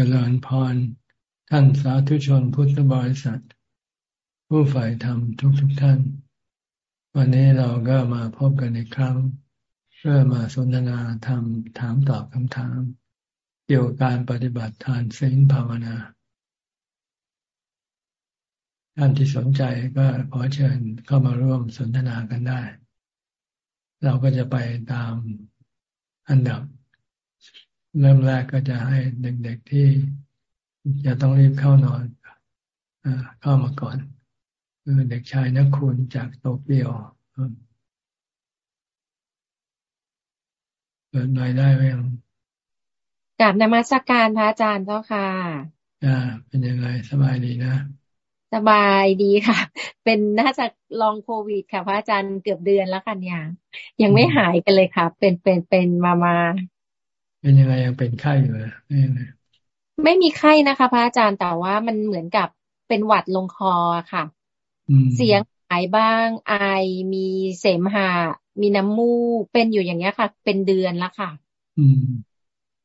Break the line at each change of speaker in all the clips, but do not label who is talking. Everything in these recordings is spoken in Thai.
จริญพร ท่านสาธุชนพุทธบริษัท ผู้ฝ่ายธรรมทุกทุกท่าน วันนี้เราก็มาพบกันอีกครั้ง เพื่อมาสนทนาธรรมถามตอบคำถาม เกี่ยวกับการปฏิบัติทานศีลภาวนา ท่านที่สนใจก็ขอเชิญเข้ามาร่วมสนทนากันได้ เราก็จะไปตามอันดับ เริ่มแรกก็จะให้เด็กๆที่จะต้องรีบเข้านอนเข้ามาก่อนคือเด็กชายนักคุณจากโตเกียวเปิดหน่อยได้ไหมยัง
กราบนมัสการพระอาจารย์เจ้าค่ะ
อ่าเป็นยังไงสบายดีนะ
สบายดีค่ะ เป็นน่าจะลองโควิดค่ะ พระอาจารย์เกือบเดือนแล้วค่ะเนี่ยยังไม่หายกันเลยค่ะ เป็นเป็นเป็นมามา
เป็นยังไงยังเป็นไข้อยู่นะ
ไม่มีไข้นะคะ พระอาจารย์แต่ว่ามันเหมือนกับเป็นหวัดลงคอค่ะ เสียงหายบ้าง ไอมีเสมหะมีน้ำมูกเป็นอยู่อย่างเงี้ยค่ะ เป็นเดือนแล้วค่ะ
อืม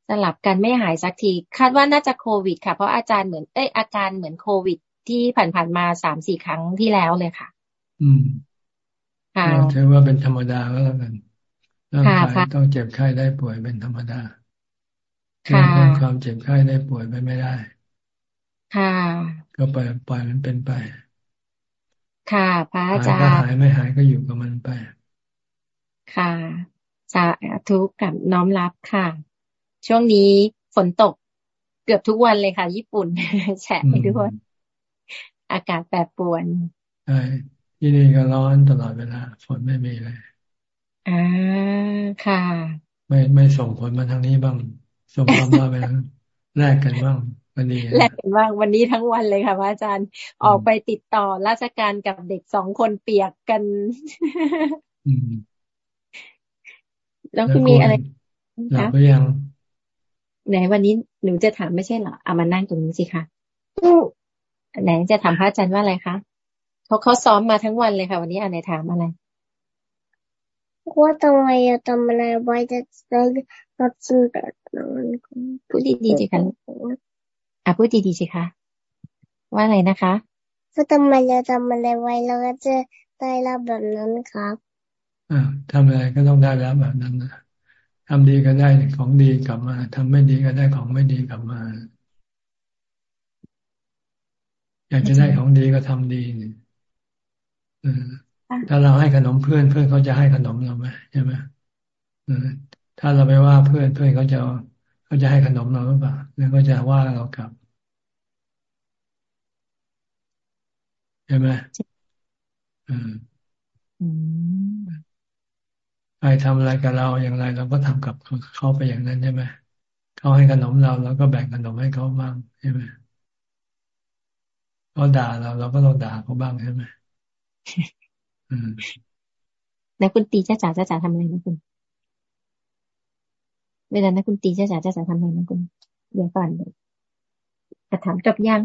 สลับกันไม่หายสักที คาดว่าน่าจะโควิด ค่ะ เพราะอาจารย์เหมือนเอ้ยอาการเหมือนโควิด ที่ผ่านๆมาสามสี่ครั้งที่แล้วเลยค่ะ
อืมค่ะถือว่าเป็นธรรมดาก็แล้วกันร่างกายต้องเจ็บไข้ได้ป่วยเป็นธรรมดา ค่ะความเจ็บไข้ได้ป่วยไปไม่ได้
ค่ะ
ก็ปล่อยปล่อยมันเป็นไป
ค่ะพระอาจารย์ถ้า
หายไม่หายก็อยู่กับมันไป
ค่ะสาธุกับน้อมรับค่ะ ช่วงนี้ฝนตกเกือบทุกวันเลยค่ะ ญี่ปุ่นแฉะไปด้วยอากาศแปรปรวน
ใช่ที่นี่ก็ร้อนตลอดเวลาฝนไม่มีเลย
อ่าค่ะ
ไม่ไม่ส่งผลมาทางนี้บ้าง ส่งความร้อนไปแลกกันบ้างวันนี้
แลกกันบ้างวันนี้ทั้งวันเลยค่ะพระอาจารย์ออกไปติดต่อราชการกับเด็กสองคนเปียกกันแล้วคุณมีอะไร
หลับไปยัง
ไหนวันนี้หนูจะถามไม่ใช่เหรอเอามานั่งตรงนี้สิคะไหนจะถามพระอาจารย์ว่าอะไรคะเขาเขาซ้อมมาทั้งวันเลยค่ะ วันนี้อันไหนถามอะไร
ว่าทำไมทำอะไรไว้จะได้รับสิ่งแบบนั้น
พูดดีๆสิคะอะพูดดีๆสิคะว่าอะไรนะคะ
ว่าทำไมจะทำอะไรไว้แล้วก็จะได้รับแบบนั้นครับ
อ่าทำอะไรก็ต้องได้รับแบบนั้นนะทำดีก็ได้ของดีกลับมาทำไม่ดีก็ได้ของไม่ดีกลับมา อยากจะได้ของดีก็ทำดีเนี่ยถ้าเราให้ขนมเพื่อนเพื่อนเขาจะให้ขนมเราไหมใช่ไหม ถ้าเราไปว่าเพื่อนเพื่อนเขาจะเขาจะให้ขนมเราหรือเปล่าหรือเขาจะว่าเรากลับใช่ไหมใครทำอะไรกับเราอย่างไรเราก็ทำกับเขาไปอย่างนั้นใช่ไหมเขาให้ขนมเราเราก็แบ่งขนมให้เขาบ้างใช่ไหมเขาด่าเราเราก็ต้องด่าเขาบ้างใช่ไหม
แล้วคุณตีจ้าจ๋าจ้าจ๋าทำอะไรนะคุณ เวลานะคุณตีจ้าจ๋าจ้าจ๋าทำอะไรนะคุณเดี๋ยวก่อนจะถามจบยัง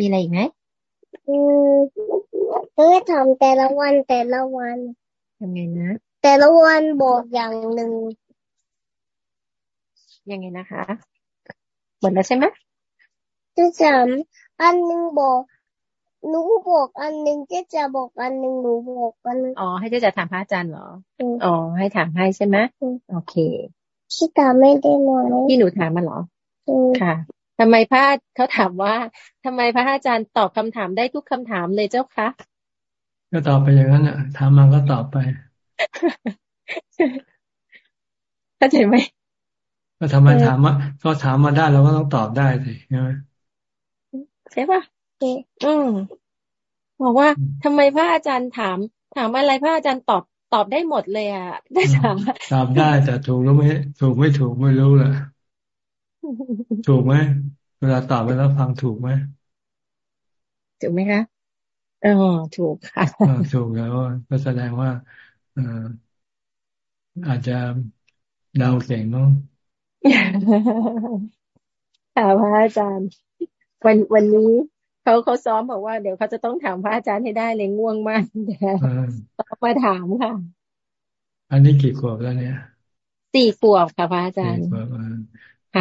มีอะไรอีกไหม
อืมเออทำแต่ละวันแต่ละวัน
ทำไงนะ
แต่ละวันบอกอย่างหนึ่ง
ยังไงนะคะหมดแล้วใช่ไหม
จะจำอันหนึ่งบอกหนูบอกอันหนึ่งเจ๊จะบอกอันหนึ่งหนูบอกอันนึง
อ๋อให้เจ๊จะถามพระอาจารย์เหรออ๋อให้ถามให้ใช่ไหมโอเค
พี่ตามไม่ได้ไหม
พี่หนูถามมาเหรอค่ะทำไมพระเขาถามว่าทำไมพระอาจารย์ตอบคำถามได้ทุกคำถามเลยเจ้าคะ
ก็ตอบไปอย่างนั้นอะ ถามมาก็ตอบไป
เข้าใจไหม
ก็ทำไมถามว่าก็ถามมาได้เราก็ต้องตอบได้สิใช่ไหม
ใช่ปะอืมบอกว่าทำไมพระอาจารย์ถาม ถามอะไรพระอาจารย์ตอบ ตอบได้หมดเลยอะ ได้ถาม
ตอบได้แต่ถูกหรือไม่ถูกไม่ถูกไม่รู้แหละถูกไหมเวลาตอบไปแล้วฟังถูกไหม
ถูกไหมคะเออถูกค่ะ
ถูกแล้วก็แสดงว่าเอออาจจะเดาเก่งมั้ง
ค่ะพระอาจารย์ วันวันนี้ เขาเขาซ้อมบอกว่าเดี๋ยวเขาจะต้องถามพระอาจารย์ให้ได้เลยง่วงมากต้องมาถามค่ะ
อันนี้กี่ขวบแล้วเนี่ย
สี่ขวบค่ะพระอาจารย์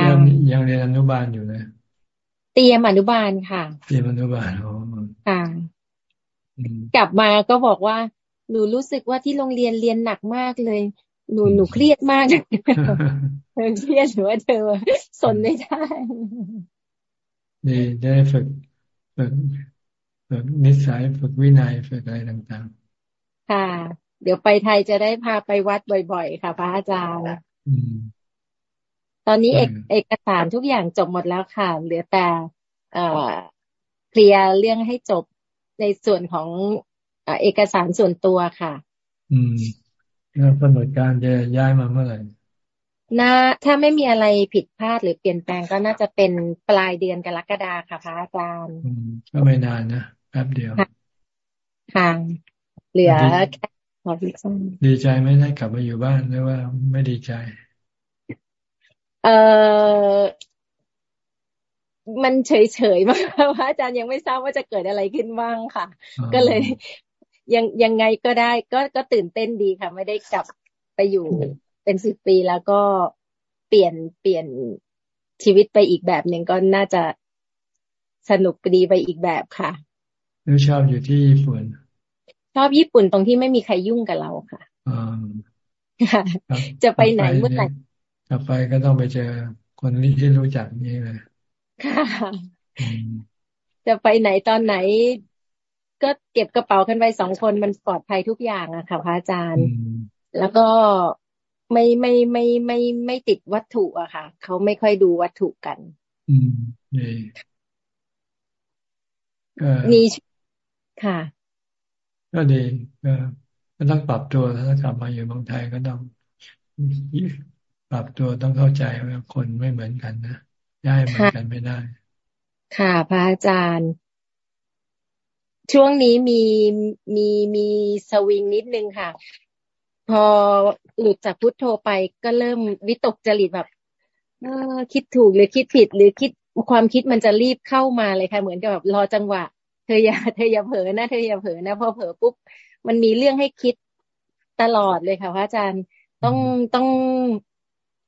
ยังยังเรียนอนุบาลอยู่เลย
เตรียมอนุบาลค่ะ
เตรียมอนุบาลอ๋อ
ค่ะกลับมาก็บอกว่า หนูรู้สึกว่าที่โรงเรียนเรียนหนักมากเลย หนูหนูเครียดมากเธอเครียดหรือว่าเธอสนไม่ได้
ดีได้ฝึก ฝึกฝึกนิสัยฝึกวินัยฝึกอะไรต่าง
ๆ ค่ะ เดี๋ยวไปไทยจะได้พาไปวัดบ่อย ๆ ค่ะ พระอาจารย์ตอนนี้เอกเอกสารทุกอย่างจบหมดแล้วค่ะ เหลือแต่เอ่อเคลียร์เรื่องให้จบในส่วนของเอกสารส่วนตัวค่ะ
อืมแล้วกำหนดการจะย้ายมาเมื่อไหร่
น่าถ้าไม่มีอะไรผิดพลาดหรือเปลี่ยนแปลงก็น่าจะเป็นปลายเดือนกรกฎาค่ะพระอาจารย์
ก็ไม่นานนะแป๊บเดียว
ค่ะเหลือแค่
พอพิจารดีใจไม่ได้กลับมาอยู่บ้านหรือว่าไม่ดีใจ
เออมันเฉยๆมากพระอาจารย์ยังไม่ทราบว่าจะเกิดอะไรขึ้นบ้างค่ะ ก็เลยยังยังไงก็ได้ ก็ก็ตื่นเต้นดีค่ะ ไม่ได้กลับไปอยู่ เป็นสิบปีแล้วก็เปลี่ยนเปลี่ยนชีวิตไปอีกแบบหนึ่งก็น่าจะสนุกดีไปอีกแบบค่ะ
หรือชอบอยู่ที่ญี่ปุ่น
ชอบญี่ปุ่นตรงที่ไม่มีใครยุ่งกับเราค่ะ
อ่า
จะไปไหนเมื่อไหร่
กลับไปก็ต้องไปเจอคนที่รู้จักนี่เลย
ค่ะจะไปไหนตอนไหน ก็เก็บกระเป๋ากันไปสองคนมันปลอดภัยทุกอย่างอะค่ะพระอาจารย์ แล้วก็ ไม่ไม่ไม่ไม่ไม่ติดวัตถุอะค่ะ เขาไม่ค่อยดูวัตถุกัน
อืมดี
มีค่ะ
ก็ดีก็ต้องปรับตัวถ้ากลับมาอยู่เมืองไทยก็ต้องปรับตัวต้องเข้าใจว่าคนไม่เหมือนกันนะย้ายเหมือนกันไม่ได้
ค่ะ พระอาจารย์ ช่วงนี้มีมีมีสวิงนิดนึงค่ะ พอหลุดจากพุทโธไปก็เริ่มวิตกจริตแบบเออคิดถูกหรือคิดผิด หรือคิดความคิดมันจะรีบเข้ามาเลยค่ะ เหมือนกับแบบรอจังหวะ เธออย่าเธออย่าเผลอนะเธออย่าเผลอนะพอเผลอปุ๊บมันมีเรื่องให้คิดตลอดเลยค่ะพระอาจารย์ต้องต้อง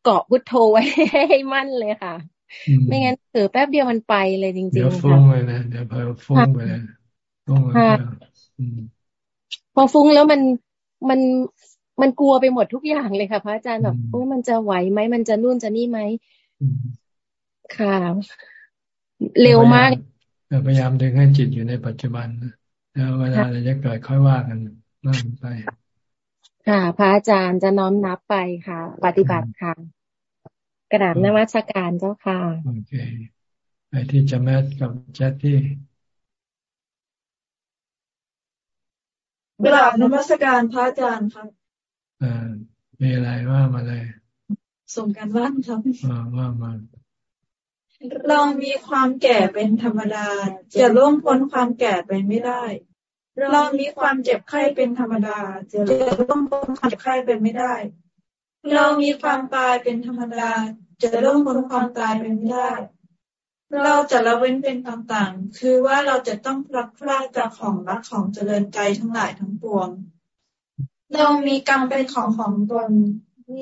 เกาะพุทโธไว้ให้มั่นเลยค่ะ ไม่งั้นเผลอแป๊บเดียวมันไปเลยจริงๆเดี๋
ยวฟุ้งเลยนะเดี๋ยวพอฟุ้งไปเลยฟุ้งเลย
พอฟุ้งแล้วมันมัน มันกลัวไปหมดทุกอย่างเลยค่ะ พระอาจารย์แบบโอ้มันจะไหวไหมมันจะนู่นจะนี่ไหมค่ะ เร็วมาก
พยายามดึงให้จิตอยู่ในปัจจุบันแล้วเวลาอะไรจะเกิดค่อยว่ากันนั่นไป
ค่ะ พระอาจารย์จะน้อมนับไปค่ะ ปฏิบัติค่ะ กระดาษนวัตการเจ้าค่ะ
โอเคไปที่จะแมทกับแจ๊ที่
กราบนมัสการพระอาจารย์ครับ
อ่า มีอะไรว่ามาเลย
ส่งกันบ้านครับ
ว่ามา
เรามีความแก่เป็นธรรมดา จะล่วงพ้นความแก่ไปไม่ได้ เรามีความเจ็บไข้เป็นธรรมดา จะล่วงพ้นความเจ็บไข้ไปไม่ได้ เรามีความตายเป็นธรรมดา จะล่วงพ้นความตายไปไม่ได้ เราจะละเว้นเป็นต่างๆ คือว่าเราจะต้องพลัดพรากจากของรักของเจริญใจทั้งหลายทั้งปวง เรามีกรรมเป็นของของตน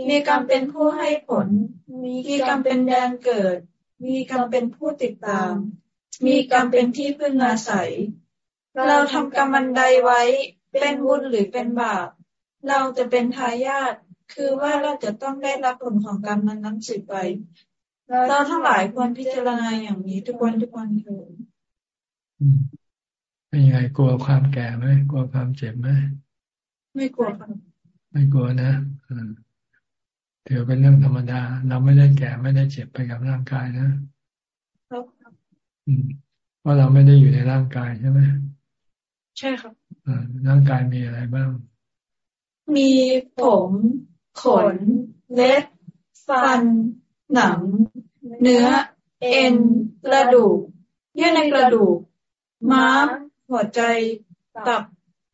มีกรรมเป็นผู้ให้ผล มีกรรมเป็นแดนเกิด มีกรรมเป็นผู้ติดตาม มีกรรมเป็นที่พึ่งอาศัย เราทำกรรมใดไว้ เป็นบุญหรือเป็นบาป เราจะเป็นทายาท คือว่าเราจะต้องได้รับผลของกรรมนั้นนั้นสืบไป เราทั้งหลายควรพิจารณาอย่างนี้ทุกวันทุกวันเถิด
เป็นยังไงกลัวความแก่ไหมกลัวความเจ็บไหม
ไม่กลัว
ไม่กลัวนะถือเป็นเรื่องธรรมดา เราไม่ได้แก่ไม่ได้เจ็บไปกับร่างกายนะเพราะเราไม่ได้อยู่ในร่างกายใช่ไหม
ใช่ครับ
ร่างกายมีอะไรบ้าง
มีผม ขน เล็บ ฟัน หนัง เนื้อ เอ็น กระดูก เยื่อในกระดูก ม้าม หัวใจ ตับ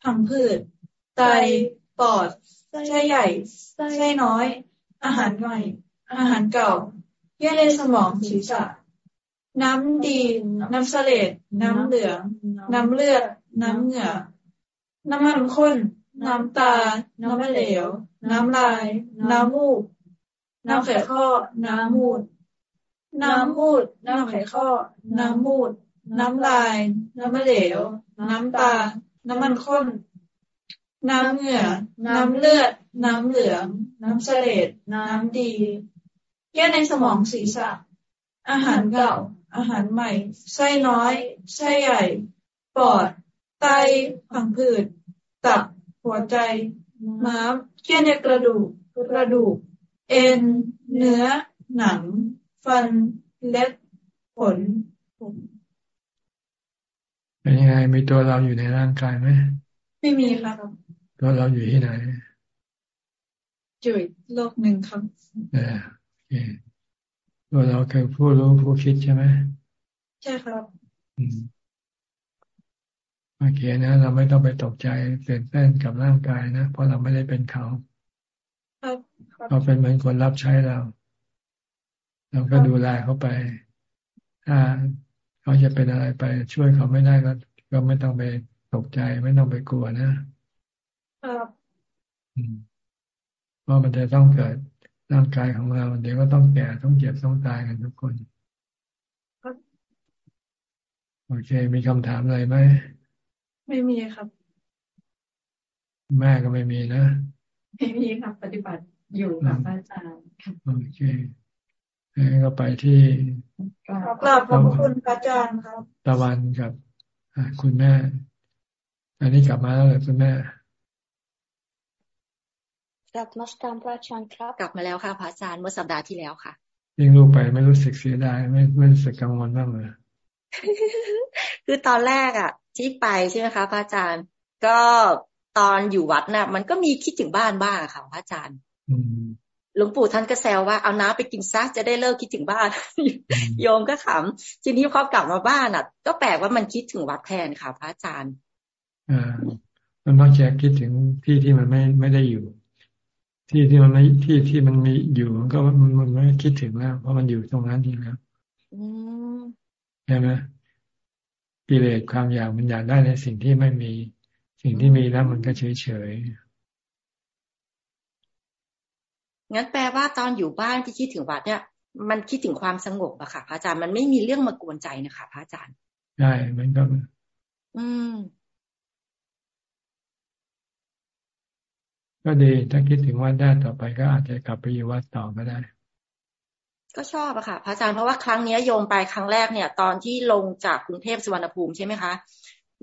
พังผืด ไตปอดไส้ใหญ่ไส้น้อย อาหารใหม่ อาหารเก่า เยื่อในสมองศีรษะ น้ำดีน้ำเสลดน้ำเหลือง น้ำเลือด น้ำเหงื่อ น้ำมันข้น น้ำตา น้ำมะเหลว น้ำลาย น้ำมูก น้ำไขข้อ น้ำมูด น้ำมูด น้ำไขข้อ น้ำมูด น้ำลาย น้ำมะเหลว น้ำตา น้ำมันข้น น้ำเหงื่อ น้ำเลือด น้ำเหลือง น้ำเสลดน้ำดีเยื่อในสมองศีรษะ อาหารเก่า อาหารใหม่ ไส้น้อย ไส้ใหญ่ ปอด ไต ผังผืด ตับ หัวใจ ม้ามเยื่อในกระดูก กระดูก เอ็น เนื้อ หนัง ฟัน เล็บ ขน ผม
เป็นยังไงมีตัวเราอยู่ในร่างกายไหม
ไม่มีครับ
ตัวเราอยู่ที่ไหน
จุยโลกหนึ่งครับ
เออโอเคตัวเราคือผู้รู้ผู้คิดใช่ไหม
ใช่ครับ
โอเคนะเราไม่ต้องไปตกใจเตื่นเต้นกับร่างกายนะเพราะเราไม่ได้เป็นเขาเขาเป็นเหมือนคนรับใช้เรา เราก็ดูแลเขาไป ถ้าเขาจะเป็นอะไรไป ช่วยเขาไม่ได้ก็ก็ไม่ต้องไปตกใจ ไม่ต้องไปกลัวนะ ครับเพราะมันจะต้องเกิดร่างกายของเราเดี๋ยวก็ต้องแก่ต้องเจ็บต้องตายกันทุกคนโอเค มีคำถามอะไรไหม
ไม่มีครับ
แม่ก็ไม่มีนะ
ไม่มีครับ ปฏิบัติอยู่กับอาจารย์โอเค
ก็ไปที่
กราบขอบคุณอาจารย์ครับ
ตะวันกับคุณแม่ อันนี้กลับมาแล้วเลยคุณแม่
กลับมาสการพระอาจารย์ครับ
กลับมาแล้วค่ะพระอาจารย์เมื่อสัปดาห์ที่แล้วค่ะ
ยิ่งลูกไปไม่รู้สึกเสียดายไม่ไม่รู้สึกกังวลบ้างเลย
คือตอนแรกอะ ที่ไปใช่ไหมคะพระอาจารย์ ก็ตอนอยู่วัดน่ะ มันก็มีคิดถึงบ้านบ้างค่ะพระอาจารย์หลวงปู่ท่านก็แซวว่าเอาน้ำไปกินซะจะได้เลิกคิดถึงบ้าน โยมก็ขำทีนี้พอกลับมาบ้านอะ ก็แปลกว่ามันคิดถึงวัดแทนค่ะพระอาจารย์
อ่ามันมักจะคิดถึงที่ที่มันไม่ไม่ได้อยู่ ที่ที่มันไม่ที่ที่มันมีอยู่มันก็มันมันไม่คิดถึงแล้ว เพราะมันอยู่ตรงนั้นจริงแล้วใช่ไหมกิเลสความอยากมันอยากได้ในสิ่งที่ไม่มี สิ่งที่มีแล้วมันก็เฉยเฉย
งั้นแปลว่าตอนอยู่บ้านที่คิดถึงวัดเนี่ย มันคิดถึงความสงบอะค่ะพระอาจารย์มันไม่มีเรื่องมากวนใจนะคะพระอาจารย์
ใช่มันก็
อืม
ก็ดีถ้าคิดถึงวัดได้ต่อไปก็อาจจะกลับไปอยู่วัดต่อก็ได้
ก็ชอบอะค่ะพระอาจารย์เพราะว่าครั้งนี้โยมไปครั้งแรกเนี่ย ตอนที่ลงจากกรุงเทพสุวรรณภูมิใช่ไหมคะ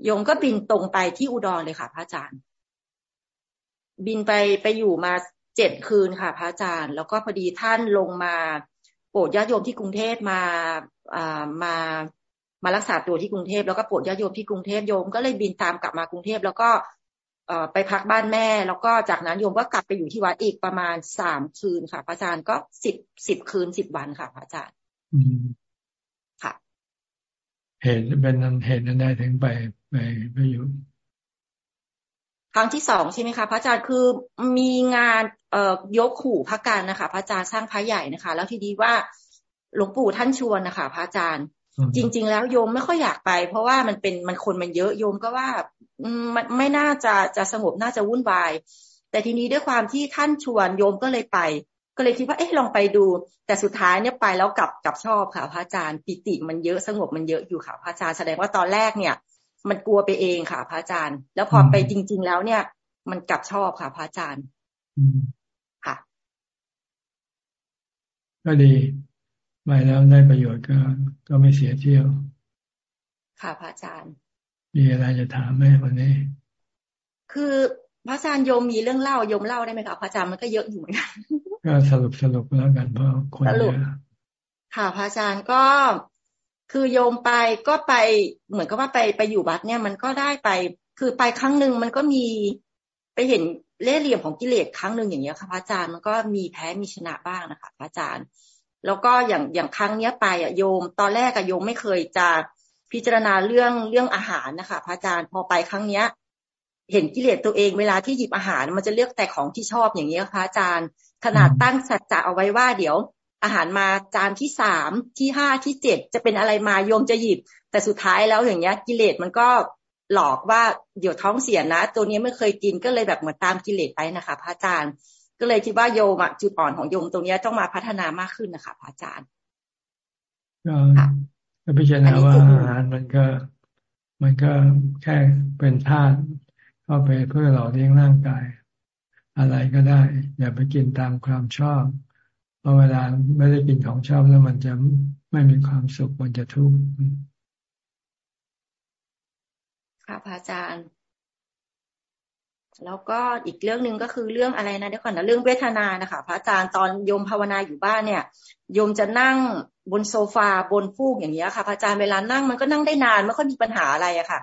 โยมก็บินตรงไปที่อุดรเลยค่ะ พระอาจารย์ บินไปไปอยู่มาเจ็ดคืนค่ะ พระอาจารย์ แล้วก็พอดีท่านลงมาโปรดญาติโยมที่กรุงเทพมาอ่ามามารักษาตัวที่กรุงเทพแล้วก็โปรดญาติโยมที่กรุงเทพโยมก็เลยบินตามกลับมากรุงเทพแล้วก็ ไปพักบ้านแม่ แล้วก็จากนั้นโยมก็กลับไปอยู่ที่วัดอีกประมาณสามคืนค่ะพระอาจารย์ก็สิบสิบคืนสิบวันค่ะพระอาจารย์ค่ะ
เหตุเป็นเหตุนั้นได้ถึงไปไปไปอยู่
ครั้งที่สองใช่ไหมคะพระอาจารย์คือมีงานเอ่อยกขู่พระการนะคะ พระอาจารย์สร้างพระใหญ่นะคะ แล้วทีนี้ว่าหลวงปู่ท่านชวนนะคะ พระอาจารย์ จริง ๆ แล้วโยมไม่ค่อยอยากไป เพราะว่ามันเป็นมันคนมันเยอะโยมก็ว่า มันไม่น่าจะจะสงบน่าจะวุ่นวาย แต่ทีนี้ด้วยความที่ท่านชวนโยมก็เลยไป ก็เลยคิดว่าเอ๊ะลองไปดู แต่สุดท้ายเนี่ยไปแล้วกลับกลับชอบค่ะพระอาจารย์ปิติมันเยอะสงบมันเยอะอยู่ค่ะพระอาจารย์แสดงว่าตอนแรกเนี่ย มันกลัวไปเองค่ะพระอาจารย์ แล้วพอไปจริง ๆ แล้วเนี่ย มันกลับชอบค่ะพระอาจารย์ค่ะ
ก็ดีไปแล้วได้ประโยชน์ก็ก็ไม่เสียเที่ยว
ค่ะพระอาจารย์
มีอะไรจะถามไหมวันนี้
คือพระอาจารย์โยมมีเรื่องเล่าโยมเล่าได้ไหมคะพระอาจารย์มันก็เยอะอยู่เหมือนกัน
ก็สรุปสรุปแล้วกันเพราะคนเยอะ
ค่ะพระอาจารย์ก็คือโยมไปก็ไปเหมือนกับว่าไปไปอยู่วัดเนี่ยมันก็ได้ไป คือไปครั้งหนึ่งมันก็มีไปเห็นเล่ห์เหลี่ยมของกิเลสครั้งหนึ่งอย่างเงี้ยค่ะพระอาจารย์มันก็มีแพ้มีชนะบ้างนะคะพระอาจารย์ แล้วก็อย่างอย่างครั้งเนี้ยไปอะโยม ตอนแรกอะโยมไม่เคยจะ พิจารณาเรื่องเรื่องอาหารนะคะพระอาจารย์พอไปครั้งเนี้ย เห็นกิเลสตัวเองเวลาที่หยิบอาหารมันจะเลือกแต่ของที่ชอบอย่างเงี้ยพระอาจารย์ ขนาดตั้งสัจจะเอาไว้ว่าเดี๋ยว อาหารมาจานที่สามที่ห้าที่เจ็ดจะเป็นอะไรมาโยมจะหยิบ แต่สุดท้ายแล้วอย่างเงี้ย กิเลสมันก็หลอกว่าเดี๋ยวท้องเสียนะ ตัวนี้ไม่เคยกินก็เลยแบบเหมือนตามกิเลสไปนะคะพระอาจารย์ ก็เลยคิดว่าโยมจุดอ่อนของโยมตรงนี้ต้องมาพัฒนามากขึ้นนะคะพระอาจารย์
ก็พิจารณาว่าอาหารมันก็มันก็แค่เป็นธาตุเข้าไปเพื่อหล่อเลี้ยงร่างกาย อะไรก็ได้ อย่าไปกินตามความชอบ เพราะเวลาไม่ได้กินของชอบแล้วมันจะไม่มีความสุขมันจะทุกข์
ค่ะพระอาจารย์ แล้วก็อีกเรื่องหนึ่งก็คือเรื่องอะไรนะเดี๋ยวก่อนนะเรื่องเวทนานะคะพระอาจารย์ตอนโยมภาวนาอยู่บ้านเนี่ยโยมจะนั่ง บนโซฟาบนฟูกอย่างเงี้ยค่ะพระอาจารย์เวลานั่งมันก็นั่งได้นานไม่ค่อยมีปัญหาอะไรอะค่ะ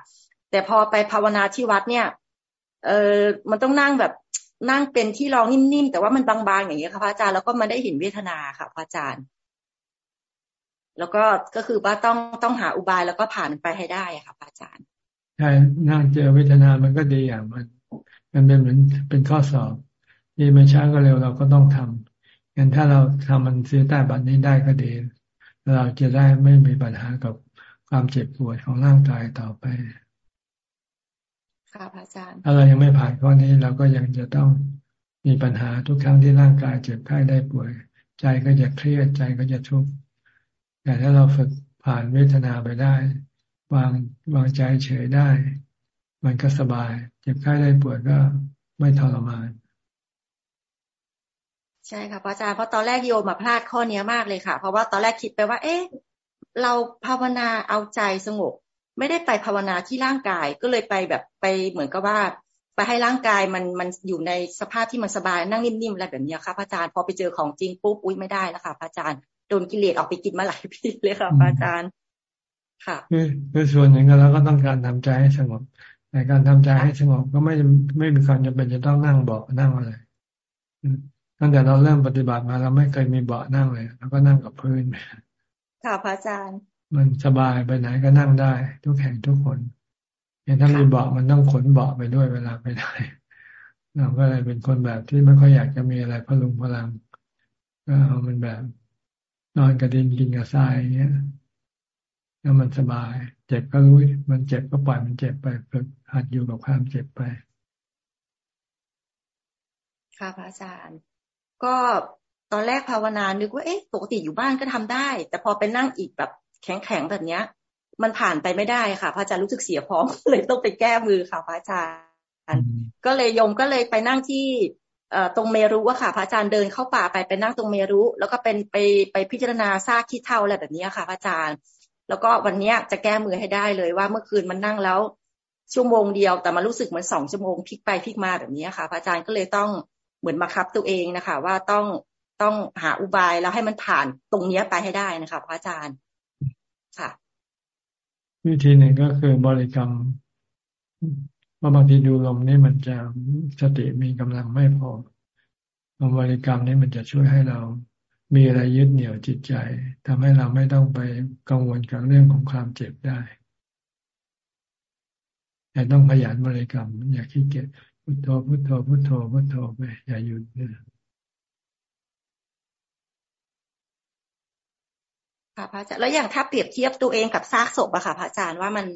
แต่พอไปภาวนาที่วัดเนี่ยเออมันต้องนั่งแบบนั่งเป็นที่รองนิ่มๆแต่ว่ามันบางๆอย่างเงี้ยค่ะพระอาจารย์แล้วก็มาได้เห็นเวทนาค่ะพระอาจารย์ แล้วก็ก็คือว่าต้องต้องหาอุบายแล้วก็ผ่านไปให้ได้ค่ะพระอาจารย์
ใช่นั่งเจอเวทนามันก็ดีอย่างมัน มันเป็นเหมือนเป็นข้อสอบที่ไม่ช้าก็เร็วเราก็ต้องทำงั้นถ้าเราทำมันซื้อใต้บัตรนี้ได้ก็ดี เราจะได้ไม่มีปัญหากับความเจ็บปวดของร่างกายต่อไป
ค่ะพระอาจารย์
ถ้าเรายังไม่ผ่านข้อนี้เราก็ยังจะต้องมีปัญหาทุกครั้งที่ร่างกายเจ็บไข้ได้ป่วย ใจก็จะเครียดใจก็จะทุกข์แต่ถ้าเราฝึกผ่านเวทนาไปได้ วางวางใจเฉยได้ มันก็สบาย เจ็บไข้ได้ป่วยก็ไม่ทรมาน
ใช่ค่ะพระอาจารย์เพราะตอนแรกโยมมาพลาดข้อเนี้มากเลยค่ะ เพราะว่าตอนแรกคิดไปว่า เอ๊ะเราภาวนาเอาใจสงบ ไม่ได้ไปภาวนาที่ร่างกายก็เลยไปแบบไปเหมือนกับว่า ไปให้ร่างกายมันมันอยู่ในสภาพที่มันสบายนั่งนิ่มๆอะไรแบบนี้ค่ะพระอาจารย์พอไปเจอของจริงปุ๊บอุ้ยไม่ได้แล้วค่ะพระอาจารย์โดนกิเลสออกไปกินมาหลายปีเลยค่ะพระอาจารย์ค่ะ
คือคือส่วนหนึ่งเราก็ต้องการทำใจให้สงบแต่การทำใจให้สงบก็ไม่ไม่มีความจำเป็นจะต้องนั่งเบาะนั่งอะไร ตั้งแต่เราเริ่มปฏิบัติมาเราไม่เคยมีเบาะนั่งเลยเราก็นั่งกับพื้น
ค่ะพระอาจารย์
มันสบายไปไหนก็นั่งได้ ทุกแห่งทุกคนอย่างถ้ามีเบาะมันต้องขนเบาะไปด้วยเวลาไปไหนเราก็เลยเป็นคนแบบที่ไม่ค่อยอยากจะมีอะไรพลุงพลัง ก็เอามันแบบ นอนกระดินกินกระทรายอย่างเงี้ยแล้วมันสบาย เจ็บก็รู้มันเจ็บก็ปล่อยมันเจ็บไปฝึกหัดอยู่กับความเจ็บไป
ค่ะพระอาจารย์ ก็ตอนแรกภาวนานึกว่าเอ๊ะปกติอยู่บ้านก็ทำได้ แต่พอไปนั่งอีกแบบแข็งๆแบบเนี้ย มันผ่านไปไม่ได้ค่ะ พระอาจารย์รู้สึกเสียพร้อมเลยต้องไปแก้มือค่ะพระอาจารย์ก็เลยยมก็เลยไปนั่งที่เอ่อตรงเมรุอะค่ะ พระอาจารย์เดินเข้าป่าไปไปนั่งตรงเมรุ แล้วก็เป็นไปไปพิจารณาซากขี้เท่าอะไรแบบนี้ค่ะ พระอาจารย์ แล้วก็วันเนี้ยจะแก้มือให้ได้เลยว่าเมื่อคืนมันนั่งแล้วชั่วโมงเดียวแต่มารู้สึกเหมือนสองชั่วโมงพลิกไปพลิกมาแบบนี้ค่ะ พระอาจารย์ก็เลยต้อง เหมือนมาคับตัวเองนะคะ ว่าต้องต้องหาอุบายแล้วให้มันผ่านตรงเนี้ยไปให้ได้นะคะพระอาจารย์ค่ะ
วิธีหนึ่งก็คือบริกรรมว่าบางทีดูลมนี่มันจะสติมีกำลังไม่พอบริกรรมนี่มันจะช่วยให้เรามีอะไรยึดเหนี่ยวจิตใจทำให้เราไม่ต้องไปกังวลกับเรื่องของความเจ็บได้แต่ต้องขยันบริกรรม อย่าขี้เกียจ พุทโธพุทโธพุทโธพุทโธไปอย่าหยุดเนี่ย
ค่ะพระอาจารย์แล้วอย่างถ้าเปรียบเทียบตัวเองกับซากศพอะค่ะ พระอาจารย์ว่ามัน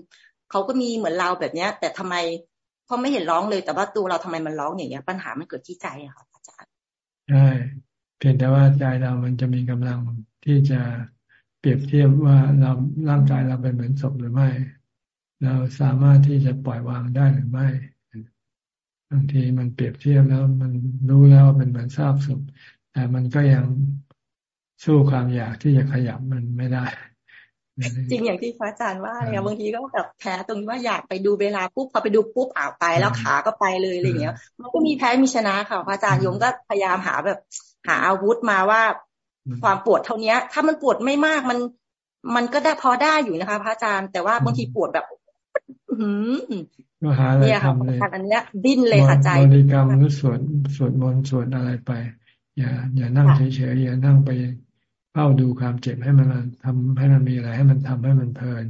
เขาก็มีเหมือนเราแบบเนี้ย แต่ทำไมเขาไม่เห็นร้องเลย แต่ว่าตัวเราทำไมมันร้องอย่างเงี้ย ปัญหามันเกิดที่ใจอะค่ะอาจารย์
ใช่เพียงแต่ว่าใจเรามันจะมีกำลังที่จะเปรียบเทียบว่าเราร่างกายเราเป็นเหมือนศพหรือไม่ เราสามารถที่จะปล่อยวางได้หรือไม่ บางทีมันเปรียบเทียบแล้วมันรู้แล้วเป็นเหมือนซากศพแต่มันก็ยังสู้ความอยากที่จะขยับมันไม่ได้
จริงอย่างที่พระอาจารย์ว่าเนี่ยบางทีก็แบบแพ้ตรงที่ว่าอยากไปดูเวลาปุ๊บพอไปดูปุ๊บอ่าวไปแล้วขาก็ไปเลยอะไรเงี้ย มันก็มีแพ้มีชนะค่ะพระอาจารย์ยมก็พยายามหาแบบหาอาวุธมาว่าความปวดเท่านี้ถ้ามันปวดไม่มากมัน มันก็ได้พอได้อยู่นะคะ พระอาจารย์แต่ว่าบางทีปวดแบบ
ก็หาอะไรทำเลย
อันนี้ดิ้นเลยค่ะใจ
บริกรรมหรือสวดสวดมนต์สวดอะไรไป อย่า อย่านั่งเฉยๆอย่านั่งไปเฝ้าดูความเจ็บให้มันทำให้มันมีอะไร ให้มันทำให้มันเพลิน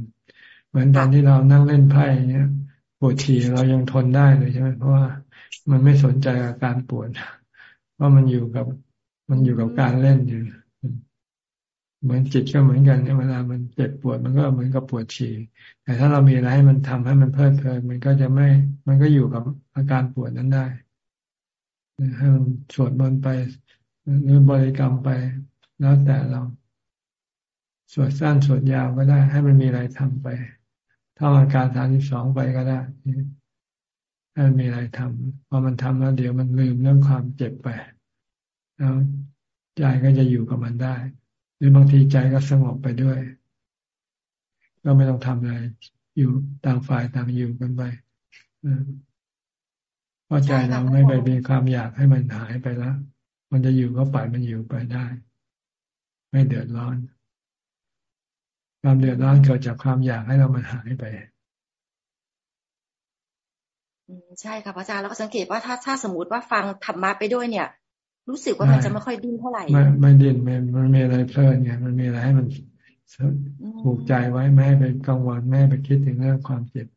เหมือนตอนที่เรานั่งเล่นไพ่เนี้ยปวดฉี่เรายังทนได้เลยใช่ไหมเพราะว่ามันไม่สนใจอาการปวดว่ามันอยู่กับมันอยู่กับการเล่นอยู่ เหมือนจิตก็เหมือนกันเวลามันเจ็บปวดมันก็เหมือนกับปวดฉี่แต่ถ้าเรามีอะไรให้มันทำให้มันเพลิดเพลินมันก็จะไม่ มันก็อยู่กับอาการปวดนั้นได้ให้มันสวดมนต์ไปหรือบริกรรมไป แล้วแต่เราสวดสั้นสวดยาวก็ได้ ให้มันมีอะไรทำไปถ้าอาการฐานที่สองไปก็ได้ให้มันมีอะไรทำพอมันทำแล้วเดี๋ยวมันลืมเรื่องความเจ็บไปแล้วใจก็จะอยู่กับมันได้ รือบางทีใจก็สงบไปด้วย ก็ไม่ต้องทำอะไร อยู่ต่างฝ่ายต่างอยู่กันไปเพราะใจเราไม่ไปมีความอยากให้มันหายไปแล้วมันจะอยู่ก็ปล่อยมันอยู่ไปได้ ไม่เดือดร้อน ความเดือดร้อนเกิดจากความอยากให้เรามันหายไป
ใช่ค่ะพระอาจารย์แล้วก็สังเกตว่าถ้าถ้าสมมติว่าฟังธรรมะไปด้วยเนี่ย รู้สึกว่ามันจะไม่ค่อยดิ้นเท่าไหร่
ไม่ไม่ดิ้นมันมันมีอะไรเพลินไงมันมีอะไรให้มันผูกใจไว้ไม่ให้ไปกังวลไม่ให้ไปคิดถึงเรื่องความเจ็บ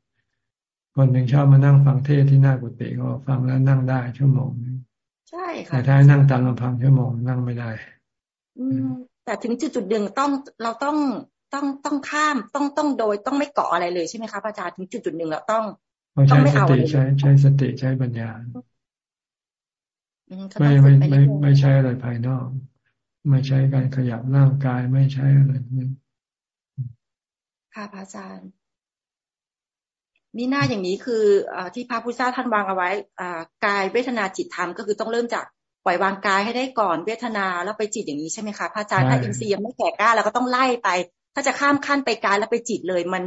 คนหนึ่งชอบมานั่งฟังเทศที่หน้ากุฏิก็ฟังแล้วนั่งได้ชั่วโมงนึง
ใช่ค่ะ
แต่ถ้านั่งตามลำพังชั่วโมงนั่งไม่ได้
อืมแต่ถึงจุดจุดหนึ่งต้องเราต้องต้องต้องข้ามต้องต้องโดยต้องไม่เกาะอะไรเลยใช่ไหมคะอาจารย์ถึงจุดจุดหนึ่งเราต้อง
ต้องใช้สติใช้ใช้สติใช้ปัญญา ไม่ไม่ไม่ไม่ใช่อะไรภายนอก ไม่ใช่การขยับร่างกายไม่ใช่อะไรนี้
ค่ะพระอาจารย์มีหน้าอย่างนี้คืออที่พระพุทธเจ้าท่านวางเอาไว้กายเวทนาจิตธรรมก็คือต้องเริ่มจากปล่อยวางกายให้ได้ก่อนเวทนาแล้วไปจิตอย่างนี้ใช่ไหมคะพระอาจารย์ถ้าอินทรีย์ยังไม่แก่กล้าเราก็ต้องไล่ไป ถ้าจะข้ามขั้นไปกายแล้วไปจิตเลย มัน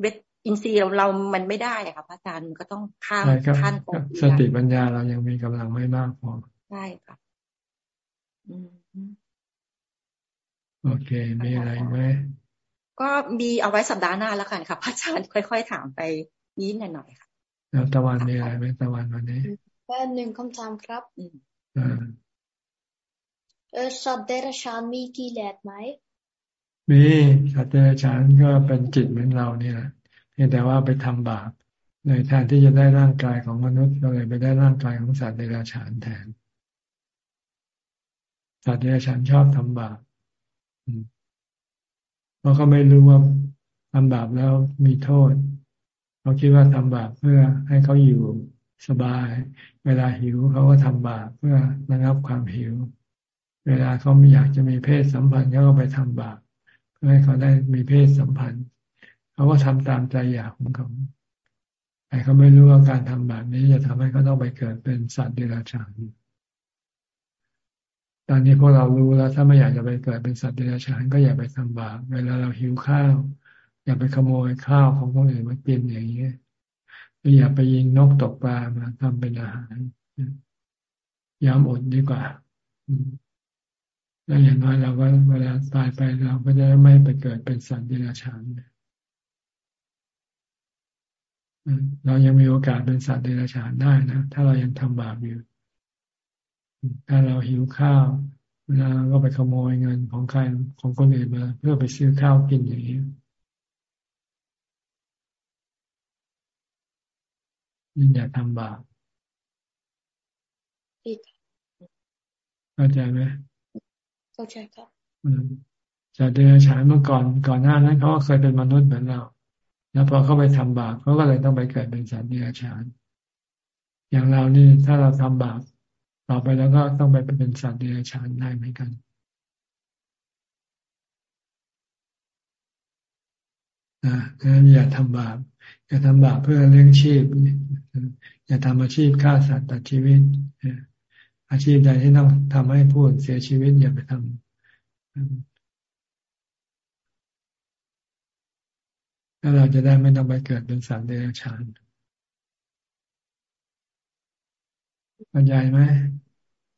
เวท อินทรีย์เราเรามันไม่ได้ค่ะพระอาจารย์มันก็ต้องข้ามขั้น
สติปัญญาเรายังมีกำลังไม่มากพอ
ใช่ค่ะ
โอเค มีอะไรไหม
ก็มีเอาไว้สัปดาห์หน้าแล้วกันค่ะพระอาจารย์ค่อย ๆ ถามไปนิดหน่อยๆค่ะ
แล้วตะวันมีอะไรไหมตะวันวันนี้
แค่หนึ่งคำถามครับ
อ่า
เออสัตว์เดรัจฉานมีกิเลสไหม
มีสัตว์เดรัจฉานก็เป็นจิตเหมือนเราเนี่ย พียงแต่ว่าไปทำบาปเลยแทนที่จะได้ร่างกายของมนุษย์ก็เลยไปได้ร่างกายของสัตว์เดรัจฉานแทน สัตว์เดรัจฉานชอบทำบาปเพราะเขาไม่รู้ว่าทำบาปแล้วมีโทษเขาคิดว่าทำบาปเพื่อให้เขาอยู่สบาย เวลาหิวเขาก็ทำบาปเพื่อระงับความหิว เวลาเขาไม่อยากจะมีเพศสัมพันธ์เขาก็ไปทำบาปเพื่อให้เขาได้มีเพศสัมพันธ์ เขาก็ทำตามใจอยากของเขาแต่เขาไม่รู้ว่าการทำแบบนี้จะทำให้เขาต้องไปเกิดเป็นสัตว์เดรัจฉานตอนนี้พวกเรารู้แล้ว ถ้าไม่อยากจะไปเกิดเป็นสัตว์เดรัจฉานก็อย่าไปทำบาปเวลาเราหิวข้าว อย่าไปขโมยข้าวของคนอื่นมากินอย่างนี้หรืออย่าไปยิงนกตกปลามาทำเป็นอาหารยอมอดดีกว่าแล้วอย่างน้อยเราก็เวลาตายไปเราก็จะไม่ไปเกิดเป็นสัตว์เดรัจฉาน เรายังมีโอกาสเป็นสัตว์เดรัจฉานได้นะถ้าเรายังทำบาปอยู่ ถ้าเราหิวข้าว เวลาก็ไปขโมยเงินของใครของคนอื่นมา เพื่อไปซื้อข้าวกินอย่างนี้นี่อย่าทำบาปเข้าใจไหม
เข้าใจครับ
สัตว์เดรัจฉานเมื่อก่อนก่อนหน้านั้นเขาก็เคยเป็นมนุษย์เหมือนเรา แล้วพอเขาไปทำบาปเขาก็เลยต้องไปเกิดเป็นสัตว์เดรัจฉาน อย่างเรานี่ถ้าเราทำบาปต่อไปแล้วก็ต้องไปเป็นสัตว์เดรัจฉานได้เหมือนกันอ่างั้นอย่าทำบาปอย่าทำบาปเพื่อเลี้ยงชีพ อย่าทำอาชีพฆ่าสัตว์ตัดชีวิตอาชีพใดที่ต้องทำให้ผู้เสียชีวิตอย่าไปทำ แล้วเราจะได้ไม่ต้องไปเกิดเป็นสัตว์เดรัจฉานเข้าใจไหม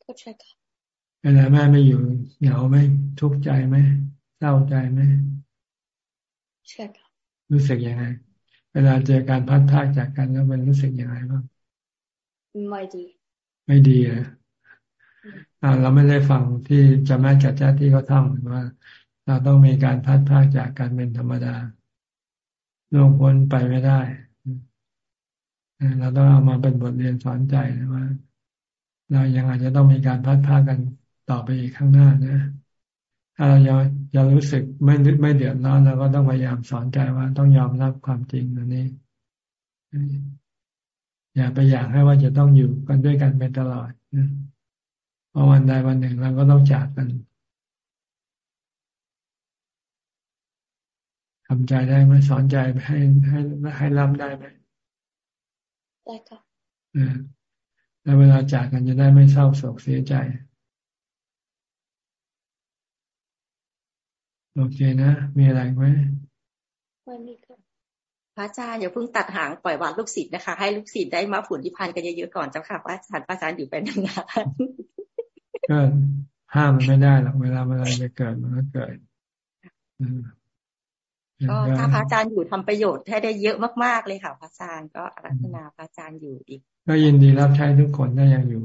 เข้าใจค่ะ
เวลาแม่ไม่อยู่เหงาไหมทุกข์ใจไหมเศร้าใจไหม
ใช่ค่ะ
รู้สึกยังไง เวลาเจอการพัดพากจากกันแล้วมันรู้สึกยังไงบ้าง
ไม่ดี
ไม่ดีอะเราไม่ได้ฟังที่จะแม่จัดจ้าที่เขาทำว่า เราต้องมีการพัดพากจากกันเป็นธรรมดา ล่วงพ้นไปไม่ได้เราต้องเอามาเป็นบทเรียนสอนใจนะว่า เรายังอาจจะต้องมีการพัดพากันต่อไปอีกข้างหน้านะถ้าเรายังยังรู้สึกไม่ไม่เดือดร้อนเราก็ต้องพยายามสอนใจว่าต้องยอมรับความจริงอันนี้ อย่าไปอยากให้ว่าจะต้องอยู่กันด้วยกันไปตลอดนะเพราะวันใดวันหนึ่งเราก็ต้องจากกัน ทำใจได้ไหมสอนใจให้ให้ให้รับได้ไหม
ได้ค่ะ
แล้วเวลาจากกันจะได้ไม่เศร้าโศกเสียใจ โอเคนะ มีอะไรไหม
ไม่มีค่ะ
พระอาจารย์อย่าเพิ่งตัดหางปล่อยวางลูกศิษย์นะคะ ให้ลูกศิษย์ได้มาผุนที่พันกันเยอะๆก่อนเจ้าค่ะพระอาจารย์พระอาจารย์อยู่เป็นนาน
ก็ห้ามมันไม่ได้หรอกเวลาเวลาจะเกิดมันก็เกิด
ก็ถ้าพระอาจารย์อยู่ทำประโยชน์ให้ได้เยอะมากๆเลยค่ะพระอาจารย์ก็อารัธนาพระอาจารย์อยู่อีก
ก็ยินดีรับใช้ทุกคนได้ยังอยู่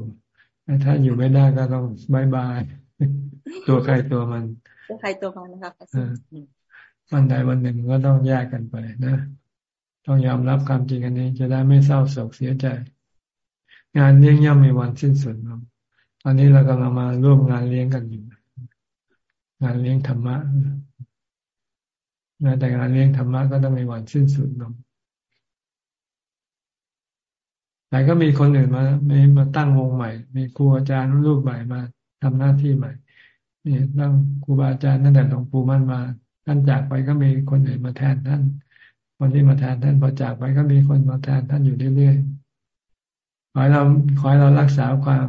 ถ้าอยู่ไม่ได้ก็ต้องบายบายตัวใครตัวมัน
ตัวใครตัวมันนะคะ
วันใดวันหนึ่งก็ต้องแยกกันไปนะต้องยอมรับความจริงอันนี้ จะได้ไม่เศร้าโศกเสียใจ งานเลี้ยงย่อมมีวันสิ้นสุดครับตอนนี้เรากำลังมาร่วมงานเลี้ยงกันอยู่ งานเลี้ยงธรรมะ แต่งานเลี้ยงธรรมะก็ต้องมีวันสิ้นสุดลงแต่ก็มีคนอื่นมามีมาตั้งวงใหม่ มีครูอาจารย์รูปใหม่มาทำหน้าที่ใหม่นี่ตั้งครูบาอาจารย์ตั้งแต่หลวงปู่มั่นมา ท่านจากไปก็มีคนอื่นมาแทนท่านคนที่มาแทนท่านพอจากไปก็มีคนมาแทนท่านอยู่เรื่อยๆขอให้เราขอให้เรารักษาความ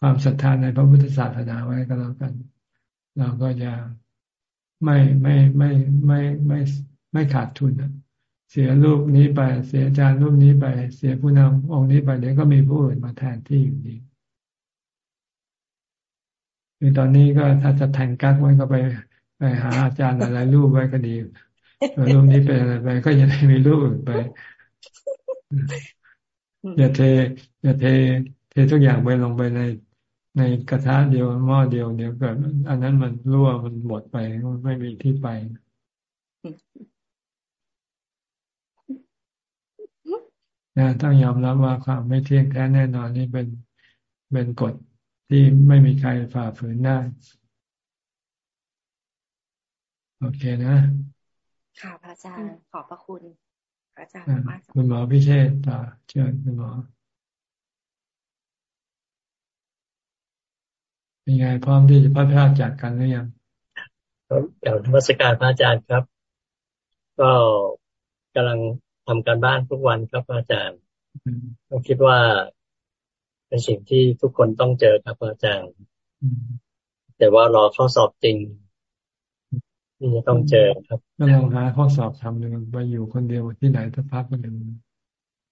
ความศรัทธาในพระพุทธศาสนาไว้ก็แล้วกัน เราก็จะ ไม่ไม่ไม่ไม่ไม่ไม่ขาดทุนเสียรูปนี้ไปเสียอาจารย์รูปนี้ไป เสียผู้นำองค์นี้ไปเดี๋ยวก็มีผู้อื่นมาแทนที่อยู่ดีคือตอนนี้ก็ถ้าจะแทงกักไว้ก็ไปไปหาอาจารย์อะไรรูปไว้ก็ดีรูปนี้เป็นอะไรไปก็ยังมีรูปอื่นไปอย่าเทอย่าเท เททุกอย่างไปลงไปใน ในกระทะเดียวหม้อเดียวเดี๋ยวเกิดอันนั้นมันรั่วมันหมดไปมันไม่มีที่ไป นะต้องยอมรับว่าความไม่เที่ยงแท้แน่นอนนี่เป็นเป็นกฎที่ไม่มีใครฝ่าฝืนได้ โอเคนะ
ค่ะพระอาจารย์ขอบพระคุณ พระอาจารย์
มากคุณหมอพิเชษต่อเชิญคุณหมอ เป็นไงพร้อมที่จะพัฒนาจากกันหรือยัง
ครับเดี๋ยวธรรมสการพระอาจารย์ครับ ก็กำลังทำการบ้านทุกวันครับอาจารย์ผมคิดว่าเป็นสิ่งที่ทุกคนต้องเจอครับอาจารย์ แต่ว่ารอข้อสอบจริงที่จะต้องเจอครับ
ก็ลองหาข้อสอบทำหนึ่งไปอยู่คนเดียวที่ไหนถ้าพักคนหนึ่ง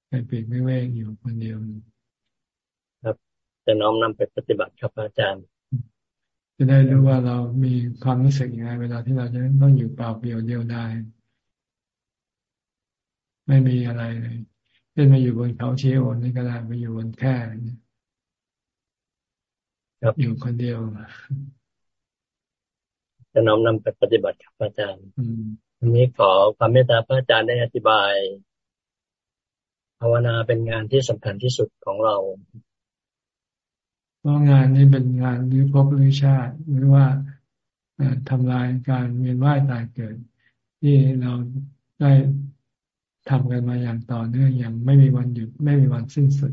ไปปีกไม่เว้งอยู่คนเดียว
ครับ จะน้อมนำไปปฏิบัติครับอาจารย์
จะได้รู้ว่าเรามีความรู้สึกยังไง เวลาที่เราจะต้องอยู่เปล่าเปลี่ยวเดียวดายไม่มีอะไรเลยเช่นมาอยู่บนเขาเชียวนี่ก็ได้มาอยู่บนแค่เนี่ยอยู่คนเดียว
จะน้อมนำไปปฏิบัติครับอาจารย์วันนี้ขอความเมตตาพระอาจารย์ได้อธิบาย ภาวนาเป็นงานที่สำคัญที่สุดของเรา
เพราะงานนี้เป็นงานหรือพบหรือชาติ หรือว่าทำลายการเวียนว่ายตายเกิด ที่เราได้ทำกันมาอย่างต่อเนื่องอย่างไม่มีวันหยุดไม่มีวันสิ้นสุด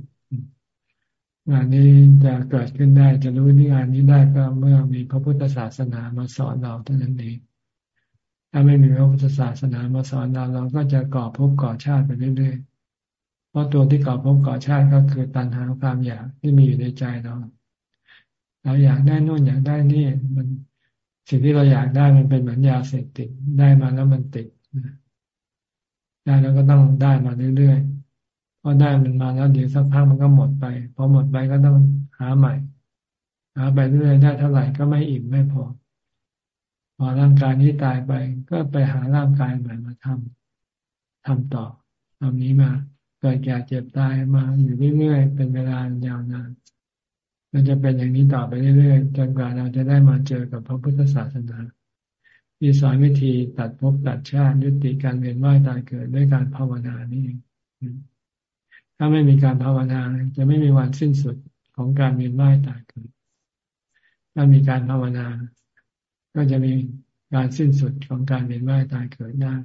งานนี้จะเกิดขึ้นได้จะรู้นี่งานนี้ได้ก็เมื่อมีพระพุทธศาสนามาสอนเราเท่านั้นเองถ้าไม่มีพระพุทธศาสนามาสอนเราเราก็จะก่อภพก่อชาติไปเรื่อยๆเพราะตัวที่ก่อภพก่อชาติก็คือตัณหาความอยากที่มีอยู่ในใจเรา เราอยากได้นู่นอยากได้นี่มันสิ่งที่เราอยากได้มันเป็นเหมือนยาเสพติดได้มาแล้วมันติดได้แล้วก็ต้องได้มาเรื่อยๆพอได้มันมาแล้วเดี๋ยวสักพักมันก็หมดไปพอหมดไปก็ต้องหาใหม่ หาไปเรื่อยๆได้เท่าไหร่ก็ไม่อิ่มไม่พอ พอร่างกายนี้ตายไป ก็ไปหาร่างกายใหม่มาทำทำต่อทำนี้มาเกิดแก่เจ็บตายมาอยู่เรื่อยๆเป็นเวลายาวนาน มันจะเป็นอย่างนี้ต่อไปเรื่อยๆจนกว่าเราจะได้มาเจอกับพระพุทธศาสนาที่สอนวิธีตัดภพตัดชาติยุติการเวียนว่ายตายเกิดด้วยการภาวนานี่เองถ้าไม่มีการภาวนาจะไม่มีวันสิ้นสุดของการเวียนว่ายตายเกิด ถ้ามีการภาวนา ก็จะมีการสิ้นสุดของการเวียนว่ายตายเกิดได้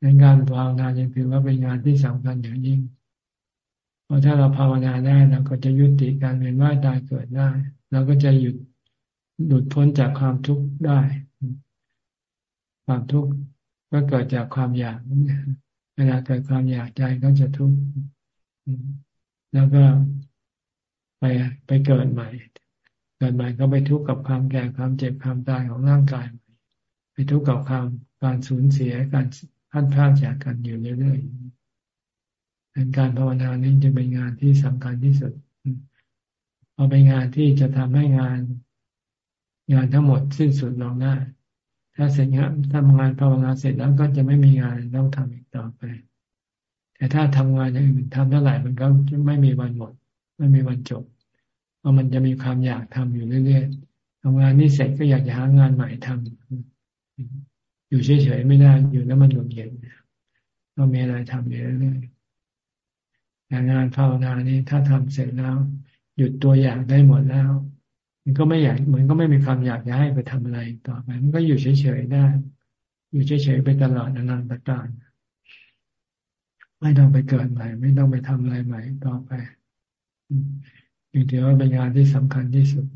ในการภาวนายังถือว่าเป็นงานที่สำคัญอย่างยิ่ง พอถ้าเราภาวนาได้เราก็จะยุติการเวียนว่ายตายเกิดได้เราก็จะหยุดหลุดพ้นจากความทุกข์ได้ ความทุกข์ก็เกิดจากความอยากเวลาเกิดความอยากใจก็จะทุกข์แล้วก็ไปไปเกิดใหม่ เกิดใหม่ก็ไปทุกข์กับความแก่ความเจ็บความตายของร่างกาย ไปทุกข์กับความการสูญเสียการพัดพลาดจากกันอยู่เรื่อยๆ เป็นการภาวนานี้จะเป็นงานที่สำคัญที่สุดเอาเป็นงานที่จะทำให้งาน งานทั้งหมดสิ้นสุดลงได้ถ้าเสร็จงานทำงานภาวนาเสร็จแล้วก็จะไม่มีงานต้องทำอีกต่อไป แต่ถ้าทำงานอย่างอื่นทำเท่าไหร่มันก็ไม่มีวันหมด ไม่มีวันจบ เพราะมันจะมีความอยากทำอยู่เรื่อยๆทำงานนี้เสร็จก็อยากจะหางานใหม่ทำอยู่เฉยๆไม่ได้อยู่แล้วมันหงุดหงิดต้องมีอะไรทำอยู่เรื่อยๆ แต่งานภาวนานี้ถ้าทำเสร็จแล้ว หยุดตัวอยากได้หมดแล้ว มันก็ไม่อยากเหมือนก็ไม่มีความอยากจะให้ไปทำอะไรต่อไป มันก็อยู่เฉยๆได้ อยู่เฉยๆไปตลอดนานๆการไม่ต้องไปเกิดใหม่ ไม่ต้องไปทำอะไรใหม่ต่อไปอยู่ถือว่าเป็นงานที่สำคัญที่สุด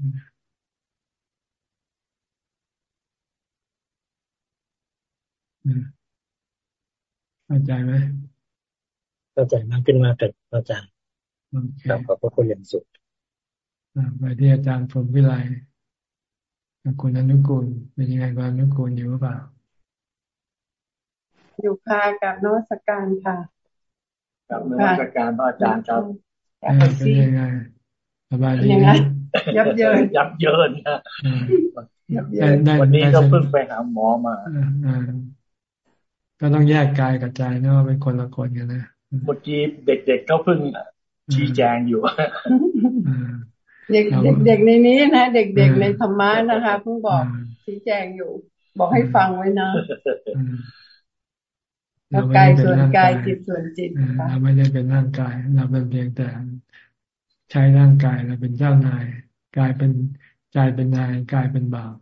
เข้าใจไหม
เข้าใจมากขึ้นมากเกิดเข้าใจครับขอบพระคุณอย่างสุด
ไปที่อาจารย์พรมวิไลคุณอนุกูลเป็นยังไงคุณอนุกูลอยู่หรือเปล่า
อยู่ค่ะกับนวัตการค่ะ
กับนวัตการพระอาจารย์ครับ
เป็นยังไงสบายดี
ยับเยิน
ยับเยินนะวันนี้ก็เพิ่งไปหาหมอมา
ก็ต้องแยกกายกับใจนะว่าเป็นคนละคนกันนะ
เมื่อกี้เด็กๆเขาเพิ่งชี้แจงอยู่
เด็กเด็กในนี้นะเด็กๆในธรรมะนะคะเพิ่งบอกชี้แจงอยู่ บอกให้ฟังไว้นะแล้วกายส่วนกายจิตส่วนจิต
เราไม่ได้เป็นร่างกาย เราเป็นเพียงแต่ ใช้ร่างกายเราเป็นเจ้านายกายเป็นใจเป็นนายกายเป็นบ่าว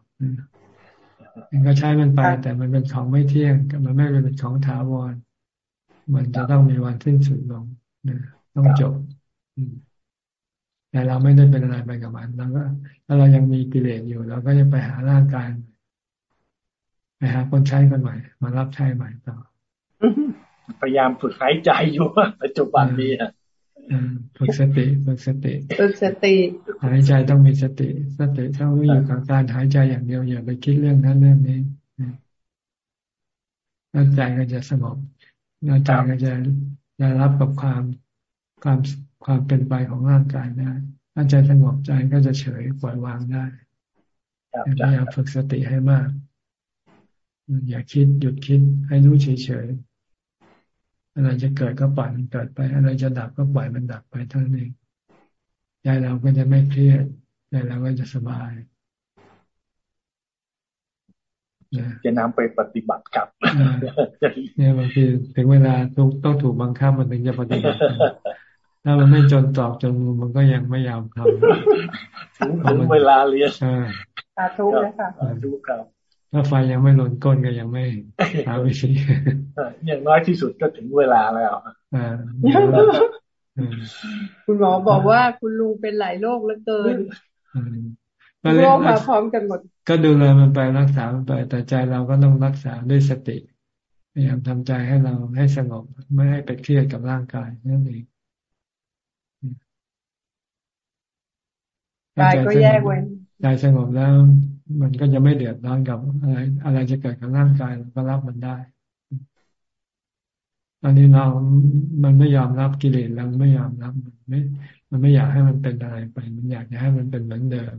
มันก็ใช้มันไป แต่มันเป็นของไม่เที่ยงมันไม่เป็นของถาวร มันจะต้องมีวันสิ้นสุดลงต้องจบแต่เราไม่ได้เป็นอะไรไปกับมันเราก็ถ้าเรายังมีกิเลสอยู่เราก็จะไปหาร่างกายไปหาคนใช้กันใหม่ มารับใช้ใหม่ต่อ
พยายามฝึกหายใจอยู่ปัจจุบันนี้อะ
ฝึกสติฝึกสติ
ฝึกสติ
หายใจต้องมีสติ สติต้องอยู่กับการหายใจอย่างเดียวอย่าไปคิดเรื่องนั้นเรื่องนี้แล้วใจก็จะสงบ แล้วใจก็จะจะรับกับความความความเป็นไปของร่างกายได้ถ้าใจสงบใจก็จะเฉยปล่อยวางได้พยายามฝึกสติให้มาก อย่าคิดหยุดคิดให้รู้เฉยๆอะไรจะเกิดก็ปล่อยมันเกิดไป อะไรจะดับก็ปล่อยมันดับไปเท่านั้นเองใจเราก็จะไม่เครียดใจเราก็จะสบาย
จะนำไปปฏิบัติกับ
เนี่ยบางทีถึงเวลาต้องถูกบังคับมันถึงจะปฏิบัติถ้ามันไม่จนตอกจนมุมมันก็ยังไม่ยอมทำ
ถึงเวลาเรียน
สาธุเลยค่ะ
สาธุครับ
ถ้าไฟยังไม่หล่นก้นก็ยังไม่หาวิธี
อย่างน้อยที่สุดก็ถึงเวลาแล้ว
คุณหมอบอกว่าคุณลุงเป็นหลายโรคเหลือเกิน โรคมาพร้อมกันหมด
ก็ดูแลมันไปรักษามันไป แต่ใจเราก็ต้องรักษาด้วยสติพยายามทำใจให้เราให้สงบไม่ให้ไปเครียดกับร่างกายนั่นเอง
กายก็แยกไว้
ใจสงบแล้ว มันก็จะไม่เดือดร้อนกับอะไร อะไรจะเกิดกับร่างกายเราก็รับมันได้ตอนนี้เรา มันไม่ยอมรับกิเลสเราไม่ยอมรับมันไม่ มันไม่อยากให้มันเป็นอะไรไป มันอยากจะให้มันเป็นเหมือนเดิม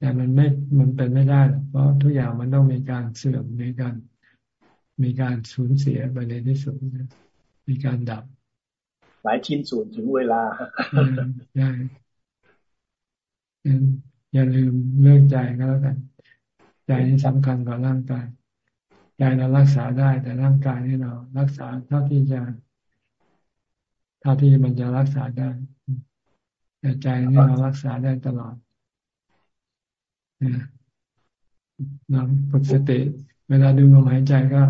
แต่มันไม่มันเป็นไม่ได้เพราะทุกอย่างมันต้องมีการเสื่อมมีการมีการสูญเสียไปในที่สุดมีการดับ
หลายชิ้นส่วนถึงเวลา
ใช่อย่าลืมเรื่องใจก็แล้วกัน ใจนี่สำคัญกว่าร่างกายใจเรารักษาได้แต่ร่างกายนี่เรา รักษาเท่าที่จะเท่าที่มันจะรักษาได้แต่ใจนี่เรารักษาได้ตลอด เราฝึกสติ เวลาดูลมหายใจก็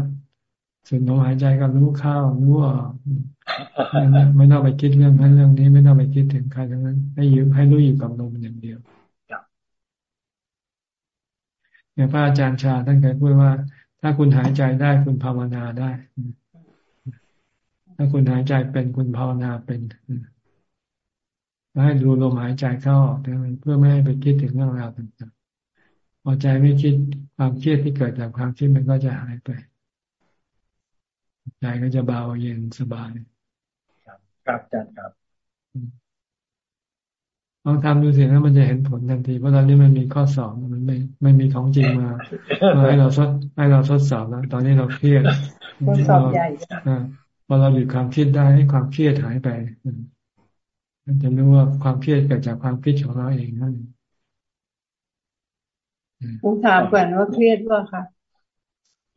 สูดลมหายใจก็รู้เข้ารู้ออกไม่ต้องไปคิดเรื่องนั้นเรื่องนี้ ไม่ต้องไปคิดถึงใครทั้งนั้น ให้อยู่ให้รู้อยู่กับลมอย่างเดียวอย่างพระอาจารย์ชาท่านเคยพูดว่า ถ้าคุณหายใจได้คุณภาวนาได้ ถ้าคุณหายใจเป็นคุณภาวนาเป็นให้ดูลมหายใจเข้าออกเพื่อไม่ให้ไปคิดถึงเรื่องราวต่างๆพ อใจไม่คิดความเครียดที่เกิดจากความคิดมันก็จะหายไป ใจก็จะเบาเย็นสบาย
ครับอาจารย์ครับ
ลองทำดูสิแล้วมันจะเห็นผลทันทีเพราะตอนนี้มันมีข้อสอบมันไม่ไม่มีของจริงมามาให้เราทดให้เราทดสอบแล้วตอนนี้เราเครียด
ทดสอบใหญ่
พอเราหยุดความคิดได้ให้ความเครียดหายไปมันจะรู้ว่าความเครียดเกิดจากความคิดของเราเองนั่น
ผมถามก่อนว่าเครียดว่าค่ะ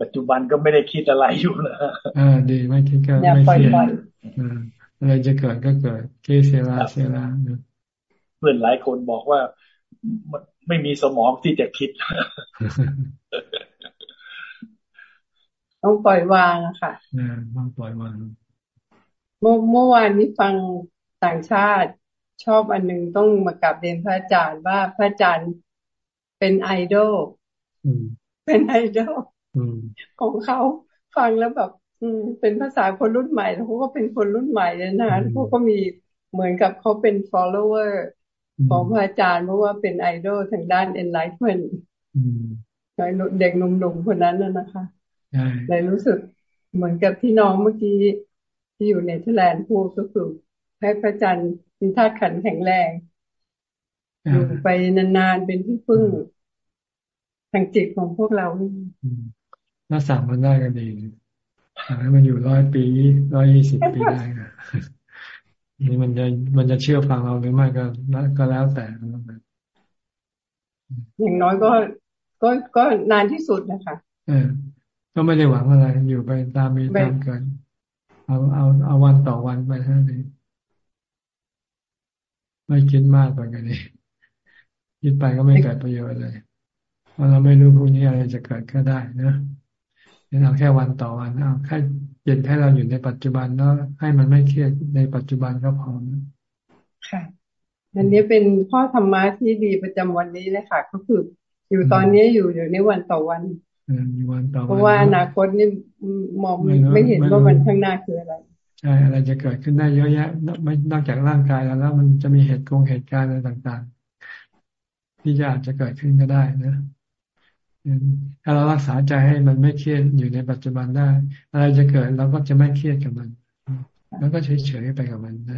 ปัจจุบันก็ไม่ได้คิดอะไรอยู่นะ
อ่าดีไม่คิดก็ไม่เครียดอะไรจะเกิดก็เกิดเคเซลาเซลา
เพื่อนหลายคนบอกว่าไม่มีสมองที่จะคิด
ต้องปล่อยวางอะค่ะ
ต้องปล่อยวาง
เมื่อเมื่อวานนี้ฟังต่างชาติชอบอันหนึ่งต้องมากลับเรียนพระอาจารย์ว่าพระอาจารย์ เป็นไอดอลเป็นไอดอลของเขาฟังแล้วแบบเป็นภาษาคนรุ่นใหม่แล้วเขาก็เป็นคนรุ่นใหม่เลยนะเขาก็มีเหมือนกับเขาเป็น follower ของพระอาจารย์เพราะว่าเป็นไอดอลทางด้าน enlightenment เด็กหนุ่มๆคนนั้นน่ะนะคะเลยรู้สึกเหมือนกับที่น้องเมื่อกี้ที่อยู่ในเทแลนด์พูดก็คือให้พระอาจารย์มีธาตุขันแข็งแรง อยู่ไปนานๆเป็นที่พึ่งทางจิตของพวกเรา
ถ้าสั่งมันได้ก็ดีสั่งให้มันอยู่ร้อยปีร้อยยี่สิบปีได้ค่ะนี่มันจะมันจะเชื่อฟังเราหรือไม่ก็ก็แล้วแต่
อย่างน้อยก็ก็ก็นานที่สุดนะคะ
เออก็ไม่ได้หวังอะไร อยู่ไปตามมีตามเกินเอาเอาเอาวันต่อวันไปเท่านี้ไม่คิดมากกว่านี้ คิดไปก็ไม่เกิดประโยชน์เลยเพราะเราไม่รู้พรุ่งนี้อะไรจะเกิดก็ได้นะเอาแค่วันต่อวันเอาแค่เย็นแค่เราอยู่ในปัจจุบันแล้วให้มันไม่เครียดในปัจจุบันก็พอ
ค่ะอันนี้เป็นข้อธรรมะที่ดีประจำวันนี้เลยค่ะ ก็คืออยู่ตอนนี้อยู่อยู่ในวันต่อวัน
อยู่วันต่อวัน
เพราะว่าอนาคตนี่มองไม่เห็นว่ามันข้างหน้าคืออะไร
ใช่อะไรจะเกิดขึ้นได้เยอะแยะไม่นอกจากร่างกายแล้วแล้วมันจะมีเหตุกงเหตุการณ์อะไรต่างๆ ที่จะอาจจะเกิดขึ้นก็ได้นะถ้าเรารักษาใจให้มันไม่เครียดอยู่ในปัจจุบันได้ อะไรจะเกิดเราก็จะไม่เครียดกับมัน แล้วก็เฉยๆไปกับมันได้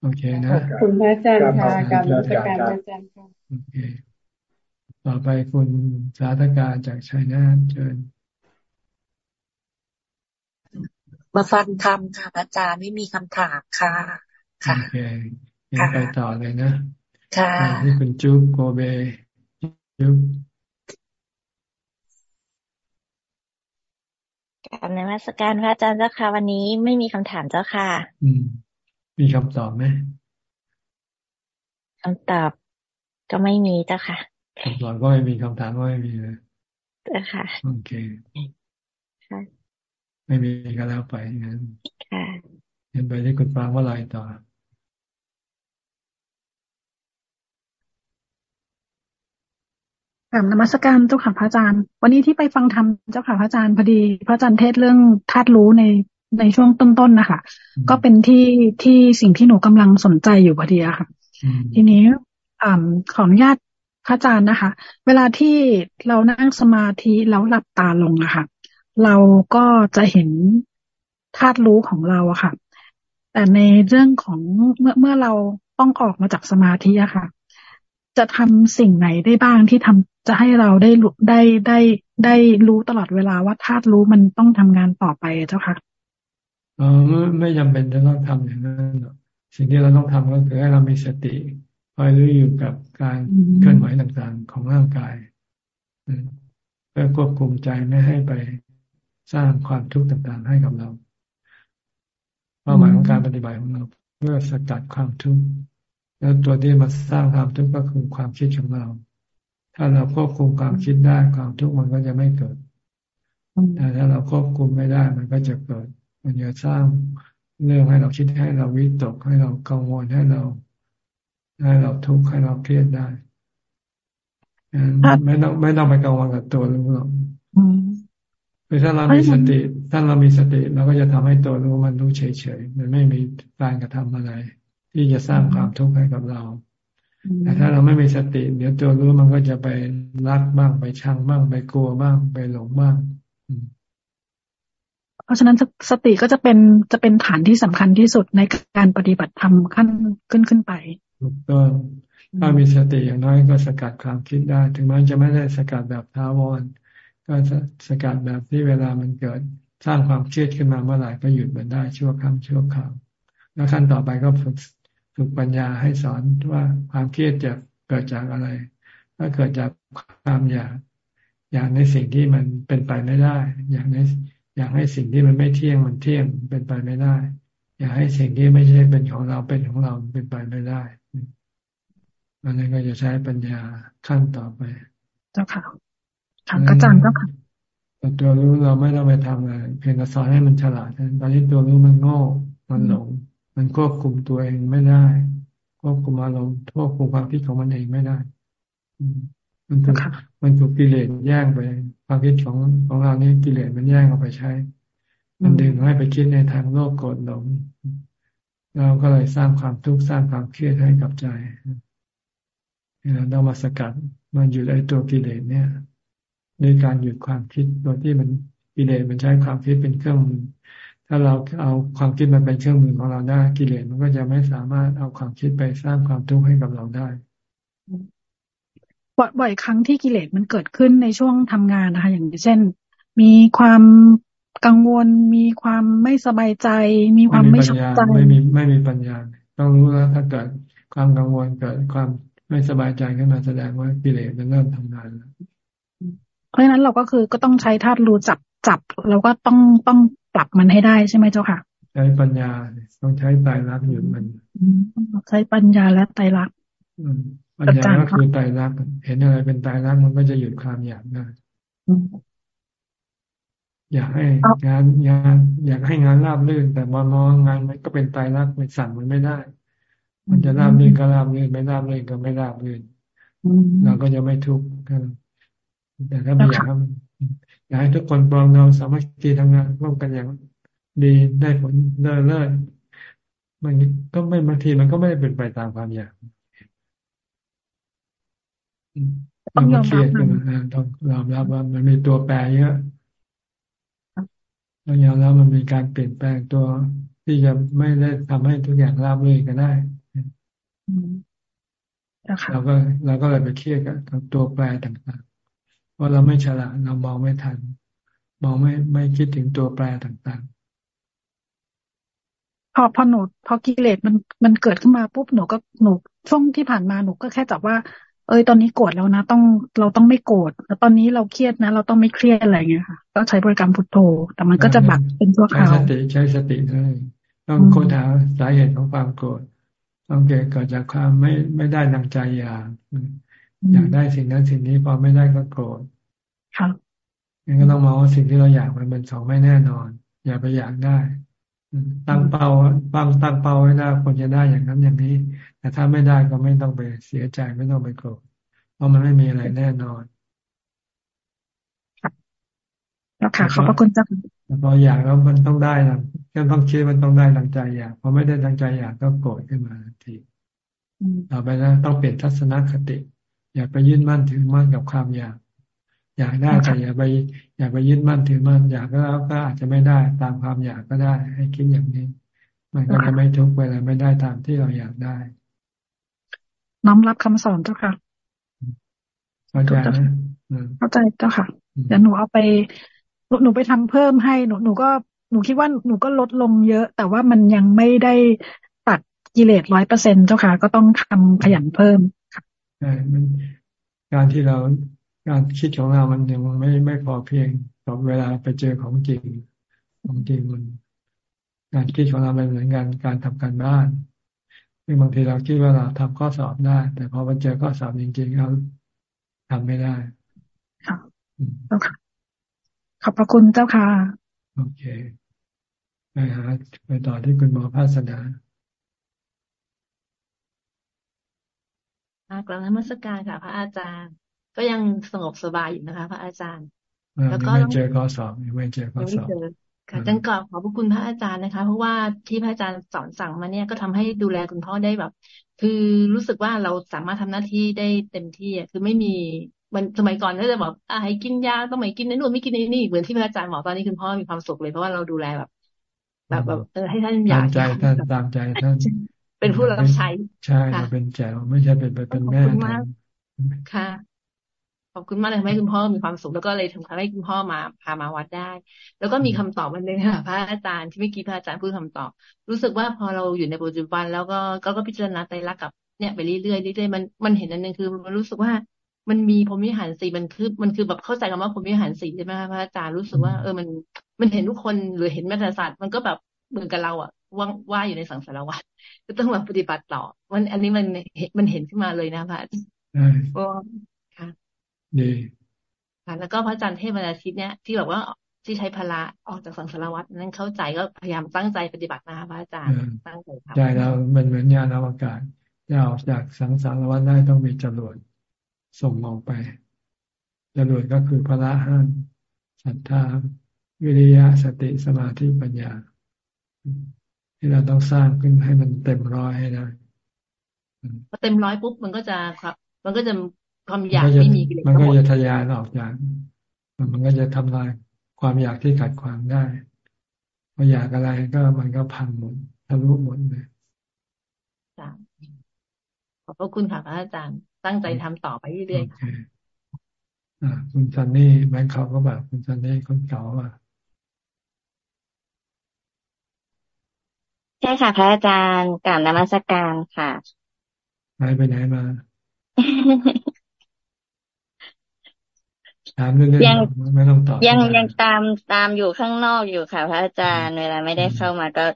โอเคนะ
คุณพระอาจารย์ค่ะการรัชการพระอาจารย์ค่ะโอเค
ต่อไปคุณสาธการจากชัยนาทเชิญ
มาฟังธรรมค่ะอาจารย์ไม่มีคำถามค่ะ ค่ะ โอเค
ไปต่อเลยนะ
ค่ะ
ที่คุณจุ๊บโกเบจุ๊บ
การในมาสการพระอาจารย์เจ้าค่ะ วันนี้ไม่มีคำถามเจ้าค่ะ
อืม มีคำตอบไหม
คำตอบก็ไม่มีเจ้าค่ะ
คำตอบก็ไม่มีคำถามก็ไม่มีเลย
เจ้าค่ะ
โอเคค่ะไม่มีก็แล้วไปงั้น
ค่ะ
เห็นไปที่คุณฟังว่าอะไรต่อ
กลับนมัสการเจ้าค่ะพระอาจารย์ วันนี้ที่ไปฟังธรรมเจ้าค่ะพระอาจารย์พอดี พระอาจารย์เทศเรื่องธาตุรู้ในในช่วงต้นๆนะคะก็เป็นที่ที่สิ่งที่หนูกำลังสนใจอยู่พอดีอะค่ะ ทีนี้อขออนุญาตพระอาจารย์นะคะ เวลาที่เรานั่งสมาธิแล้วหลับตาลงอะค่ะ เราก็จะเห็นธาตุรู้ของเราอะค่ะ แต่ในเรื่องของเมื่อเมื่อเราต้องออกมาจากสมาธิอะค่ะ จะทำสิ่งไหนได้บ้างที่ทำ จะให้เราได้ได้ได้ได้รู้ตลอดเวลาว่าธาตุรู้มันต้องทำงานต่อไปเจ้าค่ะ
เออไม่ไม่จำเป็นจะต้องทำอย่างนั้นหรอกสิ่งที่เราต้องทำก็คือให้เรามีสติคอยรู้อยู่กับการเคลื่อนไหวต่างๆ ของร่างกายเพื่อควบคุมใจไม่ให้ไปสร้างความทุกข์ต่างๆ ให้กับเราเป้าหมายของการปฏิบัติของเรา เพื่อสกัดความทุกข์แล้วตัวที่มาสร้างความทุกข์ก็คือความคิดของเรา ถ้าเราควบคุมความคิดได้ความทุกข์มันก็จะไม่เกิดแต่ถ้าเราควบคุมไม่ได้มันก็จะเกิด มันจะสร้างเรื่องให้เราคิดให้เราวิตกให้เรากังวลให้เราให้เราทุกข์ให้เราเครียดได้ไม่ต้องไม่ต้องไปกังวลกับตัวรู้หรอกคือถ้าเรามีสติ ถ้าเรามีสติเราก็จะทำให้ตัวรู้มันรู้เฉยๆมันไม่มีการกระทำอะไร ที่จะสร้างความทุกข์ให้กับเรา แต่ถ้าเราไม่มีสติ เดี๋ยวตัวรู้มันก็จะไปรักบ้างไปชังบ้างไปกลัวบ้างไปหลงบ้าง
เพราะฉะนั้นสติก็จะเป็นจะเป็นฐานที่สำคัญที่สุดในการปฏิบัติธรรมขั้นขึ้นขึ้นไป
ถูกต้องถ้ามีสติอย่างน้อยก็สกัดความคิดได้ ถึงแม้จะไม่ได้สกัดแบบท้าวรก็สกัดแบบที่เวลามันเกิดสร้างความเครียดขึ้นมาเมื่อไหร่ก็หยุดมันได้ชั่วครั้งชั่วคราวแล้วขั้นต่อไปก็ฝึก ฝึกปัญญาให้สอนว่าความเครียดจะเกิดจากอะไรถ้าเกิดจากความอยากอยากในสิ่งที่มันเป็นไปไม่ได้ อยากในอยากให้สิ่งที่มันไม่เที่ยงมันเที่ยงเป็นไปไม่ได้ อยากให้สิ่งที่ไม่ใช่เป็นของเราเป็นของเราเป็นไปไม่ได้อันนี้ก็จะใช้ปัญญาขั้นต่อไป
เจ้าค่ะถามอาจารย์เจ้าค่ะ
แต่ตัวรู้เราไม่ต้องไปทำอะไรเพียงแต่สอนให้มันฉลาดตอนนี้ตัวรู้มันโง่มันหลง มันควบคุมตัวเองไม่ได้ ควบคุมอารมณ์ควบคุมความคิดของมันเองไม่ได้มันถูกมันถูกกิเลสแย่งไป ความคิดของของเรานี้กิเลสมันแย่งเอาไปใช้ มันดึงให้ไปคิดในทางโลกโกรธหลงเราก็เลยสร้างความทุกข์สร้างความเครียดให้กับใจเราต้องมาสกัดมันหยุดไอ้ตัวกิเลสเนี่ยด้วยการหยุดความคิดโดยที่มันกิเลสมันใช้ความคิดเป็นเครื่องมือ ถ้าเราเอาความคิดมันเป็นเครื่องมือของเราได้กิเลสมันก็จะไม่สามารถเอาความคิดไปสร้างความทุกข์ให้กับเราได้
บ่อยครั้งที่กิเลสมันเกิดขึ้นในช่วงทำงานนะคะ อย่างเช่น มีความกังวล มีความไม่สบายใจ มีความไม่ชอบใจ
ไม่มีไม่มีปัญญา ต้องรู้แล้วถ้าเกิดความกังวลเกิดความไม่สบายใจขึ้นมาแสดงว่ากิเลสมันเริ่มทำงานแล้ว
เพราะฉะนั้นเราก็คือก็ต้องใช้ธาตุรู้จับจับเราก็ต้องต้อง ปรับมันให้ได้ใช่ไหมเจ้าค่ะ
ใช้ปัญญาต้องใช้ไตรลักษณ์หยุดมัน
ใช้ปัญญาและไตรลักษณ์
ปัญญาก็คือไตรลักษณ์เห็นอะไรเป็นไตรลักษณ์มันก็จะหยุดความอยากได้อยากให้งานงานอยากให้งานราบรื่น แต่มามองงานมันก็เป็นไตรลักษณ์มันสั่งมันไม่ได้ มันจะราบรื่นก็ราบรื่นไม่ราบรื่นก็ไม่ราบรื่นเราก็จะไม่ทุกข์แต่ถ้าไม่อยากอยากให้ทุกคนปรองเราสามัคคีทำงานร่วมกันอย่างดีได้ผลเลิศเลิศมันก็ไม่บางทีมันก็ไม่ได้เป็นไปตามความอยากต้องยอมรับมันต้องยอมรับว่ามันมีตัวแปรเยอะต้องยอมรับมันมีการเปลี่ยนแปลงตัวที่จะไม่ได้ทำให้ทุกอย่างราบรื่นก็ได้เราก็เราก็เลยไปเครียดกับตัวแปรต่างๆ เพราะเราไม่ฉลาดเรามองไม่ทัน มองไม่ไม่คิดถึงตัวแปรต่าง
ๆ พอพอหนูพอกิเลสมันมันเกิดขึ้นมาปุ๊บหนูก็หนูช่วงที่ผ่านมาหนูก็แค่จับว่า เอ้ยตอนนี้โกรธแล้วนะ ต้องเราต้องไม่โกรธแล้วตอนนี้เราเครียดนะ เราต้องไม่เครียดอะไรเงี้ยค่ะ ก็ใช้บริกรรมพุทโธ แต่มันก็จะบักเป็นชั่วคราว
ใช้สติใช้สติเลยต้องค้นหาสาเหตุของความโกรธต้องเกิดเกิดจากความไม่ไม่ได้ดังใจอยาก อยากได้สิ่งนั้นสิ่งนี้พอไม่ได้ก็โกรธ
ค่ะ
งั้นก็ต้องมองว่าสิ่งที่เราอยากมันเป็นสองไม่แน่นอน อย่าไปอยากได้ ตั้งเป้าตั้งตั้งเป้าไว้ได้คนจะได้อย่างนั้นอย่างนี้ แต่ถ้าไม่ได้ก็ไม่ต้องไปเสียใจไม่ต้องไปโกรธเพราะมันไม่มีอะไรแน่นอน
แล้วค่ะขอบพระคุณเจ้า
พออยากแล้วมันต้องได้นะแค่ต้องคิดมันต้องได้ดังใจอยากพอไม่ได้ดังใจอยากก็โกรธขึ้นมาทันทีต่อไปแล้วต้องเปลี่ยนทัศนคติ อย่าไปยึดมั่นถือมั่นกับความอยาก อยากได้แต่อย่าไป อย่าไปยึดมั่นถือมั่นอยากก็แล้วก็อาจจะไม่ได้ตามความอยากก็ได้ ให้คิดอย่างนี้ มันก็จะไม่ทุกข์เวลาไม่ได้ตามที่เราอยากได้
น้อมรับคำสอนเจ้าค่ะ
เข้าใจนะ
เข้าใจเจ้าค่ะเดี๋ยวหนูเอาไปหนูไปทำเพิ่มให้หนูหนูก็หนูคิดว่าหนูก็ลดลงเยอะ แต่ว่ามันยังไม่ได้ตัดกิเลสร้อยเปอร์เซ็นเจ้าค่ะ ก็ต้องทำขยันเพิ่มค่ะ
ใช่ มันการที่เราการคิดของเรามันยังไม่ไม่พอเพียงกับเวลาไปเจอของจริงของจริงมันการคิดของเราเป็นเหมือนกันการทำการบ้านซึ่งบางทีเราคิดว่าเราทำข้อสอบได้ แต่พอมาเจอข้อสอบจริงๆเราทำไม่ได้
ค่ะขอบพระคุณเจ้าค่ะ
โอเคไปหาไปต่อที่คุณหมอภาสนา
อกลับนมัสการค่ะ พระอาจารย์ ก็ยังสงบสบายอยู่นะคะ พระอาจารย์
แล้วก็ไม่เจอข้อสอบไม่เจอข้อสอบ
ค่ะจังกราบขอบพระคุณพระอาจารย์นะคะ เพราะว่าที่พระอาจารย์สอนสั่งมาเนี่ยก็ทำให้ดูแลคุณพ่อได้แบบ คือรู้สึกว่าเราสามารถทำหน้าที่ได้เต็มที่คือไม่มีมันสมัยก่อนก็จะบอกอ่าให้กินยาต้องไม่กินนู่นไม่กินนี่เหมือนที่พระอาจารย์บอกตอนนี้คุณพ่อมีความสุขเลยเพราะว่าเราดูแลแบบ แบบแบบเออให้ท่านอยาก
ใจท่านตามใจท่าน
เป็นผู้รับใช้
ใช่เราเป็นแจ๋วไม่ใช่เป็นเป็นแม่
ค่ะขอบคุณมากเลยทำให้คุณพ่อมีความสุขแล้วก็เลยทำให้คุณพ่อมาพามาวัดได้ แล้วก็มีคำตอบมันเลยค่ะพระอาจารย์ที่เมื่อกี้พระอาจารย์พูดคำตอบ รู้สึกว่าพอเราอยู่ในปัจจุบัน แล้วก็ก็พิจารณาใจรักกับเนี่ยไปเรื่อยๆเรื่อยๆมันมันเห็นอันนึงคือมันรู้สึกว่ามันมีพรมิหารสีมันคือมันคือแบบเข้าใจคำว่าพรมิหารสีใช่ไหมคะพระอาจารย์รู้สึกว่าเออมันมันเห็นทุกคนหรือเห็นแม่ศาสตร์มันก็แบบเหมือนกับเราอะ ว่างว่าอยู่ในสังสารวัฏก็ต้องมาปฏิบัติต่อ มันอันนี้มันมันเห็นขึ้นมาเลยนะพระอาจารย์ค่ะ
ดี
ค่ะแล้วก็พระอาจารย์เทพวันอาทิตย์เนี้ยที่แบบว่าที่ใช้พละออกจากสังสารวัตรนั้นเข้าใจก็พยายามตั้งใจปฏิบัตินะคะพระอาจารย์ตั้งใจ
ทำใจเรามันเหมือนยานอวกาศจะออกจากสังสารวัตรได้ต้องมีจรวดส่งออกไปจรวดก็คือพละห้าศรัทธาวิริยะสติสมาธิปัญญา ที่เราต้องสร้างขึ้นให้มันเต็มร้อยให้ได้
พอเต็มร้อยปุ๊บมันก็จะครับ มันก็จะความอยากไม่มี
มันก็จะทะยานออกจากมันก็จะทำลายความอยากที่ขัดขวางได้พออยากอะไรก็มันก็พังหมดทะลุหมดเลย
ขอบพระคุณค่ะพระอาจารย์ตั้งใจทำต่อไปเรื่อยๆค่ะ
คุณซันนี่แบงค์เขาก็แบบคุณซันนี่คนเก่าว่า
ใช่ค่ะ พระอาจารย์กล่าวนมัสการค่ะ
ไปไปไหนมาถามเรื่อยๆไม่ต้องตอบ
ยังยังตามตามอยู่ข้างนอกอยู่ค่ะ พระอาจารย์เวลาไม่ได้เข้ามาก็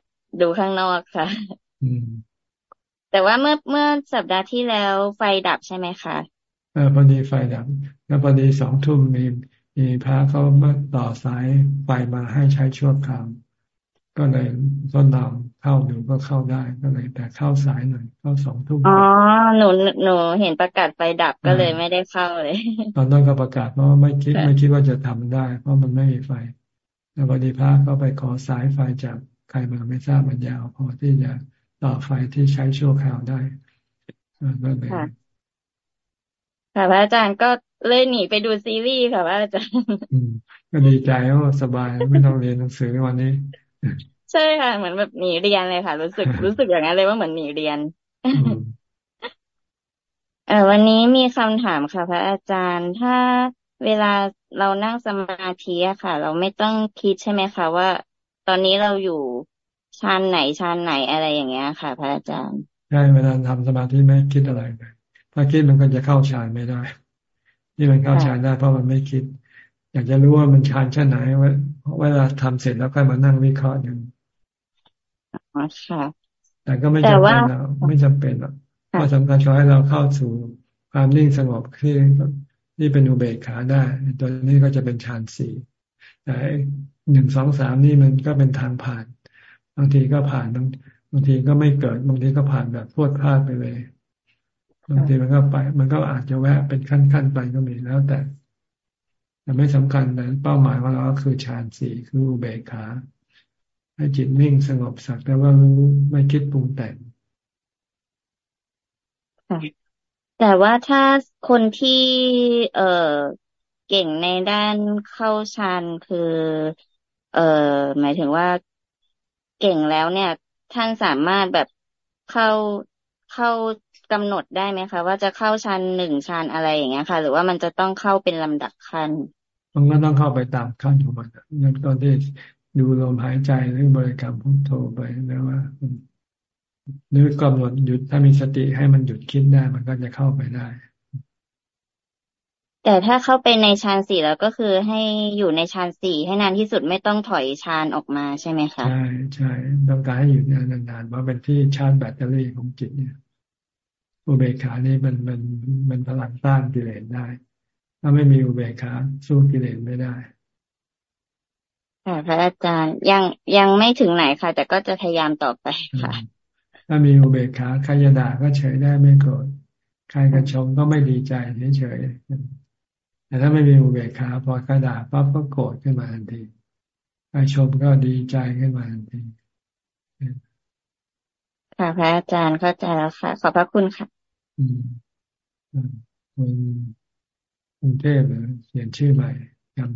ดูข้างนอกค่ะแต่ว่าเมื่อเมื่อสัปดาห์ที่แล้วไฟดับใช่ไหมคะ
เออพอดีไฟดับ แล้วพอดีสองทุ่มมีมีพระเขามาต่อสายไฟมาให้ใช้ชั่วคราว ก็เลยต้นนำเข้าดูก็เข้าได้ก็เลย แต่เข้าสายหน่อยเข้าสองทุ่ม
อ๋อหนูหนูเห็นประกาศไฟดับก็เลยไม่ได้เข้าเลย
ตอนนั้นก็ประกาศเพราะไม่คิดไม่คิดว่าจะทำได้ เพราะมันไม่มีไฟแล้วพอดีพระก็ไปขอสายไฟจากใครมาไม่ทราบมันยาวพอที่จะต่อไฟที่ใช้ชั่วคราวได้ก็เลย
ค่ะพระอาจารย์ก็เลยหนีไปดูซีรีส์ค่ะพระอาจารย์
ก็ดีใจว่าสบายไม่ต้องเรียนหนังสือวันนี้
ใช่ค่ะ เหมือนแบบหนีเรียนเลยค่ะ รู้สึกรู้สึกอย่างนั้นเลยว่าเหมือนหนีเรียนเออวันนี้มีคำถามค่ะ พระอาจารย์ ถ้าเวลาเรานั่งสมาธิอะค่ะ เราไม่ต้องคิดใช่ไหมคะว่า ตอนนี้เราอยู่ชานไหนชานไหนอะไรอย่างเงี้ยค่ะ พระอาจารย์
ใช่เวลาทำสมาธิไม่คิดอะไรเลยถ้าคิดมันก็จะเข้าฌานไม่ได้ ที่มันเข้าฌานได้เพราะมันไม่คิดอยากจะรู้ว่ามันฌานชั้นไหนเวลาทำเสร็จแล้วค่อยมานั่งวิเคราะห์อย่าง
อ๋อค่ะ
แต่ก็ไม่จำเป็นแล้วไม่จำเป็นหรอกว่าสำคัญขอให้เราเข้าสู่ความนิ่งสงบที่นี่เป็นอุเบกขาได้ตัวนี้ก็จะเป็นฌานสี่แต่หนึ่งสองสามนี่มันก็เป็นทางผ่าน บางทีก็ผ่านบางบางทีก็ไม่เกิด บางทีก็ผ่านแบบพวดพลาดไปเลย บางทีมันก็ไป มันก็อาจจะแวะเป็นขั้นๆไปก็มีแล้วแต่ แต่ไม่สำคัญแต่เป้าหมายของเราก็คือฌานสี่คืออุเบกขา ให้จิตนิ่งสงบสักแต่ว่าไม่คิดปรุงแต่ง
แต่ว่าถ้าคนที่เออเก่งในด้านเข้าฌานคือ เอ่อหมายถึงว่าเก่งแล้วเนี่ย ท่านสามารถแบบเข้าเข้ากำหนดได้ไหมคะ ว่าจะเข้าชั้นหนึ่งชั้นอะไรอย่างเงี้ยค่ะ หรือว่ามันจะต้องเข้าเป็นลำดับขั้น
มันก็ต้องเข้าไปตามขั้นของมันเริ่มต้นที่ดูลมหายใจหรือบริกรรมพุทโธไปแล้วว่าหรือกำหนดหยุดถ้ามีสติให้มันหยุดคิดได้มันก็จะเข้าไปได้
แต่ถ้าเข้าไปในฌานสี่แล้วก็คือให้อยู่ในฌานสี่ให้นานที่สุดไม่ต้องถอยฌานออกมาใช่ไหมคะ
ใช่ใช่ต้องการให้อยู่นานๆเพราะเป็นที่ชาร์จแบตเตอรี่ของจิตเนี่ยอุเบกขานี่มันมันมันพลังต้านกิเลสได้ ถ้าไม่มีอุเบกขาสู้กิเลสไม่ได้
ค่ะพระอาจารย์ยังยังไม่ถึงไหนค่ะ แต่ก็จะพยายามต่อไปค่ะ
ถ้ามีอุเบกขาใครจะด่าก็เฉยได้ไม่โกรธใครกระชมก็ไม่ดีใจเฉยแต่ถ้าไม่มีอุเบกขาพอกระดาษปั๊บก็โกรธขึ้นมาทันทีใครชมก็ดีใจขึ้นมาทันที
ค่ะพระอาจารย์เข้าใจแล้วค่ะ ขอบพระคุณค่ะ
อืมคุณ กรุงเทพเหรอเขียนชื่อใหม่ยัง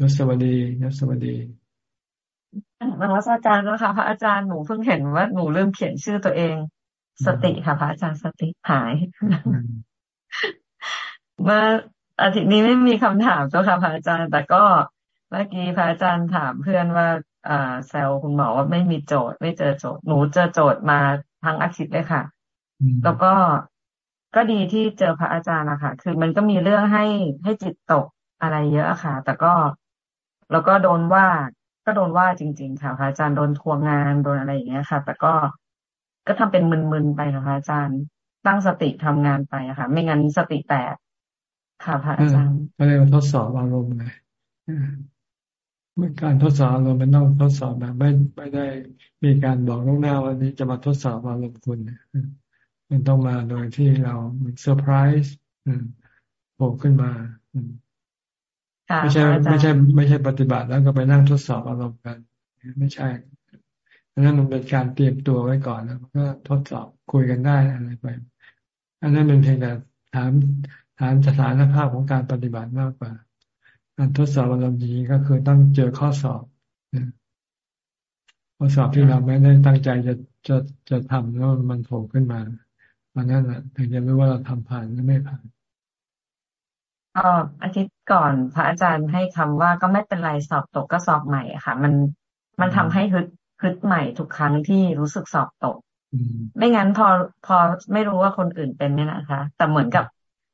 ยศวดียศวดี
นมัสการนะคะพระอาจารย์หนูเพิ่งเห็นว่าหนูลืมเขียนชื่อตัวเอง สติค่ะพระอาจารย์สติหายเมื่ออาทิตย์นี้ไม่มีคำถามเจ้าค่ะพระอาจารย์ แต่ก็เมื่อกี้พระอาจารย์ถามเพื่อนว่าอ่าแซลคุณหมอว่าไม่มีโจทย์ ไม่เจอโจทย์ หนูเจอโจทย์มาทั้งอาทิตย์เลยค่ะ แล้วก็ ก็ดีที่เจอพระอาจารย์นะคะคือมันก็มีเรื่องให้ให้จิตตกอะไรเยอะค่ะ แต่ก็แล้วก็โดนว่าก็โดนว่าจริง ๆ ค่ะพระอาจารย์โดนทวงงานโดนอะไรอย่างเงี้ยค่ะ แต่ก็ก็ทำเป็นมึนๆไปค่ะพระอาจารย์ ตั้งสติทำงานไปค่ะ ไม่งั้นสติแตกค่ะพระอาจารย์
ก็เลยมาทดสอบอารมณ์ไงเมื่อการทดสอบอารมณ์มันต้องทดสอบแบบไม่ไม่ได้มีการบอกล่วงหน้าวันนี้จะมาทดสอบอารมณ์คุณ มันต้องมาโดยที่เราเซอร์ไพรส์โผล่ขึ้นมาไม่ใช่ไม่ใช่ ไม่ใช่ปฏิบัติแล้วก็ไปนั่งทดสอบอารมณ์กัน ไม่ใช่อันนั้นมันเป็นการเตรียมตัวไว้ก่อนแล้วก็ทดสอบคุยกันได้อะไรไป อันนั้นเป็นเพียงแต่ถามถามสถานภาพของการปฏิบัติมากกว่าการทดสอบอารมณ์นี้ก็คือต้องเจอข้อสอบข้อสอบที่เราไม่ได้ตั้งใจจะจะจะทำแล้วมันโผล่ขึ้นมา วันนั้นแหละถึงจะรู้ว่าเราทำผ่านหรือไม่ผ่าน
ก็อาทิตย์ก่อนพระอาจารย์ให้คำว่าก็ไม่เป็นไรสอบตกก็สอบใหม่ค่ะ มันมันทำให้ฮึดฮึดใหม่ทุกครั้งที่รู้สึกสอบตก ไม่งั้นพอพอไม่รู้ว่าคนอื่นเป็นเนี่ยนะคะ แต่เหมือนกับ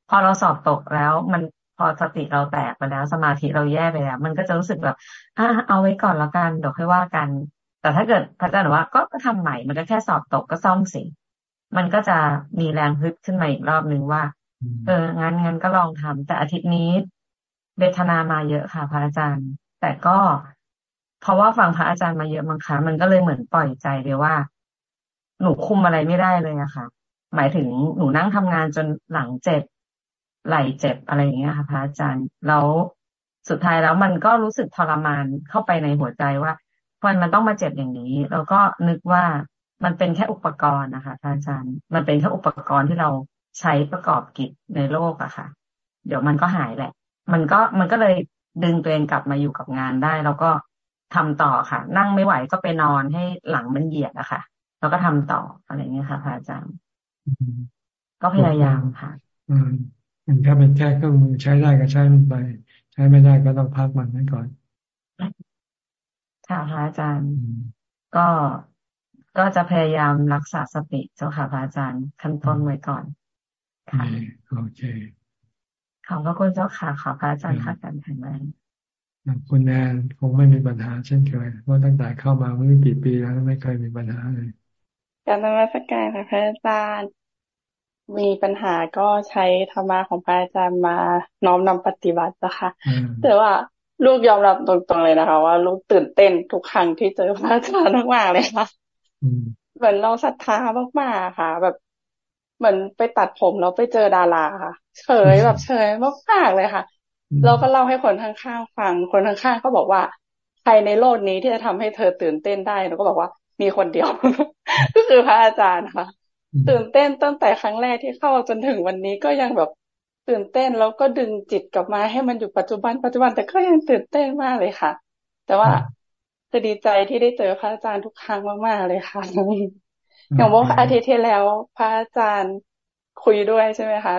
พอเราสอบตกแล้ว มันพอสติเราแตกไปแล้วสมาธิเราแย่ไปแล้ว มันก็จะรู้สึกแบบอ่าเอาไว้ก่อนแล้วกันเดี๋ยวค่อยว่ากัน แต่ถ้าเกิดพระอาจารย์บอกว่าก็ทำใหม่มันก็แค่สอบตกก็ซ่อมสิ มันก็จะมีแรงฮึดขึ้นมาอีกรอบหนึ่งว่า เออ งั้นงั้นก็ลองทำแต่อาทิตย์นี้เวทนามาเยอะค่ะพระอาจารย์ แต่ก็เพราะว่าฟังพระอาจารย์มาเยอะมั้งคะมันก็เลยเหมือนปล่อยใจเลยว่า หนูคุมอะไรไม่ได้เลยอะค่ะ หมายถึงหนูนั่งทำงานจนหลังเจ็บไหลเจ็บอะไรอย่างเงี้ยค่ะพระอาจารย์แล้วสุดท้ายแล้วมันก็รู้สึกทรมานเข้าไปในหัวใจว่ามันมันต้องมาเจ็บอย่างนี้ แล้วก็นึกว่า มันเป็นแค่อุปกรณ์นะคะอาจารย์ มันเป็นแค่อุปกรณ์ที่เราใช้ประกอบกิจในโลกอะค่ะ เดี๋ยวมันก็หายแหละ มันก็มันก็เลยดึงตัวเองกลับมาอยู่กับงานได้ แล้วก็ทำต่อค่ะ นั่งไม่ไหวก็ไปนอนให้หลังมันเหยียดอะค่ะ แล้วก็ทำต่ออะไรเงี้ยค่ะพระอาจารย์ก็พยายามค่ะ
อืมมันก็เป็นแค่เครื่องมือใช้ได้ก็ใช้มันไป ใช้ไม่ได้ก็ต้องพักมันไว้ก่อน
ค่ะพระอาจารย์ ก็ ก็จะพยายามรักษาสติเจ้าค่ะพระอาจารย์ขั้นต้นไว้ก่อน
ค่ะโอเค
ขอบพระคุณเจ้าค่ะขอพระอาจารย์ค่ะการแข็งแรง
คุณแนนคงไม่มีปัญหาเช่นเคยเพราะตั้งแต่เข้ามาไม่รู้กี่ปีแล้วไม่เคยมีปัญหาเลย
การนมัสการค่ะพระอาจารย์ มีปัญหาก็ใช้ธรรมะของพระอาจารย์มาน้อมนำปฏิบัตินะคะแต่ว่าลูกยอมรับตรงๆเลยนะคะ ว่าลูกตื่นเต้นทุกครั้งที่เจอพระอาจารย์มากๆเลยค่ะ เหมือนเราศรัทธามากๆค่ะ แบบเหมือนไปตัดผมแล้วไปเจอดาราค่ะ เฉยแบบเฉยมากๆเลยค่ะเราก็เล่าให้คนข้างๆฟัง คนข้างๆก็บอกว่า ใครในโลกนี้ที่จะทำให้เธอตื่นเต้นได้เราก็บอกว่ามีคนเดียว ก็คือพระอาจารย์ค่ะ ตื่นเต้นตั้งแต่ครั้งแรกที่เข้าจนถึงวันนี้ก็ยังแบบตื่นเต้นแล้วก็ดึงจิตกลับมาให้มันอยู่ปัจจุบันปัจจุบันแต่ก็ยังตื่นเต้นมากเลยค่ะ แต่ว่า จะดีใจที่ได้เจอพระอาจารย์ทุกครั้งมากๆเลยค่ะอย่างว่าอาทิตย์ที่แล้ว พระอาจารย์คุยด้วยใช่ไหมคะ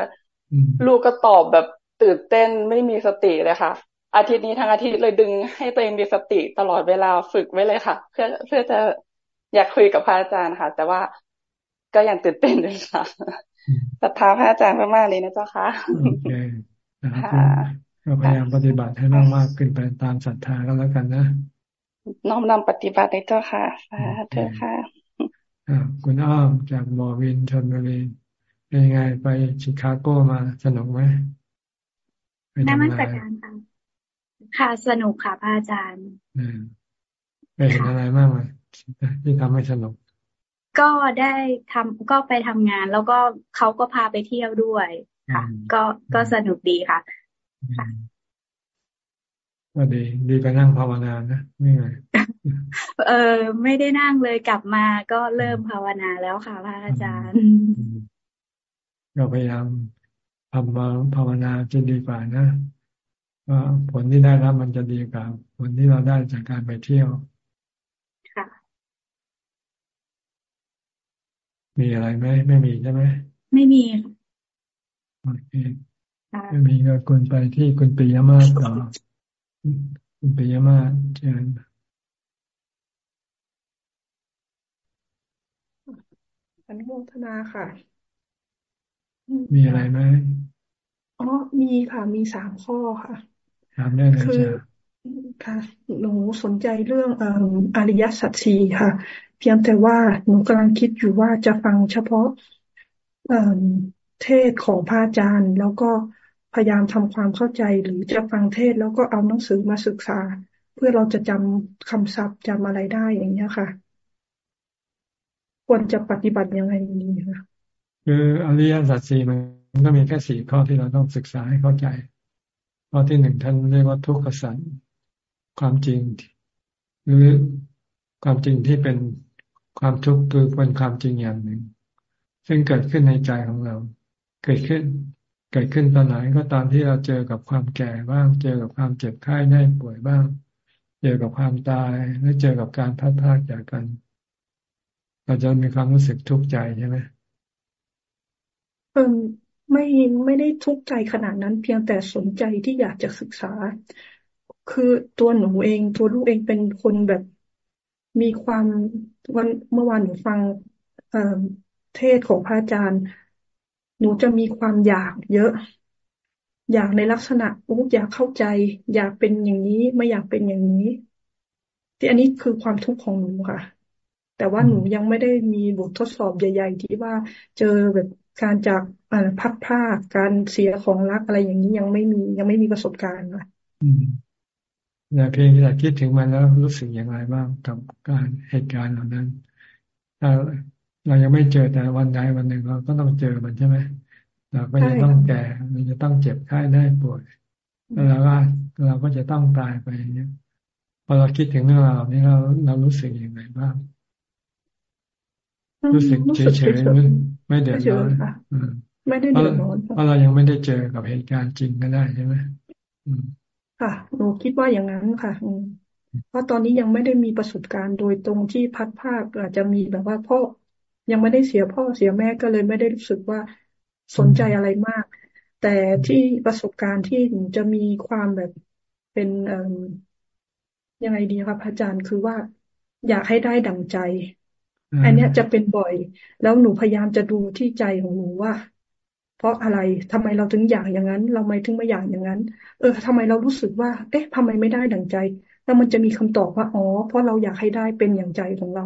ลูกก็ตอบแบบตื่นเต้นไม่มีสติเลยค่ะ อาทิตย์นี้ทั้งอาทิตย์เลยดึงให้ตัวเองมีสติตลอดเวลาฝึกไว้เลยค่ะ เพื่อเพื่อจะอยากคุยกับพระอาจารย์ค่ะ แต่ว่าก็ยังตื่นเต้นเลยค่ะศรัทธาพระอาจารย์มากๆเลยนะเจ้าค่ะโอเค
ก็พยายามปฏิบัติให้มากมากขึ้นไปตามศรัทธาก็แล้วกันนะ
น้อมนำปฏิบัติในเจ้าค่ะ สาธุค่ะ
คุณอ้อมจากมอวินชนบุรีเป็นยังไงไปชิคาโกมาสนุกไหม
ได้มาจากการค่ะค่ะสนุกค่ะพระอาจารย์
ไปเห็นอะไรมากไหมที่ทำให้สนุก
ก็ได้ทำก็ไปทำงาน แล้วก็เขาก็พาไปเที่ยวด้วย ค่ะ ก็ก็สนุกดีค่ะค่ะ
ก็ดี ดีไปนั่งภาวนานะไม่ไง
เออไม่ได้นั่งเลยกลับมาก็เริ่มภาวนาแล้วค่ะพระอาจารย์
ก็พยายามทำมาภาวนาจะดีกว่านะว่าผลที่ได้รับมันจะดีกว่าผลที่เราได้จากการไปเที่ยว
ค่ะ
มีอะไรไหมไม่มีใช่ไหม
ไม่มี
โอเคไม่มีก็คุณไปที่คุณปิยมาต่อ คุณปิยมาเชิญ
อนุโมทนาค่ะ
มีอะไรไหม
อ๋อ มีค่ะ มีสามข้อค่ะ
ถามได้เลย
จ้ะค่ะ หนูสนใจเรื่องอริยสัจสี่ค่ะ เพียงแต่ว่าหนูกำลังคิดอยู่ว่าจะฟังเฉพาะเทศของพระอาจารย์ แล้วก็ พยายามทำความเข้าใจหรือจะฟังเทศแล้วก็เอาหนังสือมาศึกษา เพื่อเราจะจำคำศัพท์จำอะไรได้อย่างนี้ค่ะ ควรจะปฏิบัติยังไงดีคะ
คืออริยสัจสี่มันก็มีแค่สี่ข้อที่เราต้องศึกษาให้เข้าใจข้อที่หนึ่งท่านเรียกว่าทุกขสัจความจริง หรือความจริงที่เป็นความทุกข์คือเป็นความจริงอย่างหนึ่ง ซึ่งเกิดขึ้นในใจของเรา เกิดขึ้น เกิดขึ้นตอนไหนก็ตอนที่เราเจอกับความแก่บ้าง เจอกับความเจ็บไข้ได้ป่วยบ้าง เจอกับความตายและเจอกับการพัดพากจากกันเราจะมีความรู้สึกทุกข์ใจใช่ไหม
เออไม่ไม่ได้ทุกข์ใจขนาดนั้น เพียงแต่สนใจที่อยากจะศึกษา คือตัวหนูเองตัวลูกเองเป็นคนแบบมีความวันเมื่อวานหนูฟังเทศของพระอาจารย์ หนูจะมีความอยากเยอะ อยากในลักษณะโอ้อยากเข้าใจ อยากเป็นอย่างนี้ไม่อยากเป็นอย่างนี้ ที่อันนี้คือความทุกข์ของหนูค่ะ แต่ว่าหนูยังไม่ได้มีบททดสอบใหญ่ ๆ ที่ว่าเจอแบบการจากพัดพลาดการเสียของรักอะไรอย่างนี้ยังไม่มียังไม่มีประสบการณ์ค่ะ
แต่เพียงแต่คิดถึงมันแล้วรู้สึกอย่างไรบ้างกับการเหตุการณ์เหล่านั้นถ้า เรายังไม่เจอแต่วันใดวันหนึ่งเราก็ต้องเจอมันใช่ไหมเราก็จะต้องแก่เราจะต้องเจ็บไข้ได้ป่วยแล้วเราก็เราก็จะต้องตายไปอย่างนี้พอเราคิดถึงเรื่องราวนี้เราเรารู้สึกยังไงบ้างรู้สึกเฉยเฉยไม่เดือดร้อน
ไม่ได้เดือดร้อน
เพราะเรายังไม่ได้เจอกับเหตุการณ์จริงก็ได้ใช่ไหม
ค่ะหนูคิดว่าอย่างนั้นค่ะเพราะตอนนี้ยังไม่ได้มีประสบการณ์โดยตรงที่พัดภาคอาจจะมีแบบว่าพ่อ ยังไม่ได้เสียพ่อเสียแม่ก็เลยไม่ได้รู้สึกว่าสนใจอะไรมาก แต่ที่ประสบการณ์ที่หนูจะมีความแบบเป็นเอ่อยังไงดีคะพระอาจารย์คือว่าอยากให้ได้ดังใจ อันนี้จะเป็นบ่อย แล้วหนูพยายามจะดูที่ใจของหนูว่า เพราะอะไรทำไมเราถึงอยากอย่างนั้น เราไม่ถึงไม่อยากอย่างนั้น เออทำไมเรารู้สึกว่า เอ๊ะทำไมไม่ได้ดังใจ แล้วมันจะมีคำตอบว่าอ๋อเพราะเราอยากให้ได้เป็นอย่างใจของเรา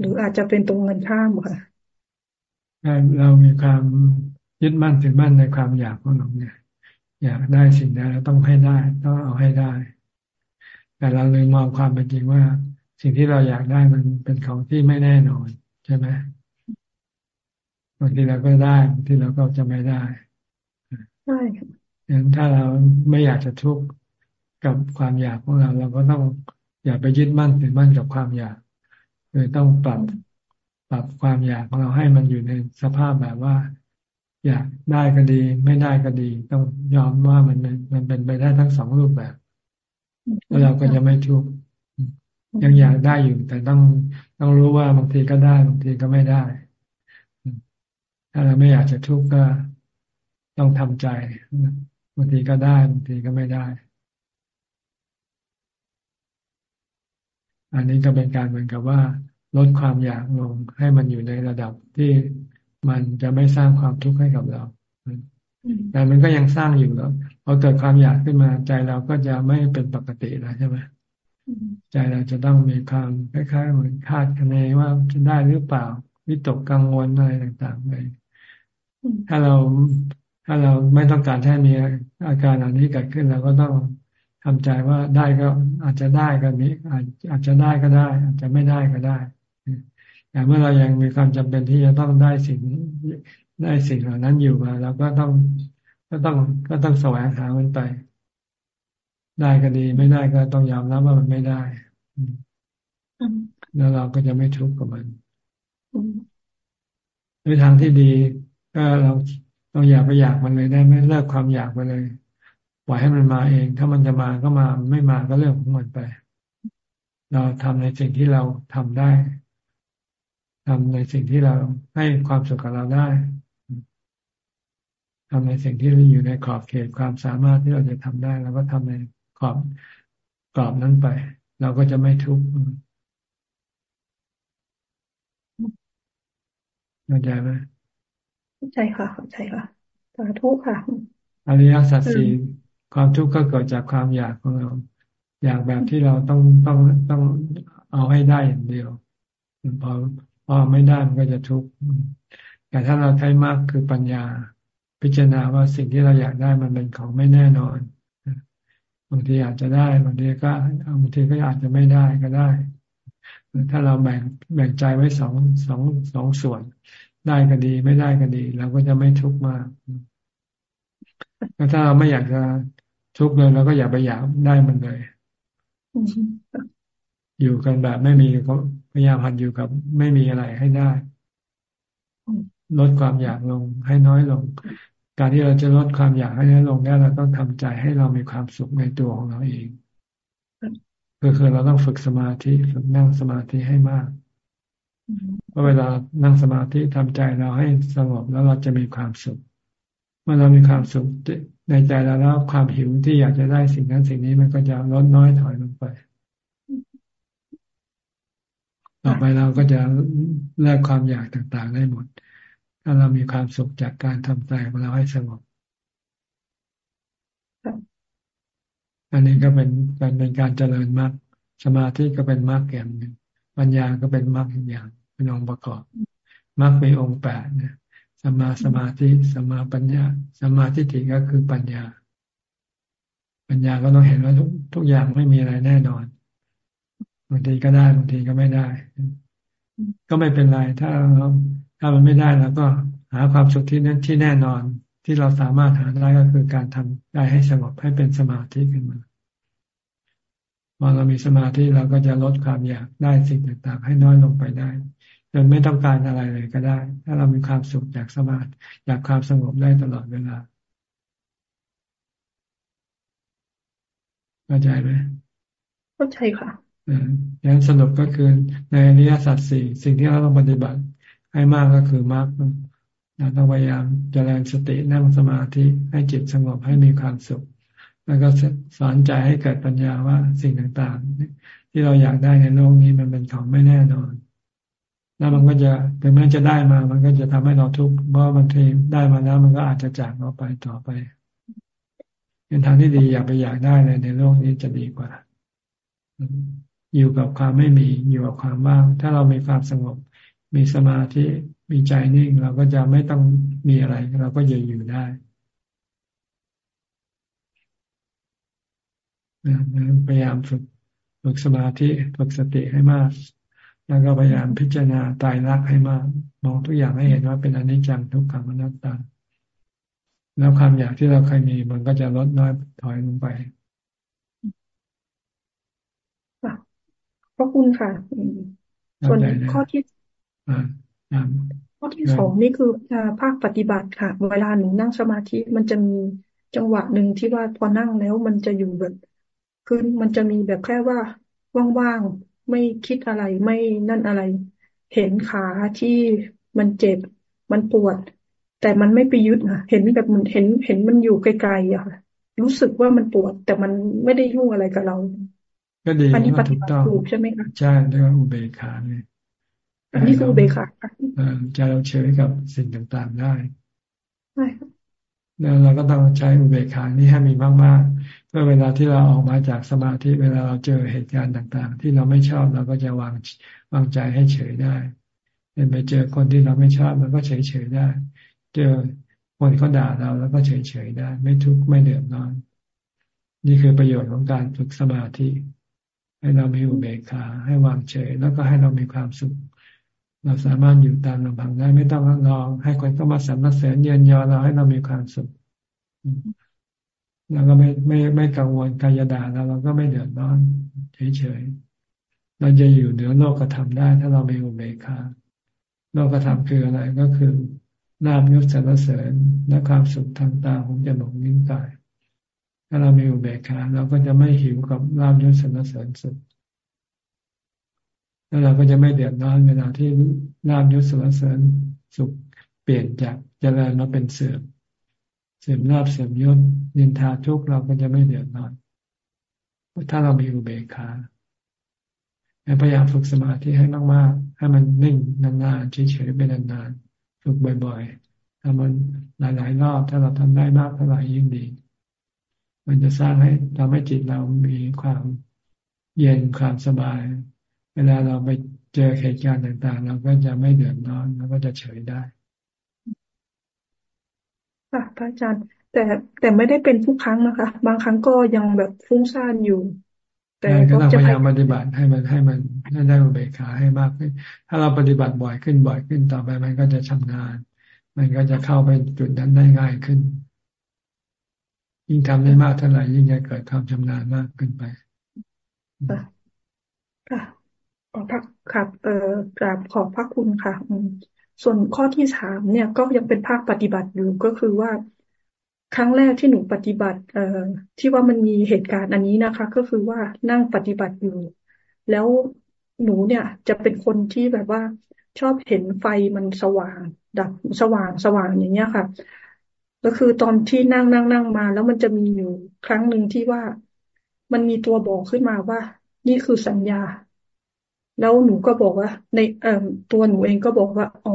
หรืออาจจะเป็นตรงเงินข้ามค่ะ
เรามีความยึดมั่นถือมั่นในความอยากของเราเนี่ย อยากได้สิ่งใดเราต้องให้ได้ ต้องเอาให้ได้ แต่เราเลยมองความเป็นจริงว่า สิ่งที่เราอยากได้มันเป็นของที่ไม่แน่นอน ใช่ไหมบางทีเราก็ได้บางทีเราก็จะไม่ได้
ใช่
ดังนั้นถ้าเราไม่อยากจะทุกข์กับความอยากของเรา เราก็ต้องอย่าไปยึดมั่นถือมั่นกับความอยาก คือต้องปรับปรับความอยากของเราให้มันอยู่ในสภาพแบบว่า อยากได้ก็ดี ไม่ได้ก็ดี ต้องยอมว่ามันมันเป็นไปได้ทั้งสองรูปแบบแล้วเราก็จะไม่ทุกข์ยังอยากได้อยู่ แต่ต้องต้องรู้ว่าบางทีก็ได้บางทีก็ไม่ได้ ถ้าเราไม่อยากจะทุกข์ก็ต้องทำใจบางทีก็ได้บางทีก็ไม่ได้ อันนี้ก็เป็นการเหมือนกับว่า ลดความอยากลงให้มันอยู่ในระดับที่มันจะไม่สร้างความทุกข์ให้กับเราแต่มันก็ยังสร้างอยู่แล้วพอเกิดความอยากขึ้นมาใจเราก็จะไม่เป็นปกติแล้วใช่ไหมใจเราจะต้องมีความคล้ายๆเหมือนคาดคะเนว่าจะได้หรือเปล่า วิตกกังวลอะไรต่างๆไปถ้าเราถ้าเราไม่ต้องการให้มีอาการเหล่านี้เกิดขึ้นเราก็ต้อง ทำใจว่าได้ก็อาจจะได้ก็นี้อาจอาจจะได้ก็ได้ อาจจะไม่ได้ก็ได้แต่เมื่อเรายังมีความจำเป็นที่จะต้องได้สิ่งได้สิ่งเหล่านั้นอยู่มาเราก็ต้องก็ต้องก็ต้องแสวงหามันไป ได้ก็ดีไม่ได้ก็ต้องยอมรับว่ามันไม่ได้แล้วเราก็จะไม่ทุกข์กับมันในทางที่ดี ก็เราเราอยากไปอยากมันเลยได้ไม่เลิกความอยากไปเลย ล่อยให้มันมาเอง ถ้ามันจะมาก็มาไม่มาก็เรื่องของมันไป เราทำในสิ่งที่เราทำได้ทำในสิ่งที่เราให้ความสุขกับเราได้ทำในสิ่งที่อยู่ในขอบเขตความสามารถที่เราจะทำได้เราก็ทำในขอบกรอบนั้นไป เราก็จะไม่ทุกข์เข้าใจไหม
เข้าใจค่ะเข้าใจค่ะสาธุค่ะ
อริยสัจสี่ ความทุกข์ก็เกิดจากความอยากของเรา อยากแบบที่เราต้องต้องต้องเอาให้ได้อย่างเดียวพอพอไม่ได้มันก็จะทุกข์แต่ถ้าเราใช้มากคือปัญญา พิจารณาว่าสิ่งที่เราอยากได้มันเป็นของไม่แน่นอนบางทีอาจจะได้บางทีก็บางทีก็อาจจะไม่ได้ก็ได้ ถ้าเราแบ่งแบ่งใจไว้สองสองสองส่วน ได้ก็ดีไม่ได้ก็ดีเราก็จะไม่ทุกข์มากแล้วถ้าเราไม่อยากจะ ทุกข์เลยเราก็อย่าไปอยากได้มันเลย อยู่กันแบบไม่มีพยายามหัดอยู่กับ ไม่มีอะไรให้ได้ ลดความอยากลงให้น้อยลง การที่เราจะลดความอยากให้น้อยลงได้เราต้องทำใจให้เรามีความสุขในตัวของเราเองก็คือเราต้องฝึกสมาธิฝึกนั่งสมาธิให้มากเพราะเวลานั่งสมาธิทำใจเราให้สงบแล้วเราจะมีความสุข เมื่อเรามีความสุข ในใจเราแล้วความหิวที่อยากจะได้สิ่งนั้นสิ่งนี้มันก็จะลดน้อยถอยลงไป ต่อไปเราก็จะเลิกความอยากต่างๆได้หมด ถ้าเรามีความสุขจากการทำใจของเราให้สงบอันนี้ก็เป็นการเป็นการเจริญมรรคสมาธิก็เป็นมรรคอย่างหนึ่งปัญญาก็เป็นมรรคอย่างเป็นองค์ประกอบมรรคมีองค์แปดเนี่ย สมาสมาธิสมาปัญญาสมาธิถิก็คือปัญญา ปัญญาก็ต้องเห็นว่าทุกทุกอย่างไม่มีอะไรแน่นอนบางทีก็ได้บางทีก็ไม่ได้ ก็ไม่เป็นไรถ้าถ้ามันไม่ได้แล้วก็หาความสุขที่นั้นที่แน่นอนที่เราสามารถหาได้ก็คือการทำใจให้สงบให้เป็นสมาธิขึ้นมาพอเรามีสมาธิเราก็จะลดความอยากได้สิ่งต่างๆ ให้น้อยลงไปได้ จนไม่ต้องการอะไรเลยก็ได้ ถ้าเรามีความสุขจากสมาธิจากความสงบได้ตลอดเวลาเข้าใจไหม
เข้าใจค่ะ
อ่าอย่างสรุปก็คือในอริยสัจสี่สิ่งที่เราต้องปฏิบัติให้มากก็คือมากเราต้องพยายามเจริญสตินั่งสมาธิให้จิตสงบให้มีความสุข แล้วก็สอนใจให้เกิดปัญญาว่าสิ่งต่างๆ ที่เราอยากได้ในโลกนี้มันเป็นของไม่แน่นอน แล้วมันก็จะถึงแม้จะได้มา มันก็จะทำให้เราทุกข์เพราะบางทีได้มาแล้ว มันก็อาจจะจากเราไปต่อไปเป็นทางที่ดีอย่าไปอยากได้เลยในโลกนี้จะดีกว่า อยู่กับความไม่มีอยู่กับความว่าง ถ้าเรามีความสงบ มีสมาธิมีใจนิ่ง เราก็จะไม่ต้องมีอะไร เราก็ยืนอยู่ได้พยายามฝึกฝึกสมาธิฝึกสติให้มาก แล้วก็พยายามพิจารณาตายรักให้มาก มองทุกอย่างให้เห็นว่าเป็นอนิจจังทุกขังอนัตตา แล้วความอยากที่เราเคยมีมันก็จะลดน้อยถอยลงไป
ขอบคุณค่ะส่วนข้อที่ข้อที่สองนี่คือภาคปฏิบัติค่ะ เวลาหนูนั่งสมาธิมันจะมีจังหวะหนึ่งที่ว่าพอนั่งแล้วมันจะอยู่แบบคือมันจะมีแบบแค่ว่าว่างๆ ไม่คิดอะไรไม่นั่นอะไร เห็นขาที่มันเจ็บ มันปวด แต่มันไม่ไปยึดนะเห็นแบบมันเห็นเห็นมันอยู่ไกลๆอะค่ะรู้สึกว่ามันปวด แต่มันไม่ได้ยุ่งอะไรกับเรา
ก็ดี
อันนี้ปฏิบัติ
ถู
กใช่ไหมคะ
ใช่เรียกว่าอุเบกขาเนี่ย
อันนี้คือเบค่ะ
ใจเราเฉยกับสิ่งต่างๆได้
ใช่
แล้วเราก็ต้องใช้อุเบกขานี้ให้มีมากๆ เพื่อเวลาที่เราออกมาจากสมาธิเวลาเราเจอเหตุการณ์ต่างๆ ที่เราไม่ชอบเราก็จะวางวางใจให้เฉยได้เป็นไปเจอคนที่เราไม่ชอบมันก็เฉยเฉยได้ เจอคนเขาด่าเราแล้วก็เฉยเฉยได้ ไม่ทุกข์ไม่เดือดร้อน นี่คือประโยชน์ของการฝึกสมาธิ ให้เรามีอุเบกขาให้วางเฉย แล้วก็ให้เรามีความสุข เราสามารถอยู่ตามลำพังได้ไม่ต้องรอให้คนเข้ามาสรรเสริญเยินยอเราให้เรามีความสุข เราก็ไม่ไม่ไม่กังวลใครจะด่าเราเราก็ไม่เดือดร้อนเฉยๆ เราจะอยู่เหนือโลกธรรมได้ ถ้าเรามีอุเบกขาโลกธรรมคืออะไรก็คือลาบยศสรรเสริญและความสุขทางตาหูจมูกนิ้วกาย ถ้าเรามีอุเบกขาเราก็จะไม่หิวกับลาบยศสรรเสริญสุขแล้วเราก็จะไม่เดือดร้อนเวลาที่ลาบยศสรรเสริญสุขเปลี่ยนจากเจริญมาเป็นเสื่อม เสื่อมลาบเสื่อมยศนินทาทุกเราก็จะไม่เดือดร้อนถ้าเรามีอุเบกขาพยายามฝึกสมาธิให้มากๆ ให้มันนิ่งนานๆเฉยๆไปนานๆฝึกบ่อยๆทำมันหลายๆรอบถ้าเราทำได้มากเท่าไหร่ยิ่งดี มันจะสร้างให้ทำให้จิตเรามีความเย็นความสบาย เวลาเราไปเจอเหตุการณ์ต่างๆ เราก็จะไม่เดือดร้อนเราก็จะเฉยได้
ค่ะพระอาจารย์ แต่แต่ไม่ได้เป็นทุกครั้งนะคะ บางครั้งก็ยังแบบฟุ้งซ่านอยู่
แต่ก็ต้องพยายามปฏิบัติให้มันให้มันให้ได้อุเบกขาให้มากขึ้น ถ้าเราปฏิบัติบ่อยขึ้นบ่อยขึ้นต่อไปมันก็จะชำนาญ มันก็จะเข้าไปจุดนั้นได้ง่ายขึ้น ยิ่งทำได้มากเท่าไหร่ยิ่งจะเกิดความชำนาญมากขึ้นไป
ค่ะค่ะขอพักครับเอ่อกราบขอบพระคุณค่ะ ส่วนข้อที่สามเนี่ยก็ยังเป็นภาคปฏิบัติอยู่ก็คือว่าครั้งแรกที่หนูปฏิบัติ เอ่อที่ว่ามันมีเหตุการณ์อันนี้นะคะ ก็คือว่านั่งปฏิบัติอยู่ แล้วหนูเนี่ยจะเป็นคนที่แบบว่าชอบเห็นไฟมันสว่าง ดับสว่างสว่างอย่างเงี้ยค่ะ ก็คือตอนที่นั่งนั่งนั่งมา แล้วมันจะมีอยู่ครั้งหนึ่งที่ว่ามันมีตัวบอกขึ้นมาว่า นี่คือสัญญา แล้วหนูก็บอกว่า ในเอ่อตัวหนูเองก็บอกว่า อ๋อ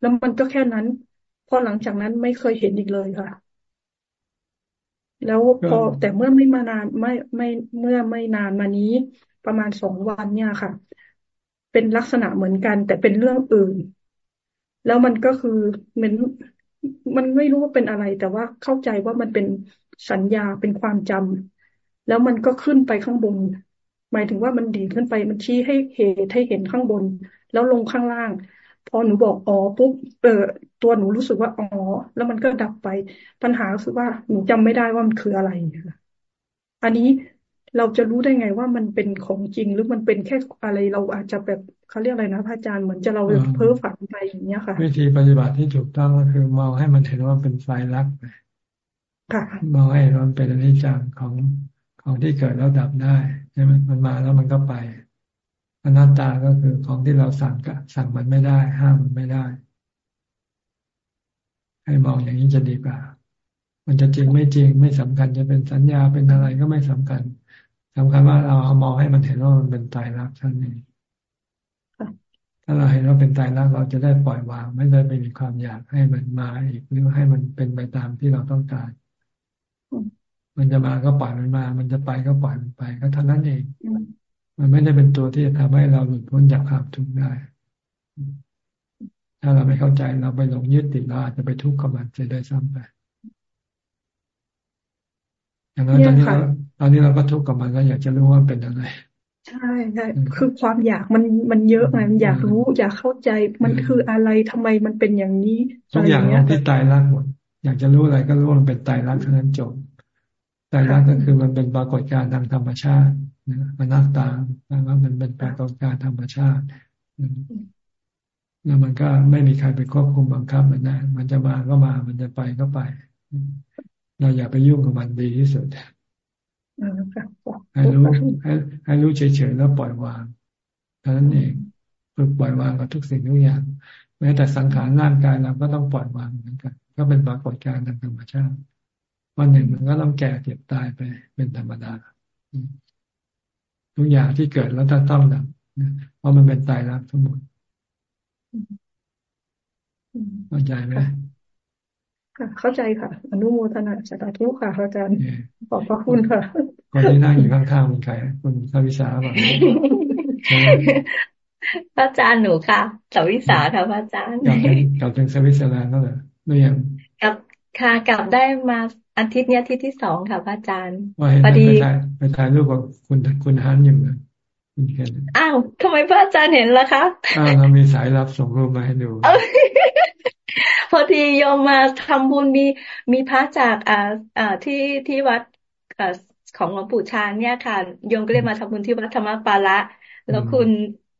แล้วมันก็แค่นั้น พอหลังจากนั้นไม่เคยเห็นอีกเลยค่ะ แล้วพอแต่เมื่อไม่มานานไม่ไม่เมื่อไม่นานมานี้ประมาณสองวันเนี่ยค่ะ เป็นลักษณะเหมือนกัน แต่เป็นเรื่องอื่น แล้วมันก็คือเหมือนมันไม่รู้ว่าเป็นอะไร แต่ว่าเข้าใจว่ามันเป็นสัญญาเป็นความจำแล้วมันก็ขึ้นไปข้างบน หมายถึงว่ามันดีขึ้นไปมันชี้ให้เหตุให้เห็นข้างบน แล้วลงข้างล่าง พอหนูบอกอ๋อปุ๊บเออตัวหนูรู้สึกว่าอ๋อแล้วมันก็ดับไป ปัญหาคือว่าหนูจำไม่ได้ว่ามันคืออะไรค่ะอันนี้เราจะรู้ได้ไงว่ามันเป็นของจริงหรือมันเป็นแค่อะไรเราอาจจะแบบเขาเรียกอะไรนะพระอาจารย์เหมือนจะเราเพ้อฝันไปอย่างเงี้ยค่ะ
วิธีปฏิบัติที่ถูกต้องก็คือมองให้มันเห็นว่าเป็นไฟลักไปมองให้มันเป็นอนิจจังของ ของที่เกิดแล้วดับได้ใช่ไหมมันมาแล้วมันก็ไปอนัตตาก็คือของที่เราสั่งกสั่งมันไม่ได้ ห้ามมันไม่ได้ ให้มองอย่างนี้จะดีกว่า มันจะจริงไม่จริงไม่สำคัญจะเป็นสัญญาเป็นอะไรก็ไม่สำคัญสำคัญว่าเราเอามองให้มันเห็นว่ามันเป็นตายรักท่านเองถ้าเราเห็นว่าเป็นตายรักเราจะได้ปล่อยวาง ไม่ได้ไปมีความอยากให้มันมาอีกหรือให้มันเป็นไปตามที่เราต้องการ มันจะมาก็ปล่อยมันมา มันจะไปก็ปล่อยมันไป ก็เท่านั้นเอง มันไม่ได้เป็นตัวที่จะทำให้เราหลุดพ้นจากความทุกข์ได้ ถ้าเราไม่เข้าใจเราไปหลงยึดติดเราอาจจะไปทุกข์กับมันจะได้ซ้ำไปอย่างนั้นตอนนี้เราตอนนี้เราก็ทุกข์กับมันแล้วอยากจะรู้ว่าเป็นอะไร
ใช่ใช่คือความอยากมันมันเยอะไงมันอยากรู้ อยากเข้าใจมันคืออะไรทำไมมันเป็นอย่างนี้
ทุกอย่างที่ตายรักหมดอยากจะรู้อะไรก็รู้มันเป็นตายรักเท่านั้นจบ ตายรักก็คือมันเป็นปรากฏการณ์ทางธรรมชาติมันนักตาแปลว่ามันเป็นปรากฏการธรรมชาติแล้วมันก็ไม่มีใครไปควบคุมบังคับมันได้มันจะมาก็มา มันจะไปก็ไป เราอย่าไปยุ่งกับมันดีที่สุดให้รู้ให้ให้รู้เฉยๆแล้วปล่อยวางเท่านั้นเองฝึกปล่อยวางกับทุกสิ่งทุกอย่าง แม้แต่สังขารร่างกายเราก็ต้องปล่อยวางเหมือนกัน ก็เป็นปรากฏการณ์ทางธรรมชาติ วันหนึ่งมันก็ต้องแก่เจ็บตายไปเป็นธรรมดา ทุกอย่างที่เกิดแล้วต้องต้องดับเพราะมันเป็นตายรักทั้งหมดเข้าใจไหม
เข้าใจค่ะ อนุโมทนาสาธุค่ะอาจารย์ขอบพระคุณค่ะ
คนที่นั่งอยู่ข้างๆมันใครคุณสวิสาบ่า
พระอาจารย์หนูค่ะสวิสาค่ะพระอาจารย์
กลับถึงสวิสแลนด์แล้วเหรอหรือยัง
กลับ ค่ะกลับได้มาอาทิตย์นี้อาทิตย์ที่สองค่ะพระอาจารย์
พอดีไปถ่ายไปถ่ายรูปกับคุณคุณฮันอยู่เลยคุณเคน
อ้าวทำไมพระอาจารย์เห็นล่ะคะ
อ้าวเรามีสายรับส่งรูปมาให้ดู
พอดีโยมมาทำบุญมีมีพระจากอ่าอ่าที่ที่วัดอ่าของหลวงปู่ชาเนี่ยค่ะโยมก็เลยมาทำบุญที่วัดธรรมปาระแล้วคุณ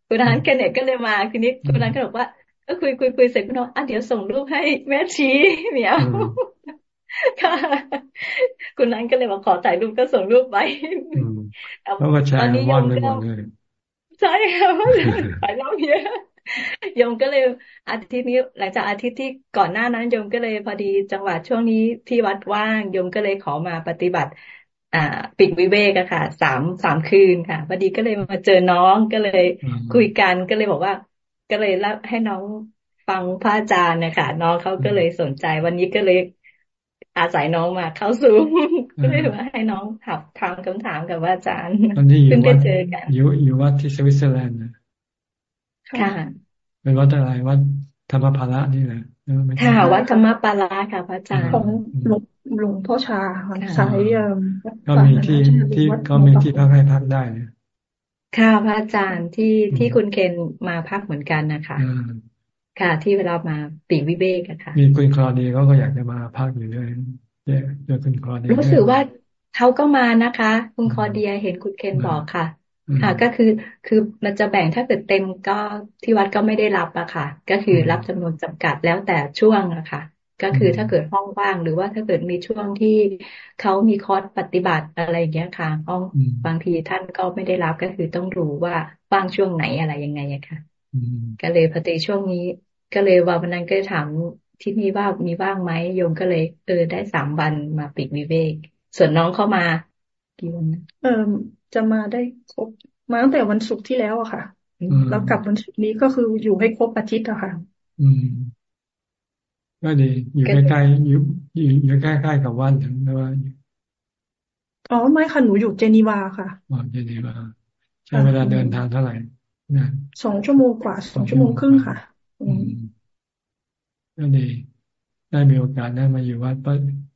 คุณนันเกเนตก็เลยมาทีนี้คุณนันก็บอกว่า ก็คุยคุยคุยเสร็จคุณน้องอะเดี๋ยวส่งรูปให้แม่ชีเหมียวค่ะคุณนั้นก็เลยบอกขอถ่ายรูปก็ส่งรูปไป
แล้วก็แชร์วันไปหมดเลย
ใช่ค่ะไปแล้วเนี่ยโยมก็เลยอาทิตย์นี้หลังจากอาทิตย์ที่ก่อนหน้านั้นโยมก็เลยพอดีจังหวะช่วงนี้ที่วัดว่างโยมก็เลยขอมาปฏิบัติ อ่า ปิดวิเวกอะค่ะสามสามคืนค่ะพอดีก็เลยมาเจอน้องก็เลย คุยกันก็เลยบอกว่า ก็เลยเล่าให้น้องฟังพระอาจารย์นะคะน้องเขาก็เลยสนใจ วันนี้ก็เลยอาศัยน้องมาเข้าซูมก็เลยว่าให้น้องถามถามคำถามกับอาจารย์
เพิ่งได้เจอกันอยู่อยู่วัดที่สวิตเซอร์แลนด์
ค่ะ
เป็นวัดอะไรวัดธรรมภาระนี่แหละ
ค่ะวัดธรรมปาระค่ะพระอาจารย์
ของหลวงหลวงพ่อชาสาย
ก็มีที่ที่ก็มีที่พักให้พักได้
ค่ะพระอาจารย์ที่ที่คุณเคนมาพักเหมือนกันนะคะค่ะ ที่เวลามาปีวิเวกอะค่ะ
มีคุณคลอดีเขาก็อยากจะมาพักอยู่ด้วยเจอคุณคลอดี
รู้สึกว่าเขาก็มานะคะ คุณคลอเดียเห็นคุณเคนบอกค่ะค่ะก็คือคือมันจะแบ่งถ้าเกิดเต็มก็ที่วัดก็ไม่ได้รับอะค่ะ ก็คือรับจำนวนจำกัดแล้วแต่ช่วงอะค่ะ ก็คือถ้าเกิดห้องว่าง หรือว่าถ้าเกิดมีช่วงที่เขามีคอร์สปฏิบัติอะไรอย่างเงี้ยค่ะห้องบางทีท่านก็ไม่ได้รับก็คือต้องรู้ว่าว่างช่วงไหนอะไรยังไงอะค่ะก็เลยพอดีช่วงนี้ ก็เลยว่าวันนั้นก็ถามที่นี่ว่ามีว่างไหมโยมก็เลย เออได้สามวันมาปิดวิเวก ส่วนน้องเข้ามากี่วันนะ
เออจะมาได้ครบมาตั้งแต่วันศุกร์ที่แล้วอะค่ะแล้วกลับวันศุกร์นี้ก็คืออยู่ให้ครบอาทิตย์อะค่ะ
อืม ก็ดี อยู่ใกล้ๆอยู่อยู่ใกล้ๆกับวันถึงหรือว่า
อ๋อไม่ค่ะหนูอยู่เจนีวาค่ะ
อ๋อเจนีวาใช้เวลาเดินทางเท่าไหร่
สองชั่วโมงกว่าสองชั่วโมงครึ่งค่ะ
ก็ดี ได้มีโอกาสได้มาอยู่วัด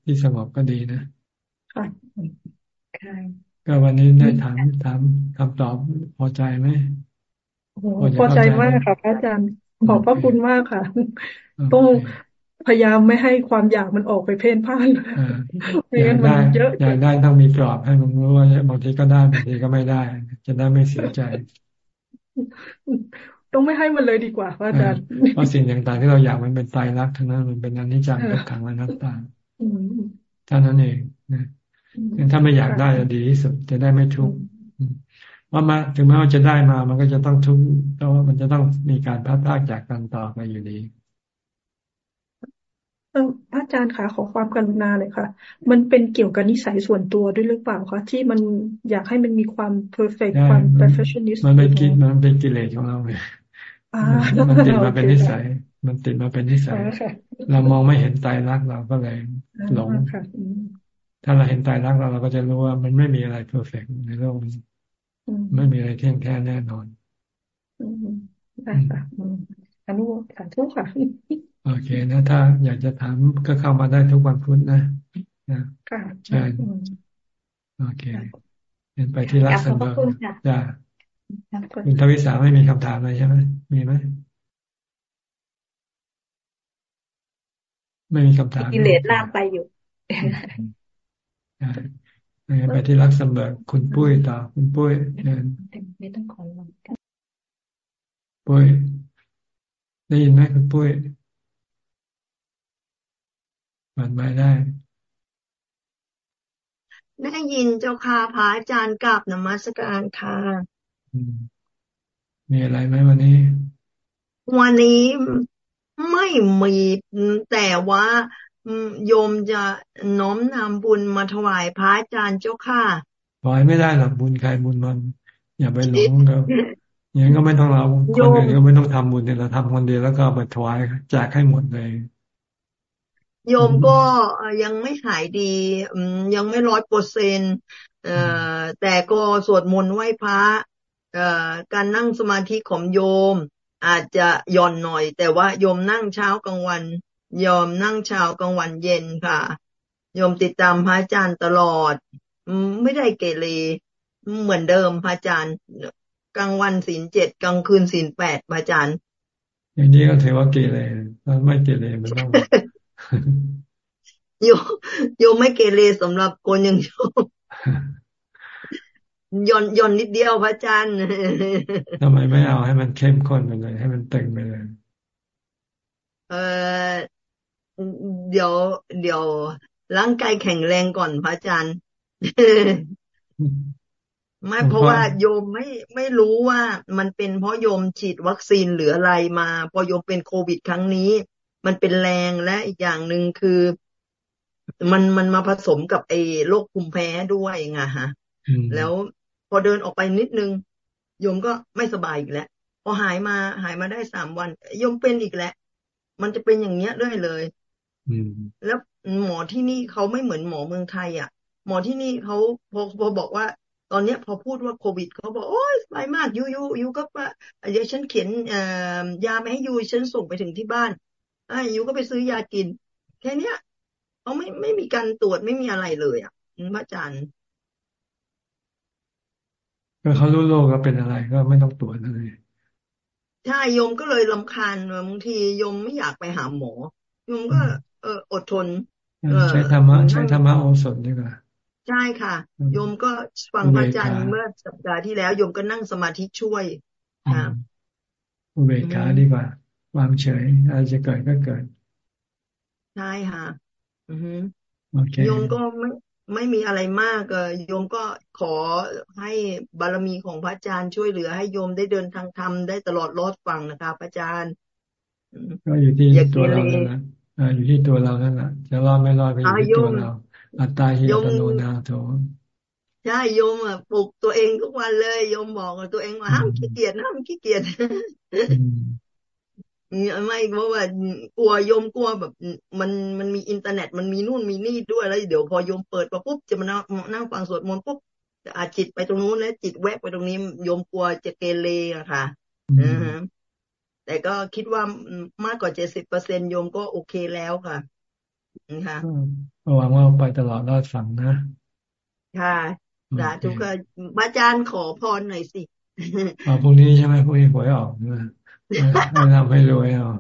ที่สงบก็ดีนะ
ค่ะ
ก็วันนี้ได้ถามถามคำตอบพอใจไหม
พอใจมากค่ะพระอาจารย์ขอบพระคุณมากค่ะต้อง พยายามไม่ให้ความอยากมันออกไปเพ่นพ่าน
ไม่งั้นมันเยอะอยากได้ต้องมีกรอบให้มันรู้ว่าบางทีก็ได้บางทีก็ไม่ได้ จะได้ไม่เสียใจ
ต้องไม่ให้มันเลยดีกว่าพระอาจารย์
เพราะสิ่งต่างๆที่เราอยากมันเป็นไตรลักษณ์ทั้งนั้นมันเป็นอนิจจังทุกขังและนัตตาเท่านั้นเองนะถ้าไม่อยากได้จะดีที่สุดจะได้ไม่ทุกข์ว่ามาถึงแม้ว่าจะได้มา มันก็จะต้องทุกข์เพราะว่ามันจะต้องมีการพัดพากจากกันต่อไปอยู่ดี
พระอาจารย์คะขอความกรุณาเลยค่ะ มันเป็นเกี่ยวกับนิสัยส่วนตัวด้วยหรือเปล่าคะที่มันอยากให้มันมีความ perfect ความ perfectionist
มันเป็นกิมันเป็นกิเลสของเราเลยมันติดมาเป็นนิสัย มันติดมาเป็นนิสัย เรามองไม่เห็นไตรลักษณ์เราก็เลยหลงถ้าเราเห็นไตรลักษณ์เราเราก็จะรู้ว่ามันไม่มีอะไร perfect ในโลกนี้ไม่มีอะไรเที่ยงแท้แน่นอน
ได้ค่ะอนุโมทนาทุกค่ะ
โอเคนะถ้าอยากจะถามก็เข้ามาได้ทุกวันพุธนะนะใช่โอเคเห็นไปที่รักสันเบอร์จ้าคุณทวิสาไม่มีคำถามอะไรใช่ไหมมีไหมไม่มีคำถาม
กิเลสลากไปอยู่
ไปที่รักสันเบิร์คุณปุ้ยต่อคุณปุ้ยเนี่ยไม่ต้องขอลงกันปุ้ยได้ยินไหมคุณปุ้ย มันไม่ได้
ได้ยินเจ้าค่ะพระอาจารย์กับนมัสการค่ะ
มีอะไรไหมวันนี้
วันนี้ไม่มีแต่ว่าโยมจะน้อมนำบุญมาถวายพระอาจารย์เจ้าค่ะ
ถวายไม่ได้หรอกบุญใครบุญมัน อย่าไปหลงครับอย่างนี้ก็ไม่ต้องเราคนอื่นก็ไม่ต้องทำบุญเนี่ยเราทำคนเดียวแล้วก็ไปถวายแจกให้หมดเลย
โยมก็ยังไม่หายดียังไม่ร้อยเปอร์เซ็นแต่ก็สวดมนต์ไหว้พระการนั่งสมาธิของโยม อาจจะย่อนหน่อย แต่ว่าโยมนั่งเช้ากลางวันยอมนั่งเช้ากลางวันเย็นค่ะโยมติดตามพระอาจารย์ตลอด ไม่ได้เกเรเหมือนเดิมพระอาจารย์กลางวันศีลเจ็ดกลางคืนศีลแปดอาจารย์
อย่างนี้ก็ถือว่าเกเรถ้าไม่เกเรมันต้อง
โยโยไม่เกเรสำหรับคนยังโยย่อนย่อนนิดเดียวพระอาจารย์
ทำไมไม่เอาให้มันเข้มข้นไปเลยให้มันตึงไปเลย
เออเดี๋ยว เดี๋ยวร่างกายแข็งแรงก่อนพระอาจารย์ไม่เพราะว่าโยมไม่ไม่รู้ว่ามันเป็นเพราะโยมฉีดวัคซีนหรืออะไรมา พอโยมเป็นโควิดครั้งนี้ มันเป็นแรงและอีกอย่างหนึ่งคือ มันมันมาผสมกับไอ้โรคภูมิแพ้ด้วยไงฮะแล้วพอเดินออกไปนิดนึงโยมก็ไม่สบายอีกแล้วพอหายมาหายมาได้สามวันโยมเป็นอีกแล้วมันจะเป็นอย่างเนี้ยเรื่อยเลยแล้วหมอที่นี่เขาไม่เหมือนหมอเมืองไทย อะ หมอที่นี่เขาพอพอบอกว่า ตอนเนี้ยพอพูดว่าโควิดเขาบอกโอ้ยสบายมากยูยูยูก็ว่าเดี๋ยวฉันเขียนเอ่อยามาให้ยูฉันส่งไปถึงที่บ้าน อ่ายูก็ไปซื้อยากิน แค่เนี้ยเขาไม่ไม่มีการตรวจไม่มีอะไรเลย อะพระอาจารย์
ก็เขารู้โรคก็เป็นอะไรก็ไม่ต้องตรวจเลย
ใช่โยมก็เลยลำคาญบางทีโยมไม่อยากไปหาหมอโยมก็ เอออดทน
ใช้ธรรมะใช้ธรรมะโอสถดีกว่า
ใช่ค่ะ โยมก็ฟังพระอาจารย์เมื่อสัปดาห์ที่แล้ว โยมก็นั่งสมาธิช่วยค่ะ
อุเบกขาดีกว่า วางเฉยอะไรจะเกิดก็เกิด
ใช่ค่ะ อือโยมก็ไม่ไม่มีอะไรมากเอโยมก็ขอให้บารมีของพระอาจารย์ช่วยเหลือให้โยมได้เดินทางธรรมได้ตลอดรอดฟังนะคะพระอาจารย์
ก็อยู่ที่ตัวเราแล้วนะอยู่ที่ตัวเรานั่นแหละจะรอดไม่รอดไปอยู่ที่ตัวเรา อัตตาหิตโนนาโถ
ใช่โยมอะปลุกตัวเองทุกวันเลยโยมบอกตัวเองว่าห้ามขี้เกียจห้ามขี้เกียจ ไม่เพราะว่ากลัวโยมกลัวแบบ มันมันมีอินเทอร์เน็ตมันมีนู่นมีนี่ด้วยแล้ว เดี๋ยวพอโยมเปิดมาปุ๊บจะมานั่งฟังสวดมนต์ปุ๊บอาจิตไปตรงนู้นแล้วจิตแวบไปตรงนี้โยมกลัวจะเกเรอะค่ะนะฮะแต่ก็คิดว่ามากกว่าเจ็ดสิบเปอร์เซ็นโยมก็โอเคแล้วค่ะนะคะ
หวังว่าไปตลอดรอดฝังนะ
ค่ะสาธุค่ะอาจารย์ขอพรหน่อยสิ
อ๋อพรุ่งนี้ใช่ไหมพรุ่งนี้หวยออกนะ ไม่ทำให้รวยอะ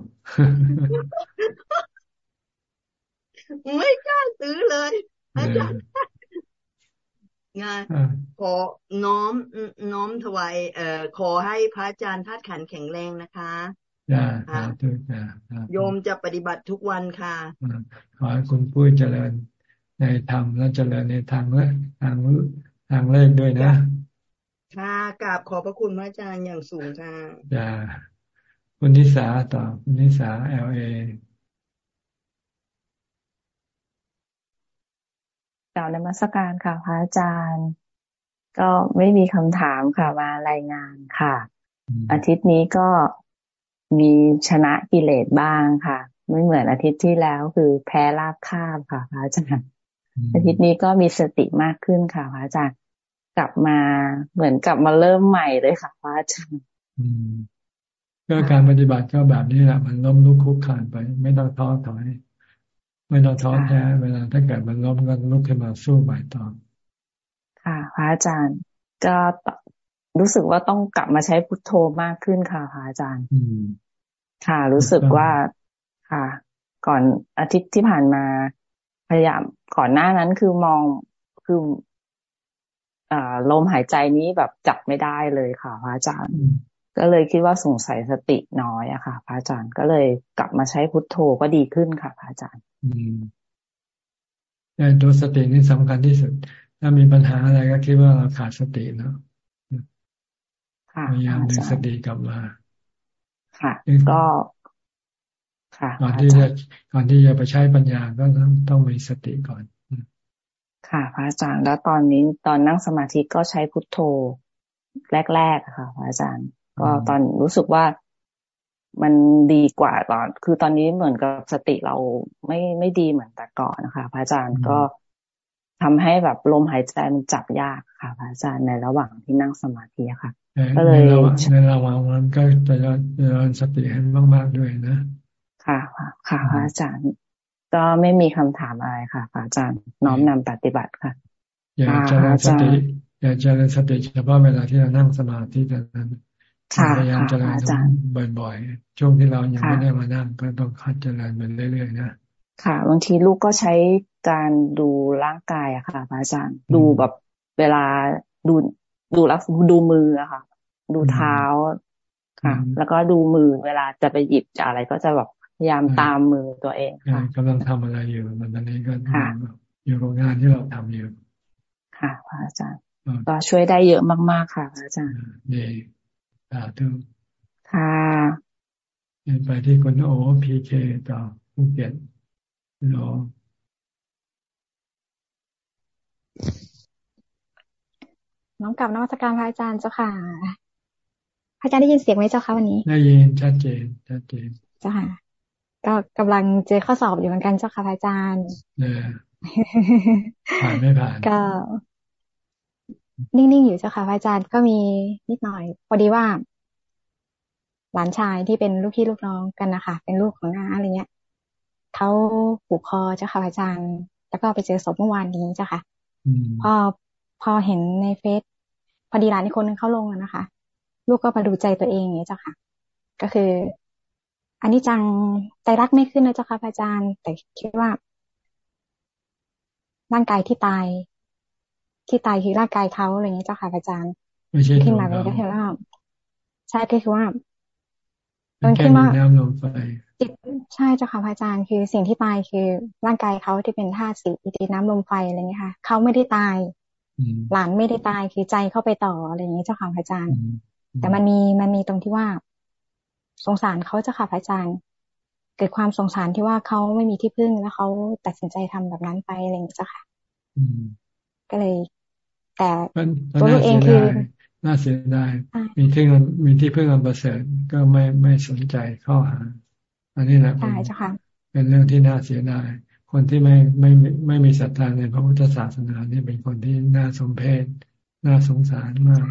ไม่กล้าซื้อเลยอาจารย์งานขอน้อมน้อมถวายเอ่อขอให้พระอาจารย์ธาตุขันแข็งแรงนะคะ
จ้าจ้าจ้า
โยมจะปฏิบัติทุกวันค่ะ
ขอให้คุณปุ้ยเจริญในธรรมและเจริญในทางเละทางทางเลขด้วยนะ
ค่ะกราบขอบพระคุณพระอาจารย์อย่างสูงค่ะ
จ้า คุณนิสาต่อคุณนิสาเอลเอ
กล่าวนมัสการค่ะพระอาจารย์ ก็ไม่มีคำถามค่ะมารายงานค่ะ อาทิตย์นี้ก็มีชนะกิเลสบ้างค่ะ ไม่เหมือนอาทิตย์ที่แล้วคือแพ้ลาบคาบค่ะพระอาจารย์อาทิตย์นี้ก็มีสติมากขึ้นค่ะพระอาจารย์กลับมาเหมือนกลับมาเริ่มใหม่เลยค่ะพระอาจารย์
ก็การปฏิบัติก็แบบนี้แหละ มันล้มลุกคุกคานไป ไม่ต้องท้อถอย ไม่ต้องท้อแท้เวลาถ้าเกิดมันล้มก็ลุกขึ้นมาสู้ใหม่ต่อ
ค่ะพระอาจารย์ก็รู้สึกว่าต้องกลับมาใช้พุทโธมากขึ้นค่ะพระอาจารย์ค่ะ รู้สึกว่าค่ะ ก่อนอาทิตย์ที่ผ่านมาพยายามก่อนหน้านั้นคือมองคืออ่าลมหายใจนี้แบบจับไม่ได้เลยค่ะพระอาจารย์ ก็เลยคิดว่าสงสัยสติน้อยอะค่ะ พระอาจารย์ก็เลยกลับมาใช้พุทโธก็ดีขึ้นค่ะ พระอาจารย์อืม
ตัวสตินี่สำคัญที่สุด ถ้ามีปัญหาอะไรก็คิดว่าเราขาดสติเนาะพยายามดึงสติกลับมา
ค่ะก็
ค่ะ ก่อนที่จะก่อนที่จะไปใช้ปัญญาก็ต้องต้องมีสติก่อน
ค่ะ พระอาจารย์แล้วตอนนี้ตอนนั่งสมาธิก็ใช้พุทโธแรกๆค่ะ พระอาจารย์ ก็ตอนรู้สึกว่ามันดีกว่าตอน คือตอนนี้เหมือนกับสติเราไม่ไม่ดีเหมือนแต่ก่อนนะคะ พระอาจารย์ก็ทำให้แบบลมหายใจมันจับยากค่ะ พระอาจารย์ในระหว่างที่นั่งสมาธิค่ะ
ก็เลยในระหว่างนั้นก็จะเจริญสติให้มากๆด้วยนะ
ค่ะ ค่ะพระอาจารย์ก็ไม่มีคำถามอะไรค่ะพระอาจารย์น้อมนำปฏิบัติค่ะ
อย่าเจริญสติอย่าเจริญสติเฉพาะเวลาที่เรานั่งสมาธิแต่นั้น พยายามเจริญบ่อยๆ ช่วงที่เรายังไม่ได้มานั่งก็ต้องคัดเจริญไปเรื่อยๆนะ
ค่ะ บางทีลูกก็ใช้การดูร่างกายอะค่ะพระอาจารย์ ดูแบบเวลาดูดูลักดูมืออะค่ะ ดูเท้าค่ะ แล้วก็ดูมือเวลาจะไปหยิบจะอะไรก็จะแบบพยายามตามมือตัวเองค่ะ
กำลังทำอะไรอยู่ตอนนี้ก็อยู่โรงงานที่เราทำอยู่
ค่ะพระอาจารย์ก็ช่วยได้เยอะมากๆค่ะพระอาจารย์
ดี สาธุ
ค่ะ
ไปที่คุณโอพีเคต่อภูเก็ตคุณโอ
น้องกลับนวัตการพระอาจารย์เจ้าค่ะ พระอาจารย์ได้ยินเสียงไหมเจ้าคะวันนี้
ได้ยินชัดเจนชัดเจน
เจ้าค่ะ ก็กำลังเจอข้อสอบอยู่เหมือนกันเจ้าค่ะพระอาจารย์
เนี่ยผ่านไม่ผ่าน
ก็ นิ่งๆอยู่เจ้าค่ะพระอาจารย์ก็มีนิดหน่อยพอดีว่า หลานชายที่เป็นลูกพี่ลูกน้องกันนะคะเป็นลูกของน้าอะไรเงี้ยเขาผูกคอเจ้าค่ะพระอาจารย์ แล้วก็ไปเจอศพเมื่อวานนี้เจ้าค่ะพอพอเห็นในเฟซพอดีหลานอีกคนนึงเขาลงนะคะ ลูกก็มาดูใจตัวเองอย่างนี้เจ้าค่ะ ก็คือ อันนี้จังใจรักไม่ขึ้นนะเจ้าค่ะพระอาจารย์ แต่คิดว่าร่างกายที่ตาย ที่ตายคือร่างกายเขาอะไรเงี้ยเจ้าค่ะอาจารย์ขึ้นมาเลยก็คือว่าใช่ก็คือว่า
มันขึ้นมา
จิตใช่เจ้าค่ะอาจารย์คือสิ่งที่ตายคือร่างกายเขาที่เป็นธาตุสีดินน้ำลมไฟอะไรเงี้ยค่ะเขาไม่ได้ตาย หลานไม่ได้ตายคือใจเข้าไปต่ออะไรอย่างนี้เจ้าค่ะอาจารย์ แต่มันมีมันมีตรงที่ว่า สงสารเขาเจ้าค่ะอาจารย์เกิดความสงสารที่ว่าเขาไม่มีที่พึ่งแล้วเขาตัดสินใจทำแบบนั้นไปอะไรอย่างนี้เจ้าค่ะ ก็เลย แต่
ตัวลูกเองคือน่าเสียดายมีที่มีที่พึ่งอันประเสริฐก็ไม่ไม่สนใจเข้าหา อันนี้แหละเป็นเรื่องที่น่าเสียดายคนที่ไม่ไม่ไม่มีศรัทธาในพระพุทธศาสนาเนี่ยเป็นคนที่น่าสมเพชน่าสงสารมาก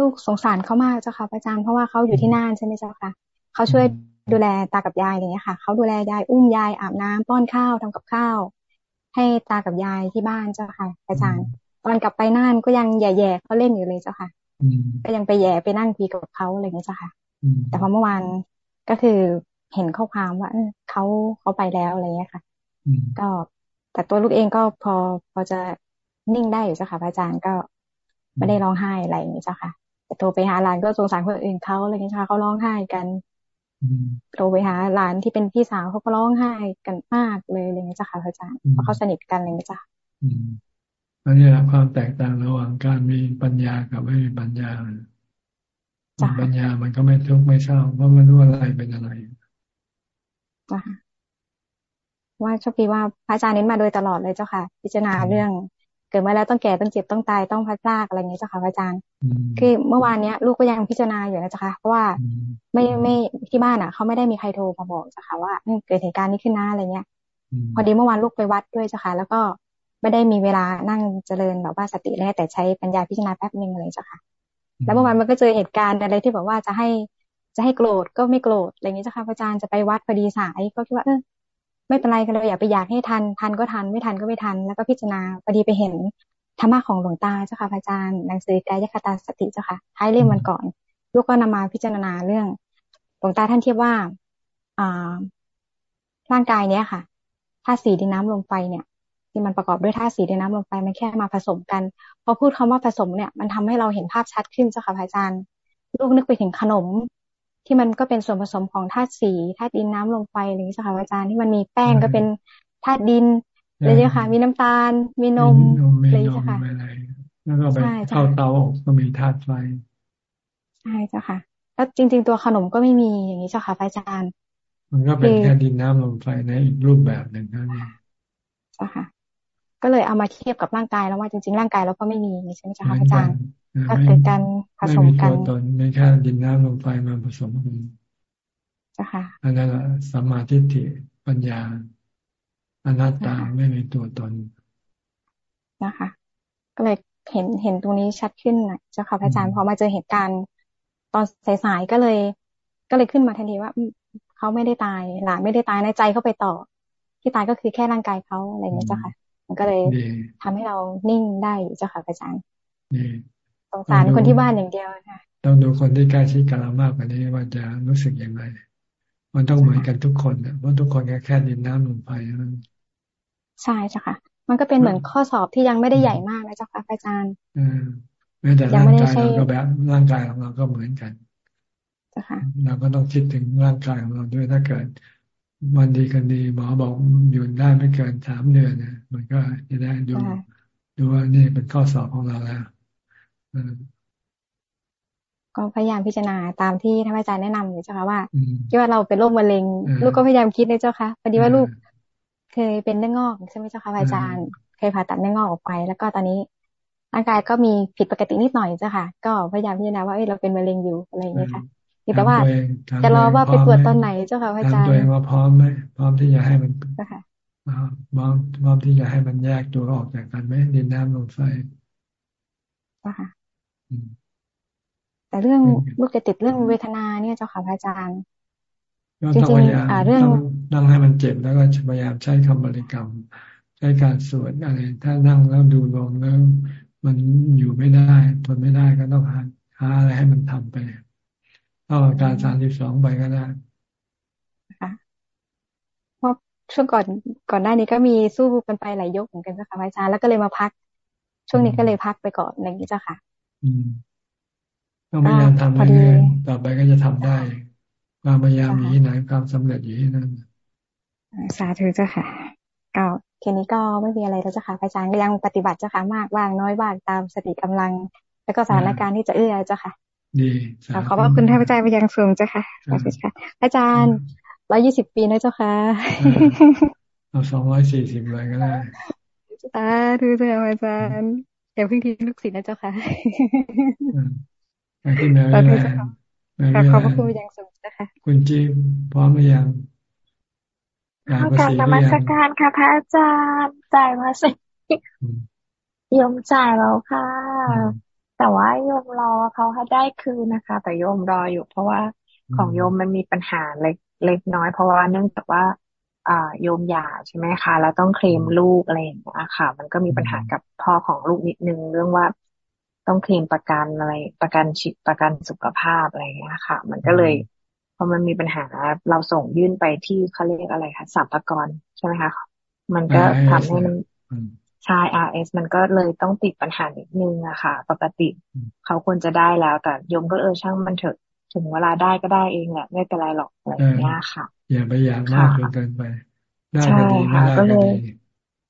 ลูกสงสารเขามากเจ้าค่ะอาจารย์เพราะว่าเขาอยู่ที่น่านใช่ไหมเจ้าค่ะเขาช่วยดูแลตากับยายอะไรเงี้ยค่ะเขาดูแลยายอุ้มยายอาบน้ำป้อนข้าวทำกับข้าว ให้ตากับยายที่บ้านเจ้าค่ะ อาจารย์ ตอนกลับไปน่านก็ยังแย่ๆเขาเล่นอยู่เลยเจ้าค่ะก็ยังไปแย่ไปนั่งคุยกับเขาอะไรเงี้ยเจ้าค่ะ แต่พอเมื่อวานก็คือเห็นข้อความว่าเขาเขาไปแล้วอะไรเงี้ยค่ะก็แต่ตัวลูกเองก็พอพอจะนิ่งได้อยู่เจ้าค่ะพระอาจารย์ก็ไม่ได้ร้องไห้อะไรอย่างนี้เจ้าค่ะแต่โทรไปหาหลานก็สงสารคนอื่นเขาอะไรเงี้ยค่ะเขาร้องไห้กัน โทรไปหาหลานที่เป็นพี่สาวเขาก็ร้องไห้กันมากเลยอะไรเงี้ยเจ้าค่ะพระอาจารย์เพราะเขาสนิทกันอะไรเงี้ยจ้ะ
อันนี้แหละความแตกต่างระหว่างการมีปัญญากับไม่มีปัญญาปัญญามันก็ไม่ทุกข์ไม่เศร้าเพราะมันรู้อะไรเป็นอะไร
ว่าโชคดีว่าพระอาจารย์เน้นมาโดยตลอดเลยเจ้าค่ะ พิจารณาเรื่อง เกิดมาแล้วต้องแก่ต้องเจ็บต้องตายต้องพัดพลากอะไรอย่างนี้เจ้าค่ะพระอาจารย์ คือเมื่อวานเนี้ย ลูกก็ยังพิจารณาอยู่นะเจ้าค่ะเพราะว่าไม่ไม่ที่บ้านอะเขาไม่ได้มีใครโทรมาบอกเจ้าค่ะว่าเกิดเหตุการณ์นี้ขึ้นนะอะไรเงี้ย พอดีเมื่อวานลูกไปวัดด้วยเจ้าค่ะแล้วก็ไม่ได้มีเวลานั่งเจริญแบบว่าสติแล้แต่ใช้ปัญญาพิจารณาแป๊บนึงเลยเจ้าค่ะ แล้วเมื่อวานมันก็เจอเหตุการณ์อะไรที่แบบว่าจะให้จะให้โกรธก็ไม่โกรธอะไรอย่างนี้เจ้าค่ะพระอาจารย์จะไปวัดพอดีสายก็คิดว่าเออ ไม่เป็นไรกันเลยอย่าไปอยากให้ทัน ทันก็ทันไม่ทันก็ไม่ทัน แล้วก็พิจารณาพอดีไปเห็นธรรมะของหลวงตาเจ้าค่ะพระอาจารย์หนังสือกายคตาสติเจ้าค่ะท้ายเล่มมันก่อน ลูกก็นำมาพิจารณาเรื่องหลวงตาท่านเทียบว่าอ่าร่างกายเนี้ยค่ะธาตุสีดินน้ำลมไฟเนี่ย ที่มันประกอบด้วยธาตุสีดินน้ำลมไฟมันแค่มาผสมกัน พอพูดคำว่าผสมเนี่ย มันทำให้เราเห็นภาพชัดขึ้นเจ้าค่ะพระอาจารย์ ลูกนึกไปถึงขนม ที่มันก็เป็นส่วนผสมของธาตุสีธาตุดินน้ำลมไฟอะไรอย่างนี้ค่ะอาจารย์ที่มันมีแป้งก็เป็นธาตุดินเลยเค่ะ มีน้ำตาล มีนมเลยค่ะ
แล้วก็ไปเข้าเตาก็มีธาตุไฟ
ใช่เจ้าค่ะ แล้วจริง ๆ ตัวขนมก็ไม่มีอย่างนี้เจ้าค่ะอาจารย์
มันก็เป็นแค่ดินน้ำลมไฟในอีกรูปแบบหนึ่งนั่นเอง
เจ้าค่ะ ก็เลยเอามาเทียบกับร่างกายแล้วว่าจริง ๆ ร่างกายเราก็ไม่มีใช่ไหมเจ้าค่ะอาจารย์ ก็เกิดการผสมกันไม่มีตัว
ตนไม่แค่ดินน้ำลมไฟมาผสมกัน
ค่ะ
อันนั้นแหละสมาธิิปัญญาอนัตตาไม่มีตัวตน
นะคะ ก็เลยเห็นเห็นตรงนี้ชัดขึ้นนะเจ้าค่ะพระอาจารย์พอมาเจอเหตุการณ์ ตอนสายๆก็เลย ก็เลยขึ้นมาทันทีว่าเขาไม่ได้ตายหลานไม่ได้ตายในใจเขาไปต่อ ที่ตายก็คือแค่ร่างกายเขาอะไรอย่างเงี้ยเจ้าค่ะ มันก็เลยทำให้เรานิ่งได้เจ้าค่ะอาจารย์ สงสารคนที่บ้านอย่างเดียวค่ะ
ต้องดูคนที่ใกล้ชิดกับเรามากกว่านี้ว่าจะรู้สึกอย่างไรมันต้องเหมือนกันทุกคนเพราะทุกคนแค่แค่ดินน้ำลมไฟนั้น
ใช่เจ้าค่ะ มันก็เป็นเหมือนข้อสอบที่ยังไม่ได้ใหญ่มากนะเจ้าค่ะอาจารย์
แม้แต่ร่างกายเราก็แบบร่างกายของเราก็เหมือนกันเราก็ต้องคิดถึงร่างกายของเราด้วยถ้าเกิดวันดีกันดีหมอบอกอยู่ได้ไม่เกินสามเดือนเนี่ยมันก็จะได้ดูดูว่านี่เป็นข้อสอบของเราแล้ว
ก็พยายามพิจารณาตามที่ท่านอาจารย์แนะนำอยู่เจ้าค่ะว่าคิดว่าเราเป็นโรคมะเร็ง ลูกก็พยายามคิดในเจ้าค่ะพอดีว่าลูกเคยเป็นเนื้องอกใช่ไหมเจ้าค่ะอาจารย์เคยผ่าตัดเนื้องอกออกไป แล้วก็ตอนนี้ร่างกายก็มีผิดปกตินิดหน่อยเจ้าค่ะ ก็พยายามพิจารณาว่าเอ้เราเป็นมะเร็งอยู่อะไรอย่างนี้ค่ะแต่ว่าจะรอว่าไปตรวจตอนไหนเจ้าค่ะอาจารย์
ตัวเองว่าพร้อมไหมพร้อมที่จะให้มันค่ะพร้อมพร้อมที่จะให้มันแยกตัวออกจากกันไหมดินน้ำลมไฟ
ค่ะ แต่เรื่องลูกจะติดเรื่องเวทนาเนี่ยเจ้าค่ะอาจารย์
จริงๆเรื่องนั่งให้มันเจ็บแล้วก็พยายามใช้คำบริกรรม ใช้การสวดอะไร ถ้านั่งแล้วดูลมแล้วมันอยู่ไม่ได้ทนไม่ได้ก็ต้องหาหาอะไรให้มันทำไปเอาอาการสามสิบสองไปก็ได้
ค่ะเพราะช่วงก่อนก่อนหน้านี้ก็มีสู้กันไปหลายยกเหมือนกันเจ้าค่ะอาจารย์แล้วก็เลยมาพัก ช่วงนี้ก็เลยพักไปก่อนอย่างนี้เจ้าค่ะ
อืม ต้องพยายามทำเรื่อยๆต่อไปก็จะทำได้ ความพยายามอยู่ที่ไหนความสำเร็จอยู่ที่นั่น
สาธุเจ้าค่ะก็แค่นี้ก็ไม่มีอะไรแล้วเจ้าค่ะอาจารย์ก็ยังปฏิบัติเจ้าค่ะมากบ้างน้อยบ้างตามสติกำลัง แล้วก็สถานการณ์ที่จะเอื้อเจ้าค่ะ
ดี
ขอบพระคุณท่านอาจารย์ไปยังสูงเจ้าค่ะขอบคุณค่ะ อาจารย์ร้อยยี่สิบปีนะเจ้าค่ะ
เอาสองร้อยสี่สิบเลยก็ได้
สาธุเจ้าอาจารย์ อย่าเพิ่งทิ้งลูกศิษย์นะเจ้าค่ะ
ที่แม่แล
ขอบพระคุณอย่างสูงนะคะ
คุณจีพร้อมหรือยัง
กาการนมัสการค่ะพระอาจารย์จ่ายมาสิยมจ่ายแล้วค่ะ แต่ว่าโยมรอเขาให้ได้คืนนะคะ แต่โยมรออยู่ เพราะว่าของโยมมันมีปัญหาเล็กเล็กน้อย เพราะว่าเนื่องจากว่าอ่า โยมหย่าใช่ไหมคะ แล้วต้องเคลมลูกอะไรอย่างเงี้ยค่ะ มันก็มีปัญหากับพ่อของลูกนิดนึงเรื่องว่าต้องเคลมประกันอะไรประกันชิประกันสุขภาพอะไรเงี้ยค่ะ มันก็เลยพอมันมีปัญหาเราส่งยื่นไปที่เขาเรียกอะไรคะสัมภากรใช่ไหมคะมันก็ทำให้มันใช่ RS มันก็เลยต้องติดปัญหานิดนึงอะค่ะ ปกติเขาควรจะได้แล้วแต่ยมก็เออช่างมันเถอะ ถึงเวลาได้ก็ได้เองแหละไม่เป็นไรหรอกอะไรอย่างเงี้ยค่ะ
อย่าไปอยากมากเกินไปได้ก็ดีไม่ได้ก็ดี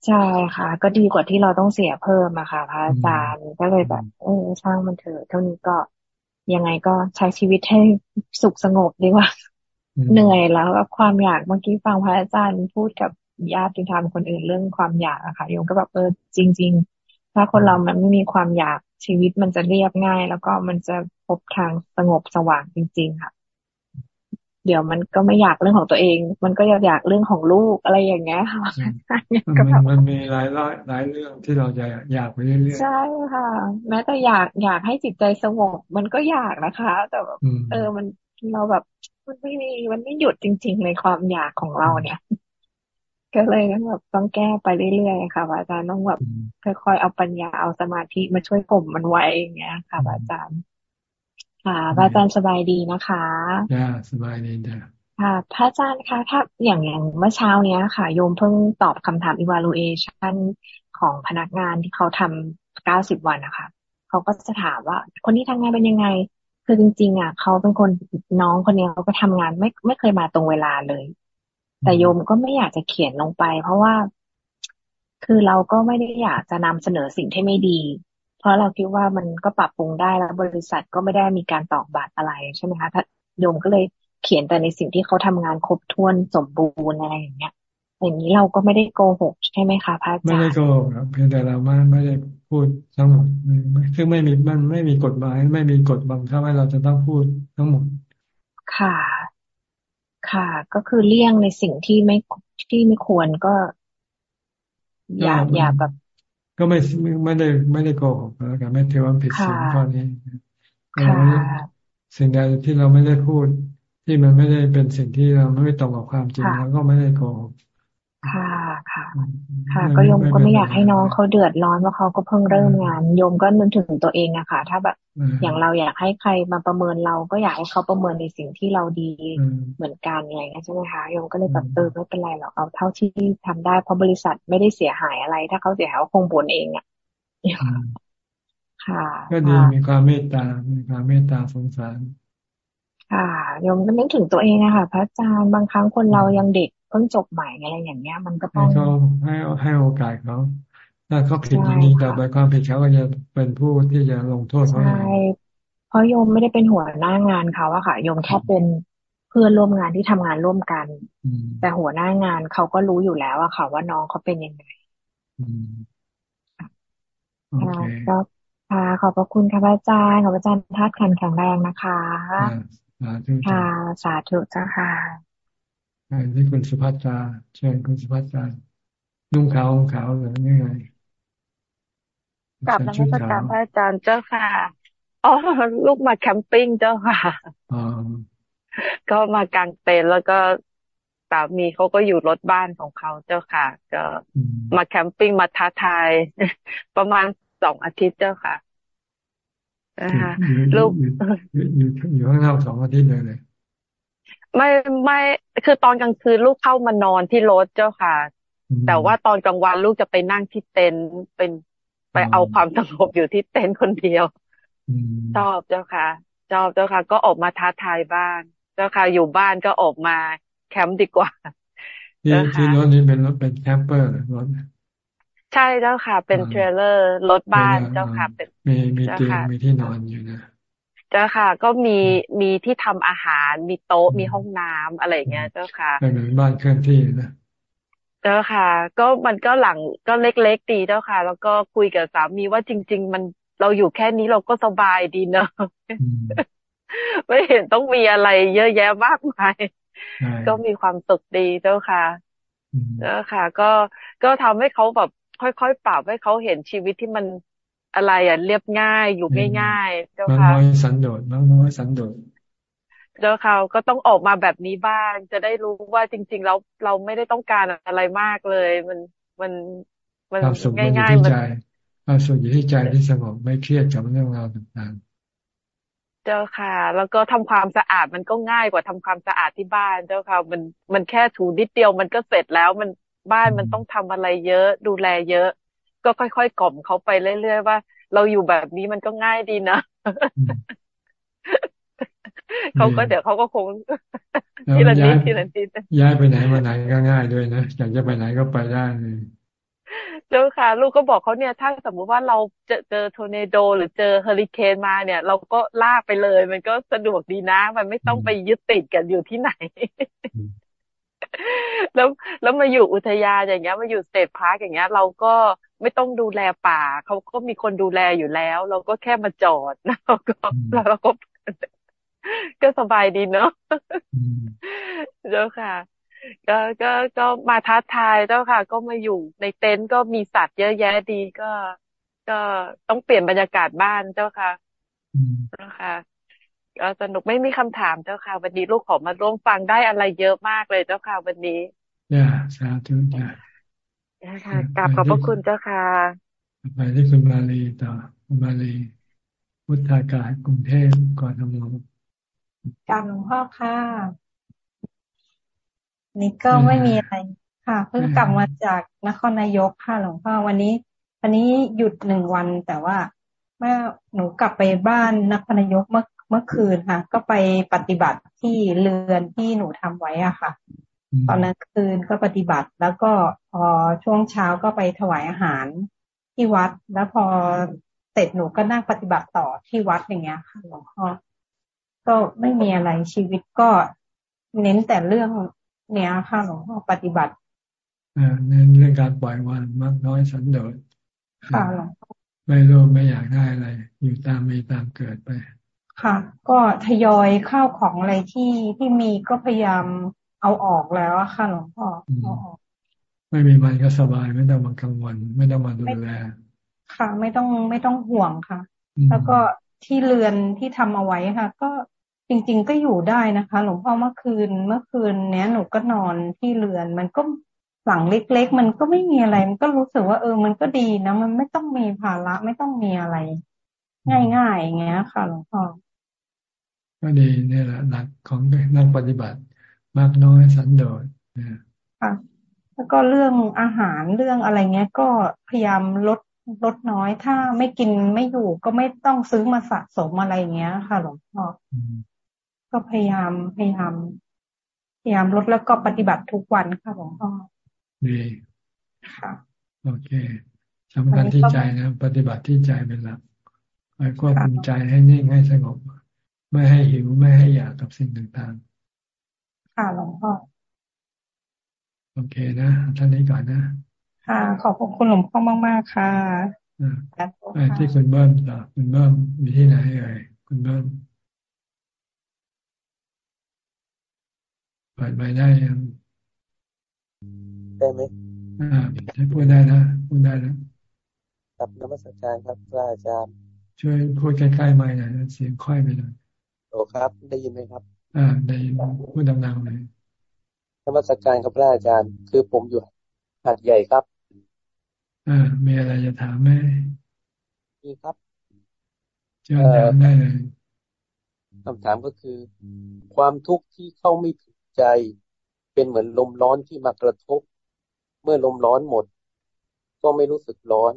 ใช่ค่ะ ก็ดีกว่าที่เราต้องเสียเพิ่มอะค่ะพระอาจารย์ก็เลยแบบเออช่างมันเถอะเท่านี้ก็ยังไงก็ใช้ชีวิตให้สุขสงบดีกว่า เหนื่อยแล้วกับความอยากเมื่อกี้ฟังพระอาจารย์พูดกับญาติธรรมคนอื่นเรื่องความอยากอะค่ะโยมก็แบบเออจริง ๆ ถ้าคนเรามันไม่มีความอยาก ชีวิตมันจะเรียบง่าย แล้วก็มันจะพบทางสงบสว่างจริง ๆ ค่ะ เดี๋ยวมันก็ไม่อยากเรื่องของตัวเอง มันก็อยากเรื่องของลูกอะไรอย่างเงี้ยค่ะ
มันมีหลายร้อยหลายเรื่องที่เราจะอยากไปเรื่อย
ๆใช่ค่ะ แม้แต่อยากอยากให้จิตใจสงบมันก็อยากนะคะ แต่แบบเออมันเราแบบมันไม่มีมันไม่หยุดจริง ๆ ในความอยากของเราเนี่ย ก็เลยแบบต้องแก้ไปเรื่อยๆค่ะอาจารย์ต้องแบบค่อยๆเอาปัญญาเอาสมาธิมาช่วยผมมันไว้อย่างเงี้ยค่ะอาจารย์ ค่ะพระอาจารย์สบายดีนะคะ
จ้าสบายดีจ้า
ค่ะพระอาจารย์คะถ้าอย่างอย่างเมื่อเช้าเนี้ยค่ะ โยมเพิ่งตอบคำถาม evaluation ของพนักงานที่เขาทำเก้าสิบวันนะคะเขาก็จะถามว่า คนที่ทำงานเป็นยังไง คือจริง ๆ อะเขาเป็นคนน้องคนนี้เขาก็ทำงานไม่ไม่เคยมาตรงเวลาเลย แต่โยมก็ไม่อยากจะเขียนลงไป เพราะว่าคือเราก็ไม่ได้อยากจะนำเสนอสิ่งที่ไม่ดี เพราะเราคิดว่ามันก็ปรับปรุงได้แล้วบริษัทก็ไม่ได้มีการตอกบัตรอะไรใช่ไหมคะถ้าโยมก็เลยเขียนแต่ในสิ่งที่เขาทำงานครบถ้วนสมบูรณ์อะไรอย่างเงี้ยอย่างนี้เราก็ไม่ได้โกหกใช่ไหมคะพระอาจารย์ไม่
ได้โกหกครับเพียงแต่เราไม่ไม่ได้พูดทั้งหมดซึ่งไม่มีมันไม่มีกฎหมาย ไม่มีกฎบังคับให้เราจะต้องพูดทั้งหมด
ค่ะ ค่ะ ก็คือเลี่ยงในสิ่งที่ไม่ที่ไม่ควรก็อย่าอย่าแบบ
ก็ไม่ไม่ได้ไม่ได้โกหกแล้วกันไม่ถือว่าผิดสิ่งข้อนี้สิ่งใดที่เราไม่ได้พูด ที่มันไม่ได้เป็นสิ่งที่เราไม่ตรงกับความจริงแล้วก็ไม่ได้โกหก
ค่ะค่ะ ค่ะ ก็โยมก็ไม่อยากให้น้องเขาเดือดร้อนว่าเขาก็เพิ่งเริ่มงานโยมก็นึกถึงตัวเองอะค่ะ ถ้าแบบอย่างเราอยากให้ใครมาประเมินเราก็อยากให้เขาประเมินในสิ่งที่เราดีเหมือนกันอะไรเงี้ยใช่ไหมคะโยมก็เลยแบบเออไม่เป็นไรหรอกเอาเท่าที่ทำได้เพราะบริษัทไม่ได้เสียหายอะไร ถ้าเขาเสียหายก็คงบ่นเองอะค่ะ
ก็ดีมีความเมตตา มีความเมตตาสงสาร
ค่ะโยมก็นึกถึงตัวเองนะคะพระอาจารย์บางครั้งคนเรายังเด็ก เพิ่งจบใหม่อะไรอย่างเงี้ย มันก็ต้อง
ให้เขาให้ให้โอกาสเขาถ้าเขาผิดจริงๆต่อไปความผิดเขาก็จะเป็นผู้ที่จะลงโทษเขาใช่
เพราะโยมไม่ได้เป็นหัวหน้างานเขาอะค่ะโยมแค่เป็นเพื่อนร่วมงานที่ทำงานร่วมกัน แต่หัวหน้างานเขาก็รู้อยู่แล้วอะค่ะ ว่าน้องเขาเป็นยังไงก็ค่ะขอบพระคุณค่ะอาจารย์ขอบอาจารย์ทัดขันแข็งแรงนะคะ ค่ะ สาธุเจ้าค่ะ
นี่คุณสุภัตราเชิญคุณสุภัตรานุ่งขาวนุ่งขาวหรือยังไง
กลับนมัสการพระอาจารย์เจ้าค่ะอ๋อลูกมาแคมปิ้งเจ้าค่ะก็มากางเต็นท์แล้วก็สามีเขาก็อยู่รถบ้านของเขาเจ้าค่ะ ก็มาแคมปิ้งมาท้าทาย ประมาณสองอาทิตย์เจ้าค่ะนะคะลูก
อยู่อยู่ข้างนอกสองอาทิตย์เลยเลย
ไม่ไม่คือตอนกลางคืนลูกเข้ามานอนที่รถเจ้าค่ะ แต่ว่าตอนกลางวันลูกจะไปนั่งที่เต็นท์เป็นไปเอาความสงบอยู่ที่เต็นท์คนเดียวชอบเจ้าค่ะชอบเจ้าค่ะ ก็ออกมาท้าทายบ้านเจ้าค่ะอยู่บ้านก็ออกมาแคมป์ดีกว่า
ที่ที่รถนี้เป็นรถเป็น camper รถ
ใช่เจ้าค่ะ เป็น trailer รถบ้านเจ้าค่ะ เป็น
มีมีเตียงมีที่นอนอยู่นะ
เจ้าค่ะ ก็มีมีที่ทำอาหาร มีโต๊ะมีห้องน้ำอะไรเงี้ย เจ้าค่ะ
เป็นเหมือนบ้านเคลื่อนที่นะ
เจ้าค่ะ ก็มันก็หลังก็เล็กๆดีเจ้าค่ะ แล้วก็คุยกับสามีว่าจริง ๆ มันเราอยู่แค่นี้เราก็สบายดีเนอะไม่เห็นต้องมีอะไรเยอะแยะมากมายก็มีความสุขดีเจ้าค่ะเจ้าค่ะ ก็ก็ทำให้เขาแบบค่อยๆปรับให้เขาเห็นชีวิตที่มัน อะไรอะเรียบง่ายอยู่ง่ายๆเจ้าค่ะน้
อยสันโดษน้อยสันโดษ
เจ้าค่ะก็ต้องออกมาแบบนี้บ้าง จะได้รู้ว่าจริง ๆ แล้วเราไม่ได้ต้องการอะไรมากเลย มันมัน
มันง่ายๆมันความสุขอยู่ที่ใจที่สงบไม่เครียดกับเรื่องราวต่าง
ๆ เจ้าค่ะ แล้วก็ทำความสะอาดมันก็ง่ายกว่าทำความสะอาดที่บ้านเจ้าค่ะ มันมันแค่ถูนิดเดียวมันก็เสร็จแล้วมันบ้านมันต้องทำอะไรเยอะดูแลเยอะ ก็ค่อยๆกล่อมเขาไปเรื่อยๆว่า เราอยู่แบบนี้มันก็ง่ายดีนะเขาก็เดี๋ยวเขาก็คง
ทีละนิดทีละนิดย้ายไปไหนมาไหนก็ง่ายด้วยนะอยากจะไปไหนก็ไปได้เลย
เจ้าค่ะ ลูกก็บอกเขาเนี่ย ถ้าสมมุติว่าเราเจอเจอโทเนโด หรือเจอเฮอริเคนมาเนี่ย เราก็ลากไปเลย มันก็สะดวกดีนะ มันไม่ต้องไปยึดติดกันอยู่ที่ไหน แล้วแล้วมาอยู่อุทยานอย่างเงี้ย มาอยู่ state park อย่างเงี้ย เราก็ไม่ต้องดูแลป่า เขาก็มีคนดูแลอยู่แล้ว เราก็แค่มาจอดแล้วก็แล้วเราก็ก็สบายดีเนาะเจ้าค่ะ ก็ก็ก็มาท้าทายเจ้าค่ะ ก็มาอยู่ในเต็นท์ก็มีสัตว์เยอะแยะดีก็ ก็ต้องเปลี่ยนบรรยากาศบ้านเจ้าค่ะเจ้าค่ะก็ สนุกไม่มีคำถามเจ้าค่ะ วันนี้ลูกขอมาร่วมฟังได้อะไรเยอะมากเลยเจ้าค่ะวันนี้
จ้าสาธุจ้า
ค่ะกราบขอบพระคุณเจ้าค่ะ
ไปที่คุณมาลีต่อคุณมาลีพุทธากาศกรุงเทพก่อนทำงาน
กราบหลวงพ่อค่ะ นี่ก็ไม่มีอะไรค่ะ เพิ่งกลับมาจากนครนายกค่ะหลวงพ่อวันนี้วันนี้หยุดหนึ่งวันแต่ว่าเมื่อหนูกลับไปบ้านนครนายกเมื่อ เมื่อคืนค่ะ ก็ไปปฏิบัติที่เรือนที่หนูทำไว้อะค่ะ ตอนนั้นคืนก็ปฏิบัติ แล้วก็พอช่วงเช้าก็ไปถวายอาหารที่วัด แล้วพอเสร็จหนูก็นั่งปฏิบัติต่อที่วัดอย่างเงี้ยค่ะหลวงพ่อก็ไม่มีอะไรชีวิตก็เน้นแต่เรื่องเนี้ยค่ะหลวงพ่อปฏิบัติ
อ่าเน้นเรื่องการปล่อยวางมากน้อยสันโดษ
ค่ะหลวงพ่อ
ไม่โลภไม่อยากได้อะไร อยู่ตามมีตามเกิดไป
ค่ะ ก็ทยอยข้าวของอะไรที่ที่มีก็พยายามเอาออกแล้วค่ะหลวงพ่อเอาออก
ไม่มีมันก็สบายไม่ต้องมากังวลไม่ต้องมาดูแล
ค่ะ ไม่ต้องไม่ต้องห่วงค่ะ แล้วก็ที่เรือนที่ทำเอาไว้ค่ะ ก็จริง ๆ ก็อยู่ได้นะคะ หลวงพ่อเมื่อคืนเมื่อคืนเนี้ยหนูก็นอนที่เรือน มันก็หลังเล็ก ๆ มันก็ไม่มีอะไร มันก็รู้สึกว่าเออ มันก็ดีนะ มันไม่ต้องมีภาระไม่ต้องมีอะไร ง่ายๆอย่างเงี้ยค่ะหลวงพ่อ
ก็ดีนี่แหละหลักของนักปฏิบัติมากน้อยสันโดษ
ค่ะแล้วก็เรื่องอาหารเรื่องอะไรเงี้ย ก็พยายามลดลดน้อยถ้าไม่กินไม่อยู่ ก็ไม่ต้องซื้อมาสะสมอะไรเงี้ย ค่ะ หลวงพ่อก็พยายามพยายามพยายามลดแล้วก็ปฏิบัติทุกวันค่ะหลวงพ่อ
ดีค่ะ โอเคสำคัญที่ใจนะ ปฏิบัติที่ใจเป็นหลัก คอยควบคุมใจให้นิ่งให้สงบ ไม่ให้หิวไม่ให้อยากกับสิ่งต่าง
ๆ ค่ะหลวงพ่อ
โอเคนะท่านนี้ก่อนนะ
ค่ะ ขอบคุณหลวงพ่อมาก ๆ ค่ะ
อ่าที่คุณเบิ้มต่อคุณเบิ้มมีที่ไหนเอ่ยคุณเบิ้มเปิดไปได้ยัง
ได้ไหม
อ่าให้พูดได้นะพูดได้นะ
ครับนมัสการครับพระอาจารย์
ช่วยพูดใกล้ๆไมค์หน่อยเสียงค่อยไปหน่อย
โอ้ครับ ได้ยินไหมครับ
อ่า ได้ยินพูดดังๆเลย
นมัสการครับพระอาจารย์ คือผมอยู่หาดใหญ่ครับ
อ่า มีอะไรจะถามไหม
มีครับ
เชิญถามได้เลย
คำถามก็คือ ความทุกข์ที่เข้าไม่ถึงใจ เป็นเหมือนลมร้อนที่มากระทบ เมื่อลมร้อนหมด ก็ไม่รู้สึกร้อน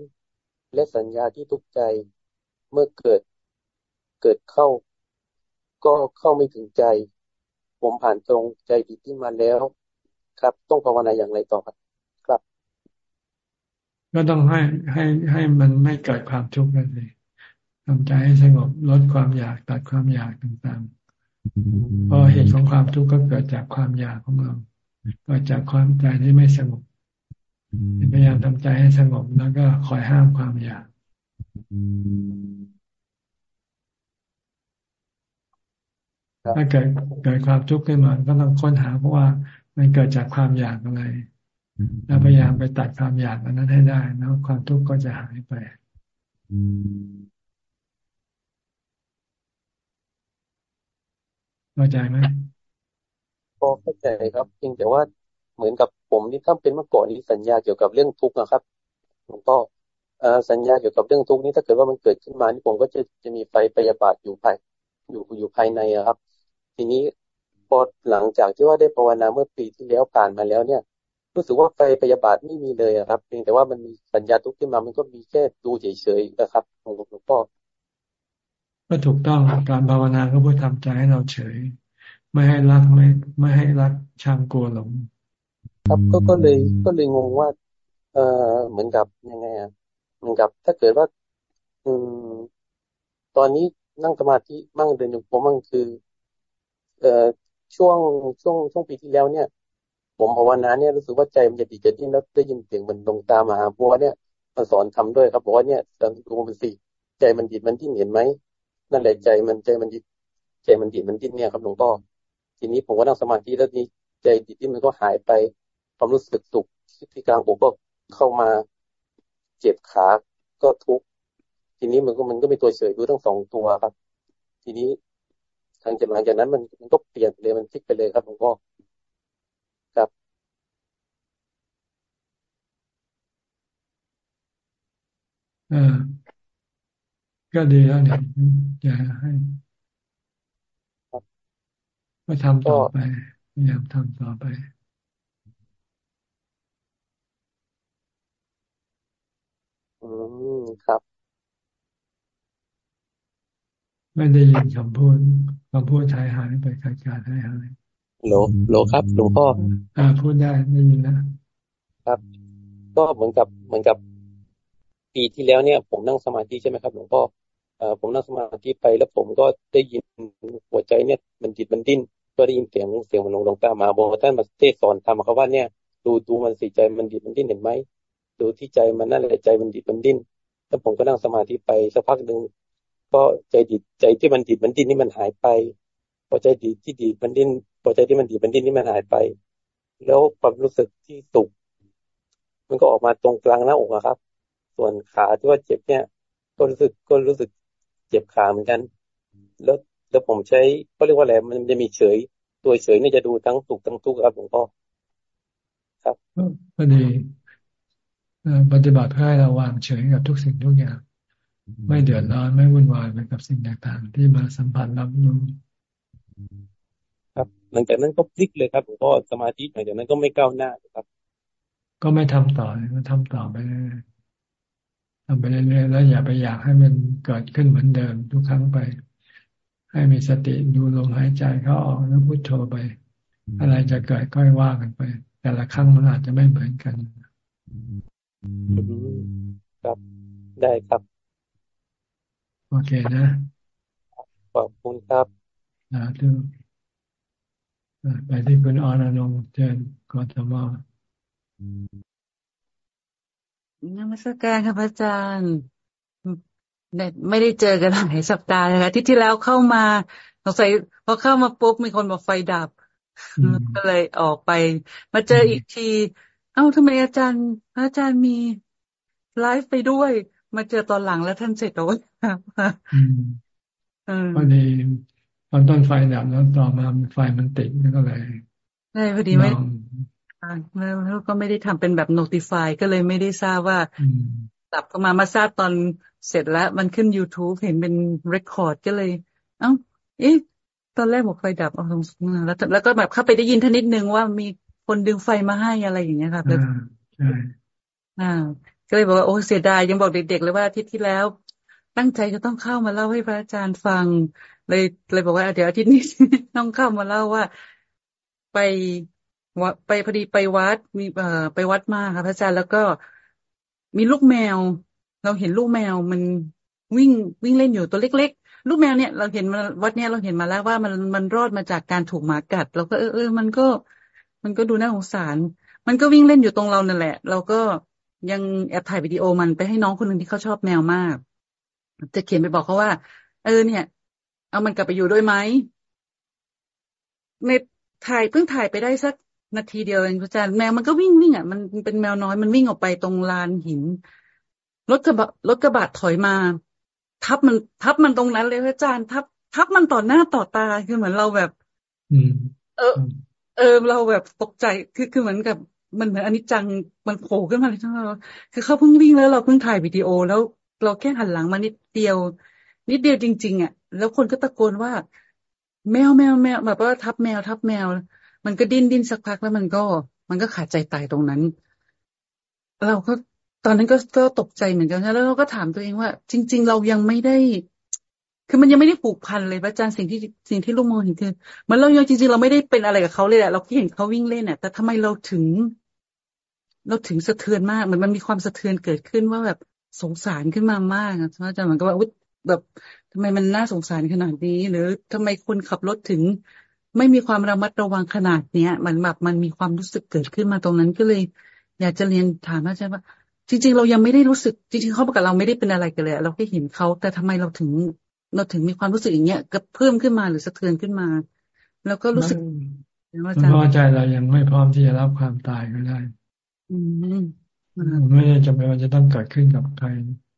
และสัญญาที่ทุกข์ใจ เมื่อเกิดเกิดเข้า ก็เข้าไม่ถึงใจ ผมผ่านตรงใจผิดที่มาแล้ว ครับ ต้องภาวนาอย่างไรต่อครับครับ
ก็ต้องให้ให้ให้มันไม่เกิดความทุกข์นั่นเองทำใจให้สงบลดความอยากตัดความอยากต่างๆ เพราะเหตุของความทุกข์ก็เกิดจากความอยากของเราเกิดจากความใจที่ไม่สงบพยายามทำใจให้สงบแล้วก็คอยห้ามความอยาก ถ้าเกิดเกิดความทุกข์ขึ้นมา ก็ต้องค้นหาเพราะว่ามันเกิดจากความอยากอะไรแล้วพยายามไปตัดความอยากนั้นให้ได้แล้วความทุกข์ก็จะหายไปเข้าใจไหม
พอเข้าใจครับจริงแต่ว่าเหมือนกับผมนี่ถ้าเป็นเมื่อก่อนนี้สัญญาเกี่ยวกับเรื่องทุกข์นะครับหลวงพ่อ สัญญาเกี่ยวกับเรื่องทุกข์นี้ถ้าเกิดว่ามันเกิดขึ้นมานี่ผมก็จะจะมีไฟปยาบาทอยู่ภายอยู่อยู่ภายในครับ ทีนี้พอหลังจากที่ว่าได้ภาวนาเมื่อปีที่แล้วผ่านมาแล้วเนี่ย รู้สึกว่าไฟปยาบาทไม่มีเลยครับเพียงแต่ว่ามันมีสัญญาทุกข์ขึ้นมามันก็มีแค่ดูเฉยๆนะครับหลวงพ่อ
ก็ถูกต้องการภาวนาก็เพื่อทำใจให้เราเฉย ไม่ให้รักไม่ไม่ให้รักชังกลัวหลง
ครับก็ก็เลยก็เลยงงว่า เออเหมือนกับยังไงอะ เหมือนกับ ถ้าเกิดว่า อืม ตอนนี้นั่งสมาธิมั่งเดินอยู่ผมมั่งคือ เอ่อช่วงช่วงช่วงปีที่แล้วเนี่ย ผมภาวนาเนี่ยรู้สึกว่าใจมันจะดีจะดิ้นแล้วได้ยินเสียงมันลงตามมาบัวเนี่ยมาสอนทำด้วยครับบอกว่าเนี่ยสังดูมันสิใจมันดีมันดิ้นเห็นไหมนั่นแหละใจมันใจมันดิใจมันดิมันดิ้นเนี่ยครับหลวงพ่อทีนี้ผมก็นั่งสมาธิแล้วนี้ใจดิที่มันก็หายไปความรู้สึกสุขที่กลางอกก็เข้ามา เจ็บขาก็ทุกทีนี้มันก็มันก็มีตัวเฉยอยู่ทั้งสองตัวครับ ทีนี้ทางจากหลังจากนั้นมันมันก็เปลี่ยนเลยมันพลิกไปเลยครับหลวงพ่อครับ
อ่าก็ดีแล้วเนี่ยอย่าให้ก็ทำต่อไปพยายามทำต่อไป
อืม ครับ
ไม่ได้ยินคำพูดคำพูดชายหายไปขาดการหายหาย
โหลโหลครับหลวงพ่อ
อ่า พูดได้ได้ยินนะ
ครับ ก็เหมือนกับเหมือนกับปีที่แล้วเนี่ย ผมนั่งสมาธิใช่ไหมครับหลวงพ่อผมนั่งสมาธิไปแล้วผมก็ได้ยินหัวใจเนี่ย มันจิตมันดิ้นก็ได้ยินเสียงเสียงมันลงลงตามาบอกท่านมาเทศสอนทำเขาว่าเนี่ย ดูดูมันสิใจมันดิดมันดิ้นเห็นไหม ดูที่ใจมันนั่นแหละใจมันดิดมันดิ้นแล้วผมก็นั่งสมาธิไปสักพักหนึ่งก็ใจดิดใจที่มันดิดมันดิ้นนี่มันหายไปพอใจดิดที่ดิดมันดิ้นพอใจที่มันดิดมันดิ้นนี่มันหายไป แล้วความรู้สึกที่สุขมันก็ออกมาตรงกลางหน้าอกครับ ส่วนขาที่ว่าเจ็บเนี่ย ก็รู้สึกก็รู้สึกเจ็บขาเหมือนกัน แล้วแล้วผมใช้เขาเรียกว่าอะไรมันจะมีเฉย ตัวเฉยนี่จะดูทั้งสุขทั้งทุกข์ครับหลวงพ่อครับ
ก็ดี ปฏิบัติให้เราวางเฉยกับทุกสิ่งทุกอย่าง ไม่เดือดร้อนไม่วุ่นวายไปกับสิ่งต่างๆ ที่มาสัมผัสรับรู้
ครับ หลังจากนั้นก็พลิกเลยครับหลวงพ่อสมาธิหลังจากนั้นก็ไม่ก้าวหน้าครับ
ก็ไม่ทำต่อก็ทำต่อไปเรื่อยทำไปเรื่อยๆแล้วอย่าไปอยากให้มันเกิดขึ้นเหมือนเดิมทุกครั้งไป ให้มีสติดูลมหายใจเข้าออกแล้วพุโทโธไป อะไรจะเกิดก็ว่ากันไป แต่ละครั้งมันอาจจะไม่เหมือนกัน
ครับได้ครับ
โอเคนะ
ขอบคุณครับ
นะทุกไปที่คุณอรนงเจนกทม
นมัสการค่ะพระอาจารย์ไม่ได้เจอกันหลายสัปดาห์เลยค่ะที่ที่แล้วเข้ามาสงสัยพอเข้ามาปุ๊บมีคนบอกไฟดับก็เลยออกไป มาเจออีกที เอ้าทำไมอาจารย์พระอาจารย์มีไลฟ์ไปด้วย มาเจอตอนหลังแล้วท่านเสร็จแล้ว
พอดีตอนต้นไฟดับแล้วต่อมาไฟมันติดก็เลย
ใช่พอดีไม่แล้วก็ไม่ได้ทำเป็นแบบ notify ก็เลยไม่ได้ทราบว่าตับก็มามาทราบตอนเสร็จแล้ว มันขึ้น youtube เห็นเป็น record ก็เลย เอ้าเอ๊ะตอนแรกบอกไฟดับเอาแล้วแล้วก็แบบเข้าไปได้ยินท่านิดนึงว่ามี คนดึงไฟมาให้อะไรอย่างเงี้ยค่ะ
ใช่
อ่า ก็เลยบอกว่าโอ้เสียดายยังบอกเด็กๆเลยว่าอาทิตย์ที่แล้ว ตั้งใจจะต้องเข้ามาเล่าให้พระอาจารย์ฟัง เลยเลยบอกว่าเดี๋ยวอาทิตย์นี้ต้องเข้ามาเล่าว่าไปวัดไปพอดีไปวัดมีเอ่อไปวัดมาค่ะพระอาจารย์แล้วก็มีลูกแมว เราเห็นลูกแมวมันวิ่งวิ่งเล่นอยู่ตัวเล็ก ๆ ลูกแมวเนี่ยเราเห็นมาวัดเนี่ยเราเห็นมาแล้วว่ามันมันรอดมาจากการถูกหมากัดเราก็เออเออมันก็ มันก็ดูน่าสงสาร มันก็วิ่งเล่นอยู่ตรงเรานั่นแหละ เราก็ยังแอบถ่ายวิดีโอมันไปให้น้องคนหนึ่งที่เขาชอบแมวมาก จะเขียนไปบอกเขาว่า เออเนี่ย เอามันกลับไปอยู่ด้วยไหมในถ่ายเพิ่งถ่ายไปได้สักนาทีเดียวเองพระอาจารย์แมวมันก็วิ่งวิ่งอะมันเป็นแมวน้อยมันวิ่งออกไปตรงลานหินรถกระบะรถกระบะถอยมา ทับมันทับมันตรงนั้นเลยพระอาจารย์ทับ ทับมันต่อหน้าต่อตาคือเหมือนเราแบบ
อืม
เออ เออเราแบบตกใจคือคือเหมือนกับมันเหมือนอันิจจังมันโผล่ขึ้นมาเลยทั้งเราคือเขาเพิ่งวิ่งแล้วเราเพิ่งถ่ายวิดีโอแล้วเราแค่หันหลังมานิดเดียว นิดเดียวจริง ๆอะแล้วคนก็ตะโกนว่า แมวแมวแมวแบบว่าทับแมวทับแมว มันก็ดิ้นดิ้นสักพักแล้วมันก็ มันก็ขาดใจตายตรงนั้น เราก็ตอนนั้นก็ก็ตกใจเหมือนกันแล้วเราก็ถามตัวเองว่า จริง ๆ เรายังไม่ได้ คือมันยังไม่ได้ผูกพันเลยพระอาจารย์สิ่งที่สิ่งที่ลูกมองเห็นคือมันเรายังจริงๆเราไม่ได้เป็นอะไรกับเขาเลยแหละเราแค่เห็นเขาวิ่งเล่นเนี่ยแต่ทำไมเราถึง เราถึงสะเทือนมากเหมือนมันมีความสะเทือนเกิดขึ้นว่าแบบสงสารขึ้นมามากพระอาจารย์มันก็ว่าแบบทำไมมันน่าสงสารขนาดนี้ หรือทำไมคนขับรถถึง ไม่มีความระมัดระวังขนาดเนี้ย มันแบบมันมีความรู้สึกเกิดขึ้นมาตรงนั้นก็เลย อยากจะเรียนถามอาจารย์ว่าจริง ๆ เรายังไม่ได้รู้สึกจริงๆเขาบอกกับเราไม่ได้เป็นอะไรกันเลยเราแค่เห็นเขาแต่ทำไมเราถึง เราถึงมีความรู้สึกอย่างเงี้ยก็เพิ่มขึ้นมาหรือสะเทือนขึ้นมา แล้วก็รู้สึก
ว่าเพราะใจเรายังไม่พร้อมที่จะรับความตายก็ได้
อืม
ไม่ได้จำเป็นว่าจะต้องเกิดขึ้นกับใคร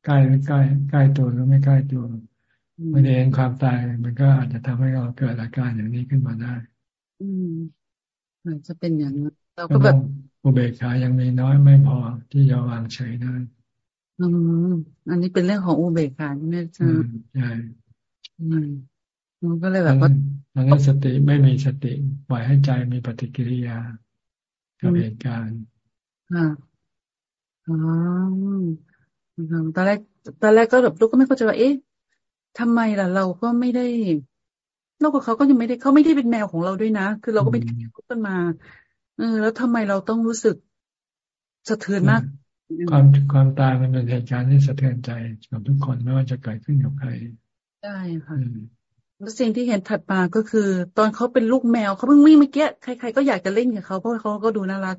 ใกล้หรือใกล้ใกล้ตัวหรือไม่ใกล้ตัวไม่ได้เห็นความตายมันก็อาจจะทำให้เราเกิดอาการอย่างนี้ขึ้นมาได้
อืมอาจจะเป็นอย่างนั้นเราก็แบบ
อุเบกขายังมีน้อยไม่พอที่จะวางเฉยได้
อืมอันนี้เป็นเรื่องของอุเบกขาใช่ไหมจ๊ะ
ใช่
มันก็เลยแบบว่า
ตอนนั้นสติไม่มีสติปล่อยให้ใจมีปฏิกิริยากับเหตุการณ์
อ่าอ๋อตอนแรกตอนแรกก็แบบลูกก็ไม่เข้าใจว่าเอ๊ะทำไมล่ะ เราก็ไม่ได้เรากับเขาก็ยังไม่ได้เขาไม่ได้เป็นแมวของเราด้วยนะ คือเราก็ไม่ได้คบกันมา เออ แล้วทำไมเราต้องรู้สึกสะเทือนมาก
ความความตายมันเป็นเหตุการณ์ที่สะเทือนใจกับทุกคนไม่ว่าจะเกิดขึ้นกับใคร
ใช่ค่ะแล้วสิ่งที่เห็นถัดมาก็คือ ตอนเขาเป็นลูกแมวเขาเพิ่งวิ่งเมื่อกี้ใครๆก็อยากจะเล่นกับเขาเพราะเขาก็ดูน่ารัก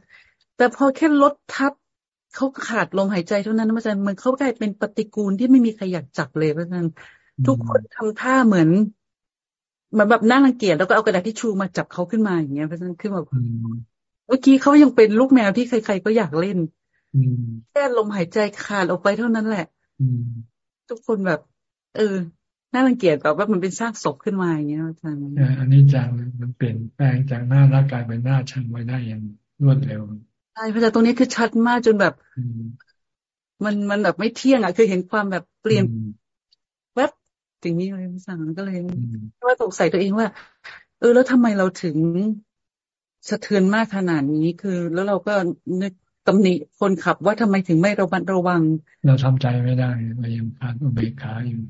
แต่พอแค่ลดทับเขาขาดลมหายใจเท่านั้นอาจารย์มันเขากลายเป็นปฏิกูลที่ไม่มีใครอยากจับเลยเพราะฉะนั้นทุกคนทำท่าเหมือนเหมือนแบบน่ารังเกียจแล้วก็เอากระดาษที่ชูมาจับเขาขึ้นมาอย่างเงี้ยเพราะฉะนั้นคือแบบเมื่อกี้เขายังเป็นลูกแมวที่ใครๆก็อยากเล่นแค่ลมหายใจขาดออกไปเท่านั้นแหละทุกคนแบบ เออ น่ารังเกียจแบบว่ามันเป็นซากศพขึ้นมาอย่างเงี้ยอาจารย์
อันนี้จังมันเปลี่ยนแปลงจากหน้ารักกลายเป็นหน้าชังไว้ได้อย่างรวดเร็ว
ช่พระอาจารย์ตรงนี้คือชัดมากจนแบบ มันมันแบบไม่เที่ยงอะคือเห็นความแบบเปลี่ยนแวบอย่างนี้เลยพระอาจารย์ก็เลยว่าสงสัยตัวเองว่า เออ แล้วทำไมเราถึงสะเทือนมากขนาดนี้คือ แล้วเราก็นึกตำหนิคนขับว่าทำไมถึงไม่ระมัดระวัง
เราทำใจไม่ได้เรายังขาดอุเบกขาอยู่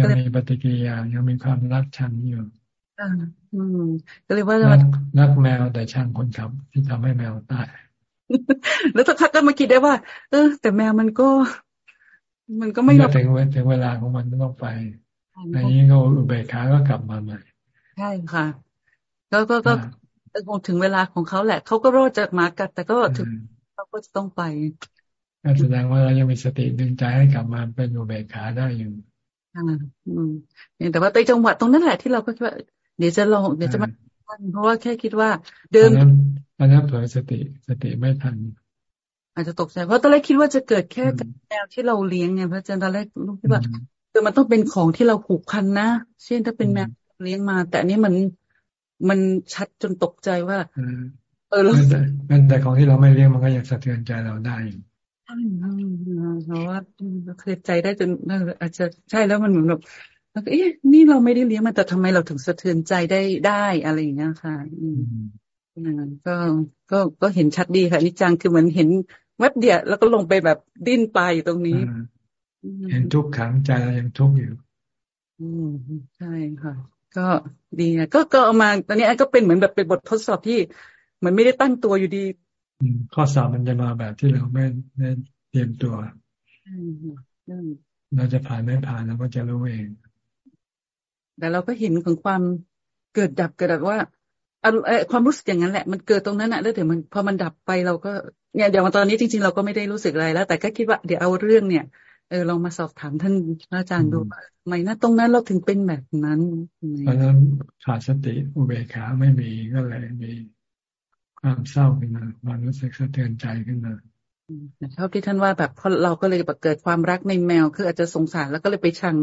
ยังมีปฏิกิริยายังมีความรักชังอยู่
อืมก็เลยว่า
รักแมวแต่ช่างคนขับ ที่ทำให้แมวตาย
แล้วสักพักก็มาคิดได้ว่า เออ แต่แมวมันก็ มันก็ไม่
ถึงถึงเวลาของมันต้องไปในนี้ก็อุเบกขาก็กลับมาใหม่
ใช่ค่ะก็ก็ก็คงถึงเวลาของเขาแหละเขาก็รอดจากหมากัด แต่ก็ถึงเขาก็จะต้องไป
แสดงว่าเรายังมีสติดึงใจให้กลับมาเป็นอุเบกขาได้อยู่
อ่าอืมแต่ว่าในจังหวะตรงนั้นแหละที่เราก็คิดว่าเดี๋ยวจะลองเดี๋ยวจะมาเพราะว่าแค่คิดว่า เดิม
อันนั้นเผยสติสติไม่ทัน
อาจจะตกใจเพราะตอนแรกคิดว่าจะเกิดแค่กับแมวที่เราเลี้ยงไงพระอาจารย์ตอนแรกลูกคิดว่าคือมันต้องเป็นของที่เราผูกพันนะเช่นถ้าเป็นแมวเลี้ยงมา แต่อันนี้มันมันชัดจนตกใจว่า
เออเราแต่ของที่เราไม่เลี้ยงมันก็ยังสะเทือนใจเราได้
ใช่ เพราะว่าเคลียใจได้จนอาจจะใช่แล้วมันเหมือนแบบแล้วก็เอ๊ะนี่เราไม่ได้เลี้ยงมันแต่ทำไมเราถึงสะเทือนใจได้ได้อะไรอย่างเงี้ยค่ะ อืมก็ก็ก็เห็นชัดดีค่ะนิจังคือเหมือนเห็นแวบเดียวแล้วก็ลงไปแบบดิ้นไปตรงนี้
เห็นทุกขังใจเรายังทุกข์อยู่
อืมใช่ค่ะ ก็ดีนะก็ก็เอามาตอนนี้ก็เป็นเหมือนแบบเป็นบททดสอบที่เหมือนไม่ได้ตั้งตัวอยู่ดี
ข้อสอบมันจะมาแบบที่เราไม่ได้เตรียมตัวเราจะผ่านไม่ผ่านเราก็จะรู้เอง
แต่เราก็เห็นของความเกิดดับเกิดดับว่าความรู้สึกอย่างนั้นแหละ มันเกิดตรงนั้นอะแล้วเดี๋ยวมันพอมันดับไปเราก็เนี่ยเดี๋ยวตอนนี้จริงๆเราก็ไม่ได้รู้สึกอะไรแล้ว แต่ก็คิดว่าเดี๋ยวเอาเรื่องเนี่ยเออลองมาสอบถามท่านอาจารย์ดูว่าทำไมนะตรงนั้นเราถึงเป็นแบบนั้น
เพราะนั้นขาดสติอุเบกขาไม่มีก็เลยมี ความเศร้าขึ้นมาความรู้สึกสะเทือนใจขึ้นมา
ชอบที่ท่านว่าแบบเพราะเราก็เลยแบบเกิดความรักในแมว คืออาจจะสงสารแล้วก็เลยไปชัง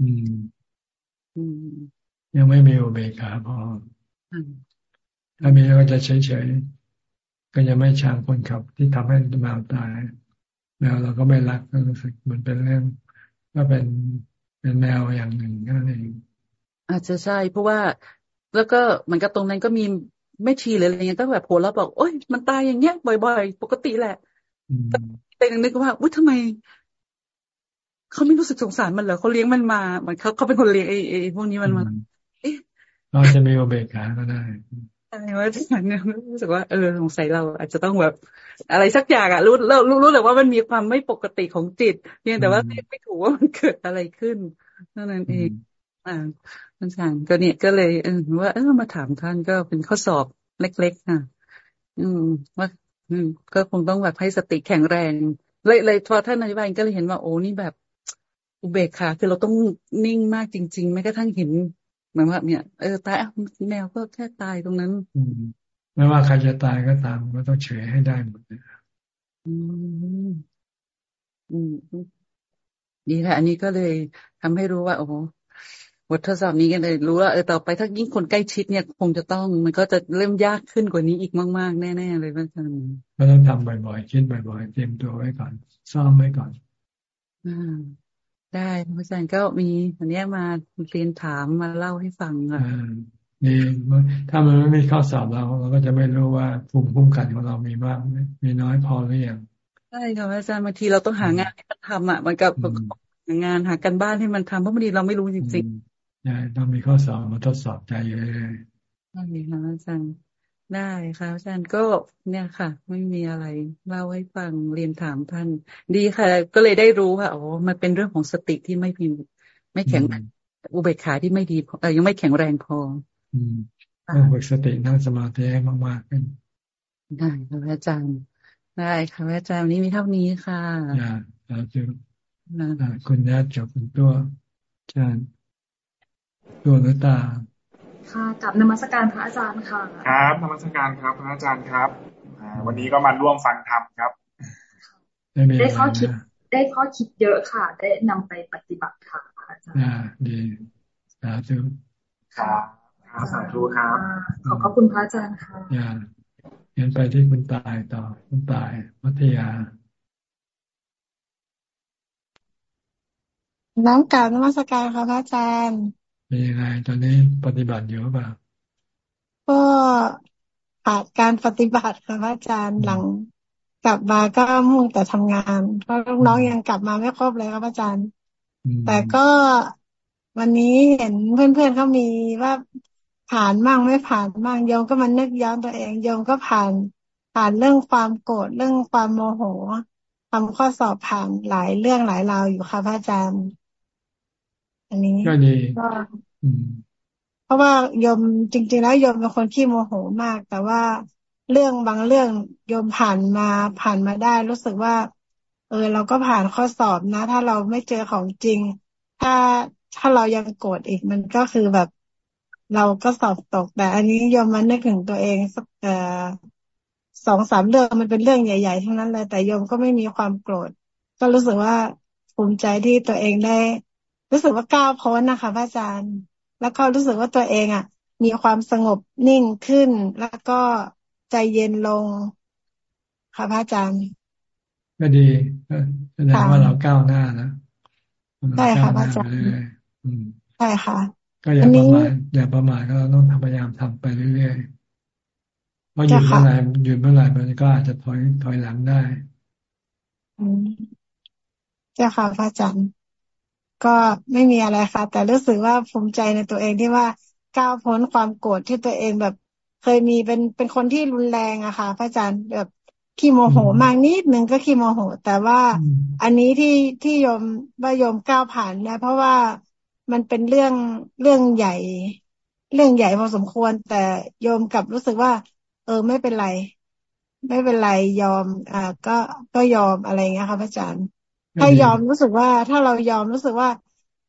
อืม
ยังไม่มีอุเบกขาพอถ้ามีก็จะเฉยๆก็ยังไม่ชังคนขับ ที่ทำให้แมวตายแมวเราก็ไม่รักก็รู้สึกมันเป็นเรื่องก็เป็นเป็นแมวอย่างหนึ่งนั่นเอง
อาจจะใช่เพราะว่าแล้วก็เหมือนกับตรงนั้นก็มี ไม่ชีหรืออะไรเงี้ยก็แบบโผล่แล้วบอกโอ้ยมันตายอย่างเงี้ยบ่อย ๆ ปกติแหละแต่นึกว่าอุ้ยทำไมเขาไม่รู้สึกสงสารมันเหรอเขาเลี้ยงมันมาเหมือนเขาเขาเป็นคนเลี้ยงไอ้ไอ้พวกนี้มันมา
เราจะมีโอเบกขาก็ได้
ใช่ว่าฉันรู้สึกว่าเออสงสัยเราอาจจะต้องแบบ อะไรสักอย่างอะรู้เรารู้แต่ว่ามันมีความไม่ปกติของจิตเพียงแต่ว่าไม่ถูกว่ามันเกิดอะไรขึ้นนั่นเองอ่า ท่านสั่งก็เนี่ยก็เลยเออว่าเออมาถามท่านก็เป็นข้อสอบเล็กๆค่ะ อืมว่าอืมก็คงต้องแบบให้สติแข็งแรง เลยเลยพอท่านอธิบายก็เลยเห็นว่าโอ้นี่แบบ อุเบกขาคือเราต้องนิ่งมากจริงๆแม้กระทั่งเห็นเหมือนว่าเนี่ยเออตายแมวก็แค่ตายตรงนั้นอืม
ไม่ว่าใครจะตายก็ตามก็ต้องเฉยให้ได้หมดอืม
อืมดีแหละอันนี้ก็เลยทำให้รู้ว่า โอ้ บททดสอบนี้กันเลยรู้ว่าเออต่อไปถ้ายิ่งคนใกล้ชิดเนี่ยคงจะต้อง มันก็จะเริ่มยากขึ้นกว่านี้อีกมากๆ แน่ๆเลยพระอาจารย์
ก็ต้องทำบ่อยๆคิดบ่อยๆเตรียมตัวไว้ก่อนซ้อมไว้ก่อน
อ่าได้พระอาจารย์ก็มีอันนี้มาเรียนถามมาเล่าให้ฟังค่ะ
ดีถ้ามันไม่มีข้อสอบเราเราก็จะไม่รู้ว่าภูมิคุ้มกันของเรามีมากมีน้อยพอหรือยัง
ใช่ค่ะอาจารย์บางทีเราต้องหางานให้มันทำอะมันกับงานหากันบ้านให้มันทำเพราะบางทีเราไม่รู้จริง
ๆใช่ ต้องมีข้อสอบมาทดสอบใจเลย
ใช่ค่ะอาจารย์ได้ค่ะอาจารย์ก็เนี่ยค่ะ ไม่มีอะไรเล่าให้ฟังเรียนถามท่าน ดีค่ะ ก็เลยได้รู้ค่ะอ๋อมันเป็นเรื่องของสติที่ไม่พิมไม่แข็งอุเบกขาที่ไม่ดีเออยังไม่แข็งแรงพอ
อืมต้องฝึกสตินั่งสมาธิให้มากๆขึ้น
ได้ค่ะอาจารย์ ได้ค่ะอาจารย์วันนี้มีเท่านี้ค่ะ
อ่าเราจะคุณนัทจบคุณตัวอาจารย์ ตัวหรือตา
ค่ะกับนมัสการพระอาจารย์ค่ะ
ครับนมัสการครับ พระอาจารย์ครับวันนี้ก็มาร่วมฟังธรรมครับ
ได้ข้อคิด ได้ข้อคิดเยอะค่ะ ได้นำไปปฏิบัติค่ะพระอาจารย์อ่าดี
สาธุ
ครับสาธุครับ
ขอบพระคุณพระอาจารย์ค่ะ
ยันไปที่คุณตายต่อคุณตายมัธยา
น้ำกาบนมัสการค่ะพระอาจารย์
เป็นยังไงตอนนี้ปฏิบัติอยู่หรือเปล่า
ก็ขาดการปฏิบัติค่ะพระอาจารย์หลังกลับมาก็มุ่งแต่ทำงานเพราะลูกน้องยังกลับมาไม่ครบเลยครับอาจารย์ แต่ก็วันนี้เห็นเพื่อนๆเขามีว่าผ่านมั่งไม่ผ่านมั่งโยมก็มันนึกย้อนตัวเองโยมก็ผ่านผ่านเรื่องความโกรธเรื่องความโมโหทำข้อสอบผ่านหลายเรื่องหลายราวอยู่ค่ะพระอาจารย์ อันนี้
ก็ดีก็
เพราะว่าโยมจริง ๆ แล้วโยมเป็นคนขี้โมโหมาก แต่ว่าเรื่องบางเรื่องโยมผ่านมาผ่านมาได้ รู้สึกว่า เออ เราก็ผ่านข้อสอบนะ ถ้าเราไม่เจอของจริง ถ้าถ้าเรายังโกรธอีกมันก็คือแบบ เราก็สอบตก แต่ อันนี้โยมมันนึกถึงตัวเองสักเอ่อสองสามเรื่องมันเป็นเรื่องใหญ่ๆทั้งนั้นเลยแต่โยมก็ไม่มีความโกรธ ก็รู้สึกว่าภูมิใจที่ตัวเองได้ รู้สึกว่าก้าวพ้นนะคะพระอาจารย์ แล้วก็รู้สึกว่าตัวเองอะ มีความสงบนิ่งขึ้น แล้วก็ใจเย็นลง ค่ะพระอาจารย์
ก็ดีแสดงว่าเราก้าวหน้านะ
ใช่ค่ะพระอาจารย์ใช่ค่ะ
ก็อย่าประมาทอย่าประมาทก็ต้องพยายามทำไปเรื่อยๆเพราะหยุดเมื่อไหร่หยุดเมื่อไหร่มันก็อาจจะถอยถอยหลังได้
เจ้าค่ะพระอาจารย์ ก็ไม่มีอะไรค่ะ แต่รู้สึกว่าภูมิใจในตัวเองที่ว่าก้าวพ้นความโกรธที่ตัวเองแบบเคยมีเป็นเป็นคนที่รุนแรงอะค่ะ พระอาจารย์แบบขี้โมโหมากนิดนึงก็ขี้โมโห แต่ว่าอันนี้ที่ที่โยมว่าโยมก้าวผ่านนะเพราะว่ามันเป็นเรื่องเรื่องใหญ่ เรื่องใหญ่พอสมควร แต่โยมกลับรู้สึกว่า เออไม่เป็นไร ไม่เป็นไรยอม อ่า ก็ก็ยอมอะไรเงี้ยค่ะพระอาจารย์ ถ้ายอมรู้สึกว่า ถ้าเรายอมรู้สึกว่า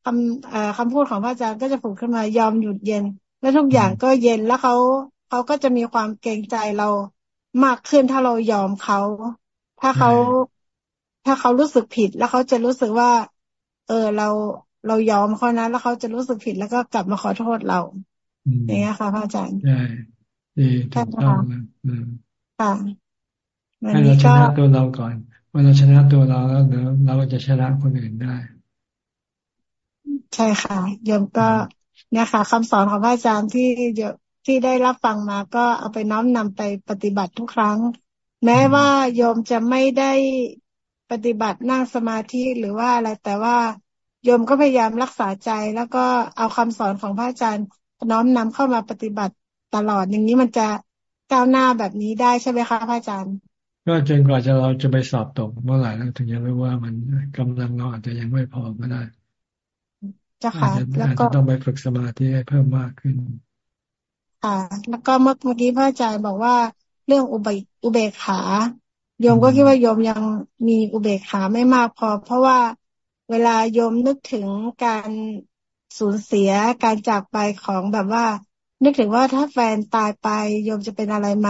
คำคำพูดของพระอาจารย์ก็จะผูกขึ้นมายอมหยุดเย็น แล้วทุกอย่างก็เย็นแล้วเขาเขาก็จะมีความเกรงใจเรามากขึ้นถ้าเรายอมเขา ถ้าเขาถ้าเขารู้สึกผิด แล้วเขาจะรู้สึกว่า เออเราเรายอมเขานะแล้วเขาจะรู้สึกผิดแล้วก็กลับมาขอโทษเราอย่างเงี้ยค่ะพระอาจารย์
ใช่ดีถูกต้อง
ค่ะ
ให้เราชนะตัวเราก่อน เมื่อเราชนะตัวเราแล้วเดี๋ยวเราจะชนะคนอื่นได้
ใช่ค่ะโยมก็เนี่ยค่ะคำสอนของพระอาจารย์ที่เยที่ได้รับฟังมาก็เอาไปน้อมนำไปปฏิบัติทุกครั้ง แม้ว่าโยมจะไม่ได้ปฏิบัตินั่งสมาธิหรือว่าอะไรแต่ว่าโยมก็พยายามรักษาใจ แล้วก็เอาคำสอนของพระอาจารย์ น้อมนำเข้ามาปฏิบัติตลอดอย่างนี้มันจะก้าวหน้าแบบนี้ได้ใช่ไหมคะพระอาจารย์
ก็จนกว่าจะเราจะไปสอบตกเมื่อไหร่แล้วถึงจะรู้ว่ามันกำลังเราอาจจะยังไม่พอก็ได้
จะค่ะ
แล้วก็ต้องไปฝึกสมาธิให้เพิ่มมากขึ้น
ค่ะ แล้วก็เมื่อกี้พระอาจารย์บอกว่า เรื่องอุเบกอุเบกขาโยมก็คิดว่าโยมยังมีอุเบกขาไม่มากพอ เพราะว่าเวลาโยมนึกถึงการสูญเสียการจากไปของแบบว่า นึกถึงว่าถ้าแฟนตายไปโยมจะเป็นอะไรไหม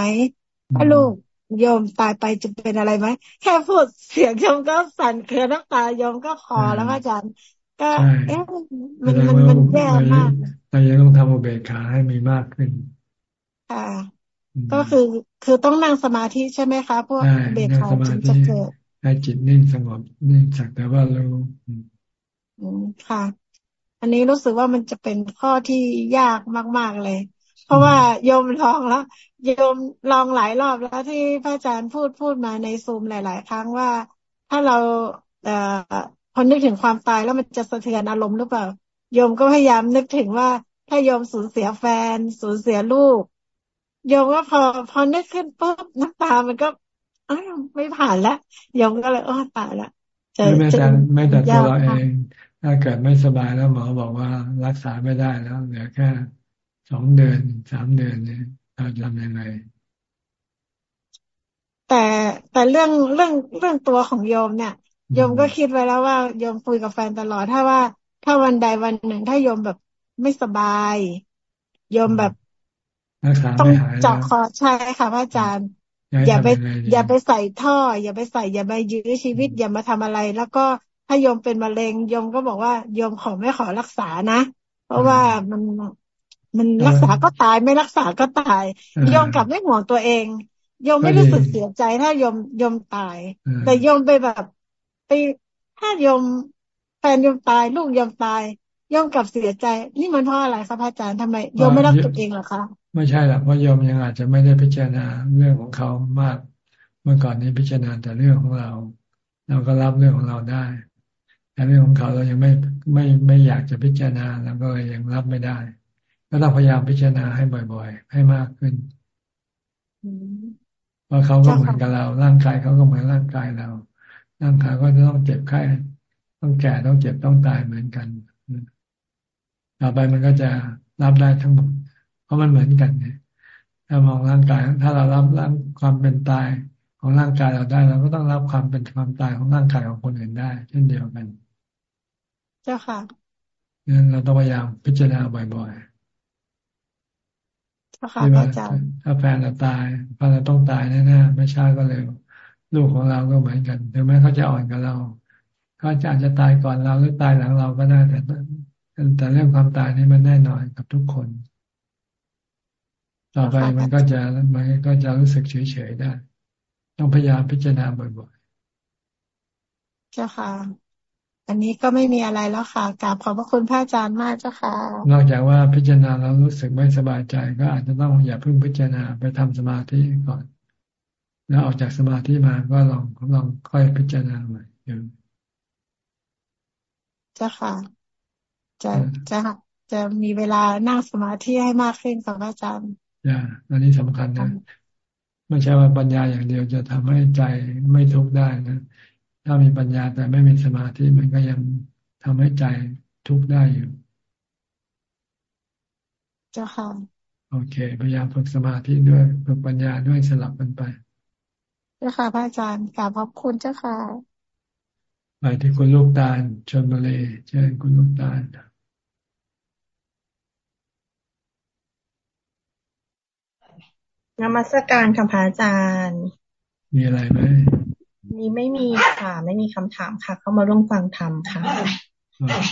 ถ้าลูก โยมตายไปจะเป็นอะไรไหมแค่พูดเสียงโยมก็สั่นเครือน้ำตาโยมก็คอแล้วอาจารย์ ก็เอ๊ะมันมันมันแย่มาก
เรายังต้องทำอุเบกขาให้มีมากขึ้น
ค่ะก็คือคือต้องนั่งสมาธิใช่ไหมคะพวกอุเบกขาจึงจะเกิด
ให้จิตนิ่งสงบนิ่งสักแต่ว่าเรา
อืมค่ะ อันนี้รู้สึกว่ามันจะเป็นข้อที่ยากมาก ๆเลย เพราะว่าโยมลองแล้วโยมลองหลายรอบแล้วที่พระอาจารย์พูดพูดมาในซูมหลาย ๆ ครั้งว่า ถ้าเราเอ่อพอนึกถึงความตายแล้วมันจะสะเทือนอารมณ์หรือเปล่าโยมก็พยายามนึกถึงว่า ถ้าโยมสูญเสียแฟน สูญเสียลูกโยมก็พอพอนึกขึ้นปุ๊บน้ำตามันก็ไม่ผ่านแล้วโยมก็เลยอ้อตายละ
ไม่แต่ไม่แต่ตัวเราเอง ถ้าเกิดไม่สบายแล้วหมอบอกว่ารักษาไม่ได้แล้วเหลือแค่ สองเดือนสามเดือนเนี่ยเราทำยังไง
แต่แต่เรื่องเรื่องเรื่องตัวของโยมเนี่ยโยมก็คิดไว้แล้วว่าโยมคุยกับแฟนตลอดถ้าว่า ถ้าวันใดวันหนึ่ง ถ้าโยมแบบไม่สบายโยมแบบต้องเจาะคอใช่ค่ะพระอาจารย์ อย่าไป อย่าไปใส่ท่อ อย่าไปใส่ อย่าไปยื้อชีวิต อย่ามาทำอะไร แล้วก็ถ้าโยมเป็นมะเร็งโยมก็บอกว่าโยมขอไม่ขอรักษานะ เพราะว่ามัน มันรักษาก็ตายไม่รักษาก็ตายโยมกลับไม่ห่วงตัวเองยมไม่รู้สึกเสียใจถ้ายมยมตาย แต่ยมไปแบบไปถ้ายมแฟนยมตายลูกยมตายยมกับเสียใจ นี่มันเพราะอะไรคะพระอาจารย์ทำไมยมไม่รักตัวเองหรอคะ
ไม่ใช่หรอกเพราะยมยังอาจจะไม่ได้พิจารณาเรื่องของเขามาก เมื่อก่อนนี้พิจารณาแต่เรื่องของเรา เราก็รับเรื่องของเราได้แต่เรื่องของเขาเรายังไม่ไม่ไม่อยากจะพิจารณาเราก็เลยยังรับไม่ได้ ก็ต้องพยายามพิจารณาให้บ่อย ๆ ให้มากขึ้นเพราะเขาก็เหมือนกับเรา ร่างกายเขาก็เหมือนร่างกายเรา ร่างกายก็จะต้องเจ็บไข้ต้องแก่ต้องเจ็บต้องตายเหมือนกันต่อไปมันก็จะรับได้ทั้งหมด เพราะมันเหมือนกันไงถ้ามองร่างกาย ถ้าเรารับร่างความเป็นตายของร่างกายเราได้เราก็ต้องรับความเป็นความตายของร่างกายของคนอื่นได้ เช่นเดียวกัน
เจ้าค่ะ
นั้นเราต้องพยายามพิจารณาบ่อย
ๆ ที่ว่า
ถ้าแฟนเราตายแฟนเราต้องตายแน่ๆไม่ช้าก็เร็วลูกของเราก็เหมือนกันถึงแม้เขาจะอ่อนกับเราเขาจะอาจจะตายก่อนเราหรือตายหลังเราก็ได้แต่แต่เรื่องความตายนี่มันแน่นอนกับทุกคน ต่อไปมันก็จะมันก็จะรู้สึกเฉยๆได้ ต้องพยายามพิจารณาบ่อย
ๆเจ้าค่ะ อันนี้ก็ไม่มีอะไรแล้วค่ะกราบขอบพระคุณพระอาจารย์มากเจ้าค่ะ
นอกจากว่าพิจารณาแล้วรู้สึกไม่สบายใจ ก็อาจจะต้องอย่าเพิ่งพิจารณาไปทำสมาธิก่อน แล้วออกจากสมาธิมาก็ลองลองค่อยพิจารณาใหม่เเจ้า
ค่ะ จะจะจะมีเวลานั่งสมาธิให้มากขึ้นค่ะพระอาจารย์
อย่าอันนี้สำคัญนะไม่ใช่ว่าปัญญาอย่างเดียวจะทำให้ใจไม่ทุกข์ได้นะ ถ้ามีปัญญาแต่ไม่มีสมาธิมันก็ยังทำให้ใจทุกข์ได้อยู่
เจ้าค่ะ
โอเค พยายามฝึกสมาธิด้วยฝึกปัญญาด้วยสลับกันไป
เจ้าค่ะ พระอาจารย์กราบขอบคุณเจ้าค่ะ
ไปที่คุณลูกตาลชนบุรีเชิญคุณลูกตาล
นมัสการค่ะพระอาจารย์
มีอะไรไหม
นี้ไม่มีค่ะ ไม่มีคำถามค่ะ เข้ามาร่วมฟังธรรมค่ะ
โอเค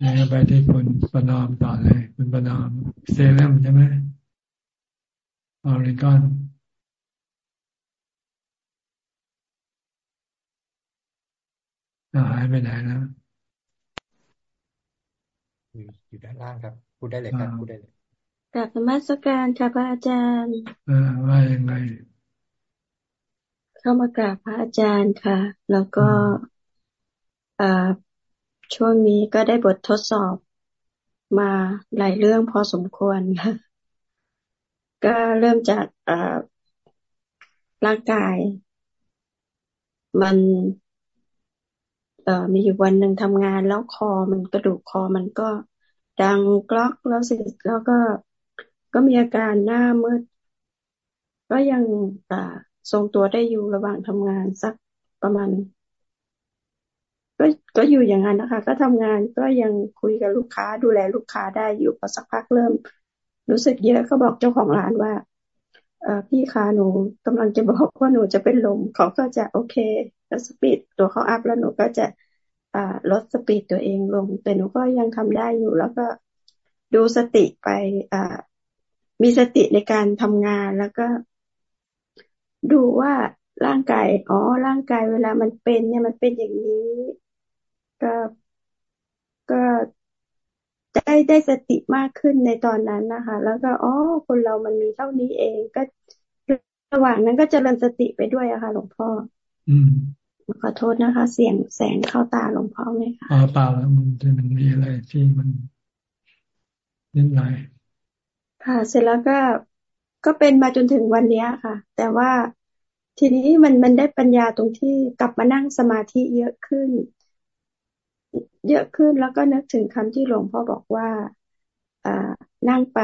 งั้นไปที่คุณประนอมต่อเลยคุณประนอมเซเลมใช่ไหมออริกอนหายไปไหนแล้ว
อยู่อยู่ด้านล่างครับ พูดได้เลยครับพูดได้เลย
กลับมาสการค่ะพระอาจารย์
อ่าว่ายังไง
เข้ามากราบพระอาจารย์ค่ะ แล้วก็ช่วงนี้ก็ได้บททดสอบมาหลายเรื่องพอสมควรค่ะก็เริ่มจากร่างกาย มันมีอยู่วันหนึ่งทำงานแล้วคอมันกระดูกคอมันก็ดังกล็อกแล้วสิแล้วก็ก็มีอาการหน้ามืดก็ยัง ทรงตัวได้อยู่ระหว่างทำงานสักประมาณ ก็ก็อยู่อย่างนั้นนะคะ ก็ทำงานก็ยังคุยกับลูกค้าดูแลลูกค้าได้อยู่พอสักพักเริ่ม รู้สึกเยอะก็บอกเจ้าของร้านว่าเออพี่คะหนูกำลังจะบอกว่าหนูจะเป็นลมเขาก็จะโอเคแล้วสปีดตัวเขาอัพแล้วหนูก็จะอ่าลดสปีดตัวเองลง แต่หนูก็ยังทำได้อยู่แล้วก็ดูสติไปอ่ามีสติในการทำงานแล้วก็ ดูว่าร่างกาย อ๋อ ร่างกายเวลามันเป็น เนี่ยมันเป็นอย่างนี้ ก็ก็ได้ได้สติมากขึ้นในตอนนั้นนะคะ แล้วก็อ๋อคนเรามันมีเท่านี้เองก็ระหว่างนั้นก็จเจริญสติไปด้วยอะค่ะ หลวงพ่อ
อืม
ขอโทษนะคะ เสียงแสงเข้าตาหลวงพ่อไหมคะอ๋
อเปล่าแล้วมันจะมันมีอะไรที่มันนิดหน่อย
ค่ะ เสร็จแล้วก็ ก็เป็นมาจนถึงวันนี้ค่ะ แต่ว่าทีนี้มันมันได้ปัญญาตรงที่กลับมานั่งสมาธิเยอะขึ้น เยอะขึ้นแล้วก็นึกถึงคำที่หลวงพ่อบอกว่าอ่านั่งไป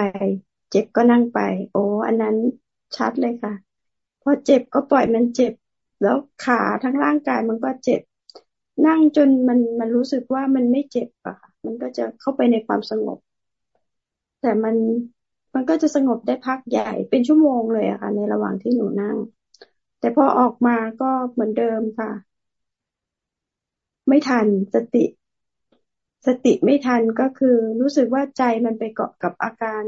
เจ็บก็นั่งไป โอ้อันนั้นชัดเลยค่ะ พอเจ็บก็ปล่อยมันเจ็บ แล้วขาทั้งร่างกายมันก็เจ็บ นั่งจนมันมันรู้สึกว่ามันไม่เจ็บอะค่ะมันก็จะเข้าไปในความสงบ แต่มัน มันก็จะสงบได้พักใหญ่เป็นชั่วโมงเลยอะค่ะ ในระหว่างที่หนูนั่ง แต่พอออกมาก็เหมือนเดิมค่ะ ไม่ทันสติ สติไม่ทันก็คือรู้สึกว่าใจมันไปเกาะกับอาการ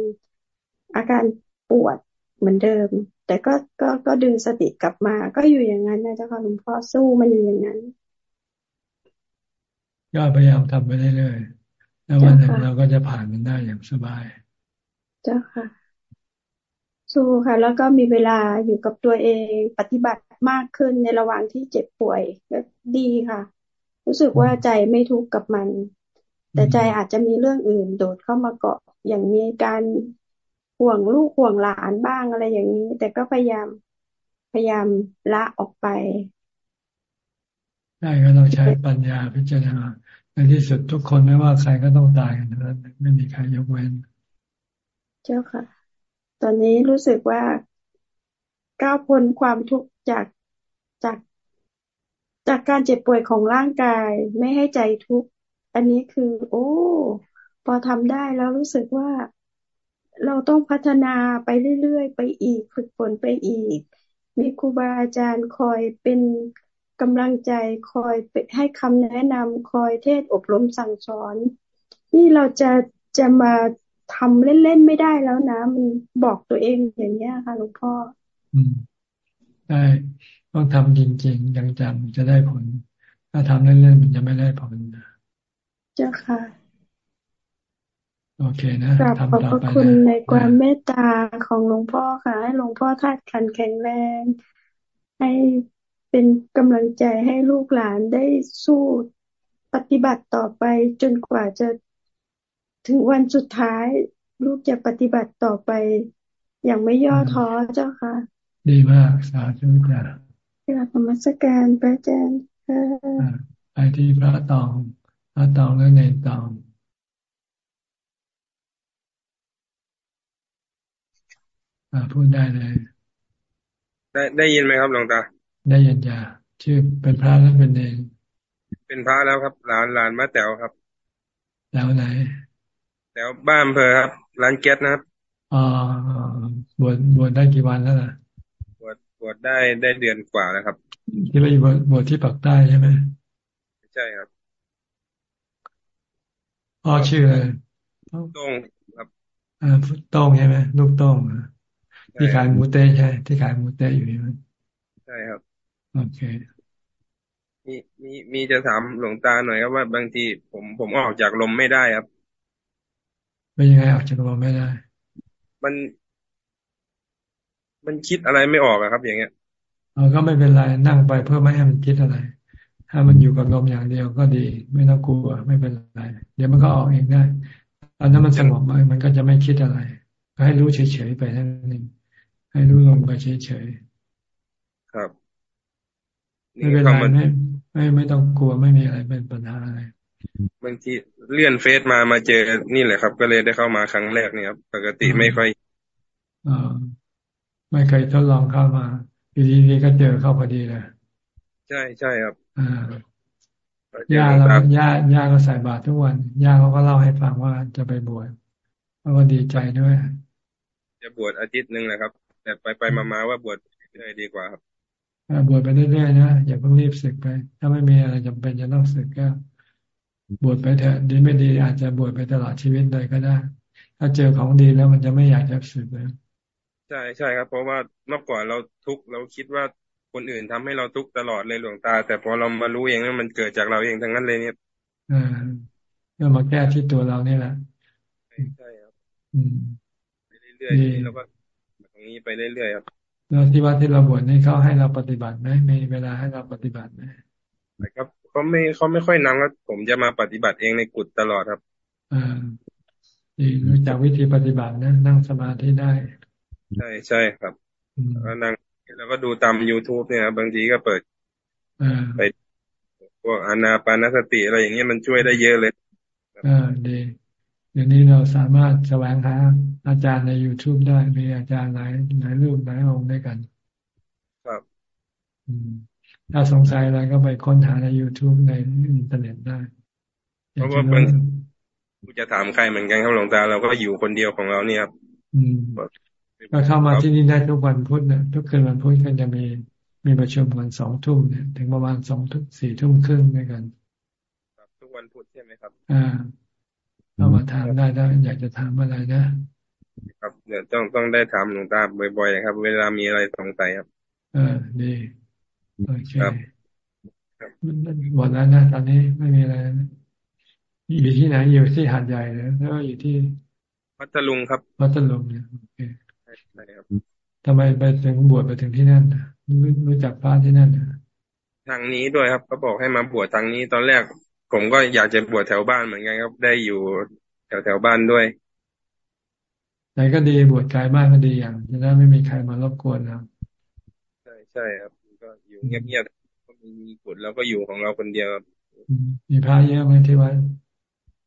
อาการปวดเหมือนเดิม แต่ก็ก็ก็ดึงสติกลับมา ก็อยู่อย่างนั้นนะเจ้าค่ะหลวงพ่อสู้มันอยู่อย่างนั้น
ก็พยายามทำไปเรื่อยๆแล้ววันหนึ่งเราก็จะผ่านมันได้อย่างสบาย
เจ้าค่ะ สู้ค่ะ แล้วก็มีเวลาอยู่กับตัวเองปฏิบัติมากขึ้นในระหว่างที่เจ็บป่วยก็ดีค่ะ รู้สึกว่าใจไม่ทุกข์กับมัน แต่ใจอาจจะมีเรื่องอื่นโดดเข้ามาเกาะอย่างมีการห่วงลูกห่วงหลานบ้างอะไรอย่างนี้ แต่ก็พยายามพยายามละออกไป
ได้ก็ต้องใช้ปัญญาพิจารณาในที่สุดทุกคนไม่ว่าใครก็ต้องตายกันนั้นไม่มีใครยกเว้น
เจ้าค่ะ ตอนนี้รู้สึกว่าก้าวพ้นความทุกข์จากจากจากการเจ็บป่วยของร่างกายไม่ให้ใจทุกข์อันนี้คือ โอ้ พอทำได้แล้วรู้สึกว่าเราต้องพัฒนาไปเรื่อยๆ ไปอีกฝึกฝนไปอีก มีครูบาอาจารย์คอยเป็นกำลังใจคอยให้คำแนะนำคอยเทศอบรมสั่งสอน นี่เราจะจะมา ทำเล่นๆไม่ได้แล้วนะ มันบอกตัวเองอย่างนี้ค่ะหลวงพ่อ
อืมได้ต้องทำจริงๆจังๆจะได้ผล ถ้าทำเล่นๆมันจะไม่ได้ผล
เจ้าค่ะ
โอเคนะ
กราบขอบพระคุณในความเมตตาของหลวงพ่อค่ะ ให้หลวงพ่อทาดขันแข็งแรง ให้เป็นกำลังใจให้ลูกหลานได้สู้ปฏิบัติต่อไปจนกว่าจะ ถึงวันสุดท้าย ลูกจะปฏิบัติต่อไป อย่างไม่ย่อท้อเจ้าค่ะ
ดีมากสาธุจ้ะ
กราบธรรมสการพระอาจารย์
ไปที่พระตอง พระตองและเนตองพูดได้เลย
ได้ได้ยินไหมครับหลวงตา
ได้ยินจ้ะชื่อเป็นพระแล้วเป็นเอง
เป็นพระแล้วครับ หลานหลานมาแต๋วครับ
แล้วไหน
แต๋วบ้านอำเภอครับ ร้านแก๊สนะครับ
อ๋อบวชบวชได้กี่วันแล้วล่ะ
บวชบวชได้ได้เดือนกว่าแล้วครับ
ที่ไปบวชบวชที่ปักใต้ใช่ไหม
ใช่ครับ
พ่อชื่ออะไร
ต้งครับ
อ่าต้งใช่ไหมลูกต้งที่ขายหมูเต้ใช่ ที่ขายหมูเต้อยู่ใช่ไหม
ใช่ครับ
โอเค
มีมีมีจะถามหลวงตาหน่อยครับว่าบางทีผมผมออกจากลมไม่ได้ครับ
เป็นยังไงออกจากลมไม่ได้
มัน มันคิดอะไรไม่ออกอะครับ อย่างเงี้ย
เออก็ไม่เป็นไรนั่งไปเพื่อไม่ให้มันคิดอะไร ถ้ามันอยู่กับลมอย่างเดียวก็ดี ไม่ต้องกลัวไม่เป็นไรเดี๋ยวมันก็ออกเองได้ตอนนั้นมันสงบมันก็จะไม่คิดอะไร ก็ให้รู้เฉยๆไปนั่นเองให้รู้ลมไปเฉย
ๆครับ
ไม่เป็นไรไม่ไม่ไม่ต้องกลัวไม่มีอะไรเป็นปัญหาอะไร
บางทีเลื่อนเฟซมามาเจอนี่แหละครับ ก็เลยได้เข้ามาครั้งแรกนี่ครับ ปกติไม่ค่อย
อไม่เคยทดลองเข้ามาอยู่ดีๆก็เจอเข้าพอดีเลย
ใช่ใช่ครับ
อ่าย่าเราย่าย่าก็ใส่บาตรทุกวันย่าเขาก็เล่าให้ฟังว่าจะไปบวชเขาก็ดีใจด้วย
จะบวชอาทิตย์หนึ่งแหละครับ แต่ไปไปมาๆว่าบวชเรื่อยดีกว่าครับ
บวชไปเรื่อยๆนะอย่าเพิ่งรีบศึกไป ถ้าไม่มีอะไรจำเป็นจะต้องศึกก็ บวชไปเถอะดีไม่ดีอาจจะบวชไปตลอดชีวิตเลยก็ได้ ถ้าเจอของดีแล้วมันจะไม่อยากจะสึกเลย
ใช่ใช่ครับ เพราะว่าเมื่อก่อนเราทุกเราคิดว่าคนอื่นทำให้เราทุกตลอดเลยหลวงตา แต่พอเรามารู้เองว่ามันเกิดจากเราเองทั้งนั้นเลยเนี่ย
อ่าก็มาแก้ที่ตัวเรานี่แหละ
ใช่ครับ
อืม
ไปเรื่อยๆแล้วก็ตรงนี้ไปเรื่อยๆครับ
แล้วที่วัดที่เราบวชนี่เขาให้เราปฏิบัติไหมมีเวลาให้เราปฏิบัติไหม
ครับ เขาไม่เขาไม่ค่อยนั่งแล้วผมจะมาปฏิบัติเองในกุฏตลอดครับ
อ่าดีรู้จักวิธีปฏิบัตินะนั่งสมาธิได้
ใช่ใช่ครับแล้วนั่งแล้วก็ดูตาม youtube เนี่ยบางทีก็เปิดไปพวกอนาปานสติอะไรอย่างเงี้ยมันช่วยได้เยอะเลย
อ่าดีเดี๋ยวนี้เราสามารถแสวงหาอาจารย์ใน YouTube ได้มีอาจารย์หลายหลายรูปหลายองค์ด้วยกัน
ครับ
ถ้าสงสัยอะไรก็ไปค้นหาใน YouTube ในอินเทอร์เน็ตได้
เพราะว่าเป็นจะถามใครเหมือนกันครับหลวงตาเราก็อยู่คนเดียวของเราเนี่ยครับ
ก็เข้ามาที่นี่ได้ทุกวันพุธนะทุกคืนวันพุธก็จะมีมีประชุมวันสองทุ่มเนี่ยถึงประมาณสองทุ่มสี่ทุ่มครึ่งด้วยกัน
ทุกวันพุธใช่ไหมครับ
อ่าเข้ามาถามได้ได้อยากจะถามอะไรนะ
ครับเดี๋ยวต้องต้องได้ถามหลวงตาบ่อยๆครับ เวลามีอะไรสงสัยครับ
เออดี โอเคหมดแล้วนะตอนนี้ไม่มีอะไรอยู่ที่ไหนอยู่ที่หาดใหญ่เลยแล้วอยู่ที่
พัทลุงครับ
พัทลุงเนี่ยโอเคใช่ครับทำไมไปถึงบวชไปถึงที่นั่นรู้จักพระที่นั่น
ทางนี้ด้วยครับเขาบอกให้มาบวชทางนี้ตอนแรก ผมก็อยากจะบวชแถวบ้านเหมือนกันครับได้อยู่แถวแถวบ้านด้วย
ไหนก็ดีบวชกายบ้านก็ดีอย่างจะได้ไม่มีใครมารบกวนเรา
ใช่ใช่ครับก็อยู่ เงียบๆก็มีมีกฎแล้วก็อยู่ของเราคนเดียว
มีพระเยอะไหมที่วัด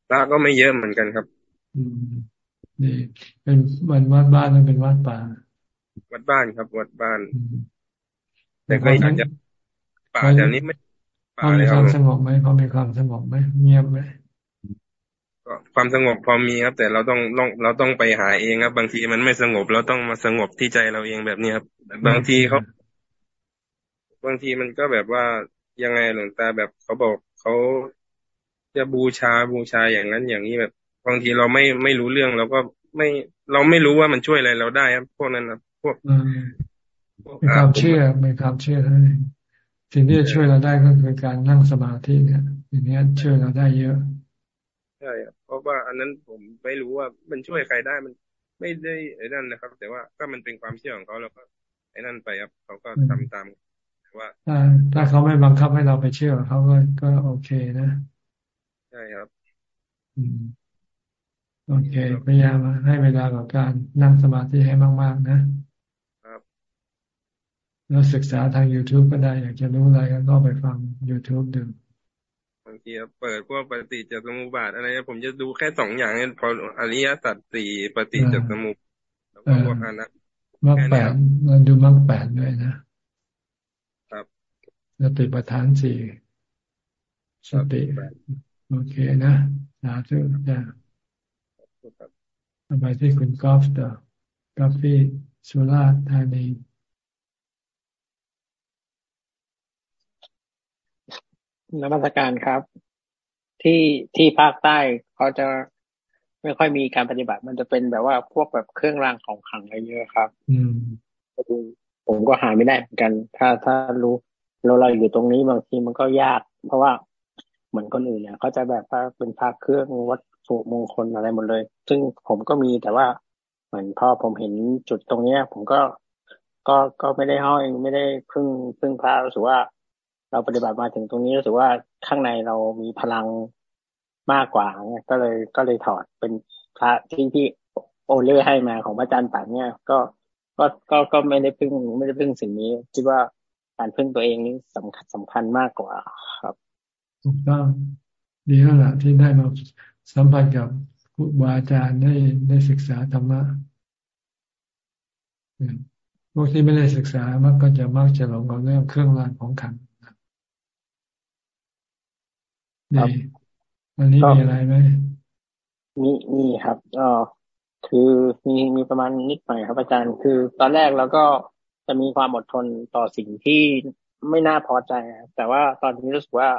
พระก็ไม่เยอะเหมือนกันครับ
อืมดีเป็นวันวัดบ้านนั่นเป็นวัดป่า
วัดบ้านครับ วัดบ้าน แต่ก็อยากจะป่าแถวนี้ไม่
ป่าเลยครับความสงบไหมพอมีความสงบไหมเงียบไหม
ก็ความสงบพอมีครับ แต่เราต้องต้องเราต้องไปหาเองครับ บางทีมันไม่สงบเราต้องมาสงบที่ใจเราเองแบบนี้ครับบางทีเขา บางทีมันก็แบบว่ายังไงหลวงตาแบบเขาบอกเขาจะบูชาบูชาอย่างนั้นอย่างนี้แบบบางทีเราไม่ไม่รู้เรื่องเราก็ไม่เราไม่รู้ว่ามันช่วยอะไรเราได้ครับพวกนั้นครับพวก
มีความเชื่อมีความเชื่อเท่านั้นสิ่งที่จะช่วยเราได้ก็คือการนั่งสมาธิเนี่ยอย่างนี้ช่วยเราได้เยอะ
ใช่ครับเพราะว่าอันนั้นผมไม่รู้ว่ามันช่วยใครได้มันไม่ได้ไอ้นั่นนะครับ แต่ว่าก็มันเป็นความเชื่อของเขาแล้วก็ไอ้นั่นไปครับเขาก็ทำตาม ว่า
ถ้าถ้าเขาไม่บังคับให้เราไปเชื่อเขาก็ก็โอเคนะ
ใช่ครับ
อืมโอเคพยายามให้เวลากับการนั่งสมาธิให้มาก ๆ นะครับแล้วศึกษาทาง youtube ก็ได้ อยากจะรู้อะไรก็ไปฟัง youtube ดู
บางทีเปิดพวกปฏิจจสมุปบาทอะไรผมจะดูแค่สองอย่างนี้พออริยสัจสี่ปฏิจจสมุปแล้วก็พวกอนัต
มรรคแปดมันดูมรรคแปดด้วยนะครับ สติปัฏฐานสี่สติโอเคนะสาธุจ้าไปที่คุณกอล์ฟต่อกาแฟสุราษฎร์ธานี
นมัสการครับ ที่ที่ภาคใต้เขาจะไม่ค่อยมีการปฏิบัติ มันจะเป็นแบบว่าพวกแบบเครื่องรางของขลังอะไรเยอะครับ
อืม
ผมก็หาไม่ได้เหมือนกัน ถ้าถ้ารู้ เราเราอยู่ตรงนี้บางทีมันก็ยาก เพราะว่าเหมือนคนอื่นเนี่ยเขาจะแบบว่าเป็นพระเครื่องวัดสุมงคลอะไรหมดเลย ซึ่งผมก็มีแต่ว่าเหมือนพอผมเห็นจุดตรงเนี้ย ผมก็ก็ก็ไม่ได้ห้อยไม่ได้พึ่งพึ่งพระรู้สึกว่า เราปฏิบัติมาถึงตรงนี้รู้สึกว่าข้างในเรามีพลังมากกว่าเนี่ยก็เลยก็เลยถอดเป็นพระที่ที่โอเล่ให้มาของพระอาจารย์ป่านเนี่ยก็ก็ก็ก็ไม่ได้พึ่งไม่ได้พึ่งสิ่งนี้คิดว่า การพึ่งตัวเองนี่สำคัญสำคัญมากกว่าครับ
ถูกต้องดีแล้วล่ะที่ได้มาสัมผัสกับครูบาอาจารย์ได้ได้ศึกษาธรรมะพวกที่ไม่ได้ศึกษามักก็จะมักจะหลงกับเรื่องเครื่องรางของขังดีวันนี้มีอะไรไหม
มีมีครับก็คือมีมีประมาณนิดหน่อยครับอาจารย์ คือตอนแรกเราก็ จะมีความอดทนต่อสิ่งที่ไม่น่าพอใจแต่ว่าตอนนี้รู้สึกว่า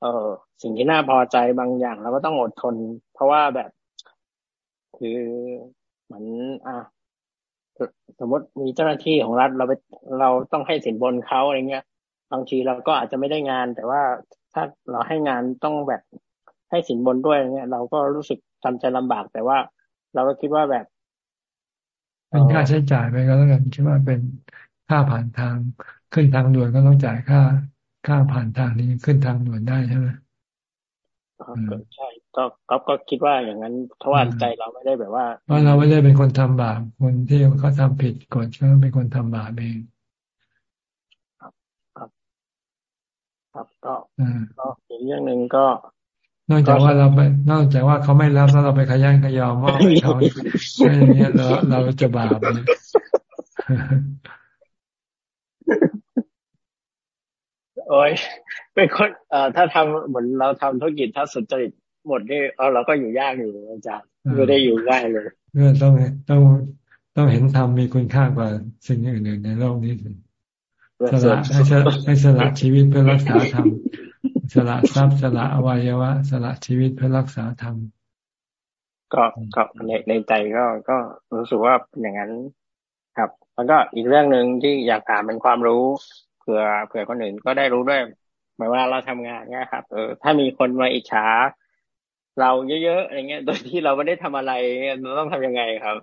เออสิ่งที่น่าพอใจบางอย่างเราก็ต้องอดทน เพราะว่าแบบ คือเหมือนอะสมมติมีเจ้าหน้าที่ของรัฐเราไปเราต้องให้สินบนเขาอะไรเงี้ยบางทีเราก็อาจจะไม่ได้งาน แต่ว่าถ้าเราให้งานต้องแบบให้สินบนด้วยเงี้ย เราก็รู้สึกทำใจลำบาก แต่ว่าเราก็คิดว่าแบบ
เป็นค่าใช้จ่ายไปก็แล้วกันคิดว่าเป็นค่าผ่านทางขึ้นทางด่วนก็ต้องจ่ายค่าข้ามผ่านทางนี้ขึ้นทางด่วนได้ใช่ไหม
ใช่ก็ก็ก็คิดว่าอย่างนั้นเพราะว่าใจเราไม่ได้แบบว่า
เพราะเราไม่ได้เป็นคนทำบาปคนที่เขาทำผิดกฎเขาเป็นคนทำบาปเอง
ครับ ครับ ครับก็ก็อีกเรื่องหนึ่งก็
นอกจากว่าเราไป นอกจากว่าเขาไม่รับแล้วเราไปขยันขยอมว่าเขาไม่อย่างเงี้ยเราเราจะบาปเลย
โอ้ยเป็นคนเอ่อถ้าทำเหมือนเราทำธุรกิจถ้าสุจริตหมดนี่เอาเราก็อยู่ยากอยู่อาจารย์ไม่ได้อยู่ง่ายเลย
เพื่อต้องต้องต้องเห็นธรรมมีคุณค่ากว่าสิ่งอื่นในโลกนี้สละให้ให้สละชีวิตเพื่อรักษาธรรม สละทรัพย์สละอวัยวะ สละชีวิตเพื่อรักษาธรรม
ก็ก็ในในใจก็ก็รู้สึกว่าอย่างนั้นครับ แล้วก็อีกเรื่องหนึ่งที่อยากถามเป็นความรู้เผื่อเผื่อคนอื่นก็ได้รู้ด้วยหมายว่าเราทำงานเนี่ยครับ เออถ้ามีคนมาอิจฉา เราเยอะๆอะไรเงี้ย โดยที่เราไม่ได้ทำอะไรเราต้องทำยังไงครับ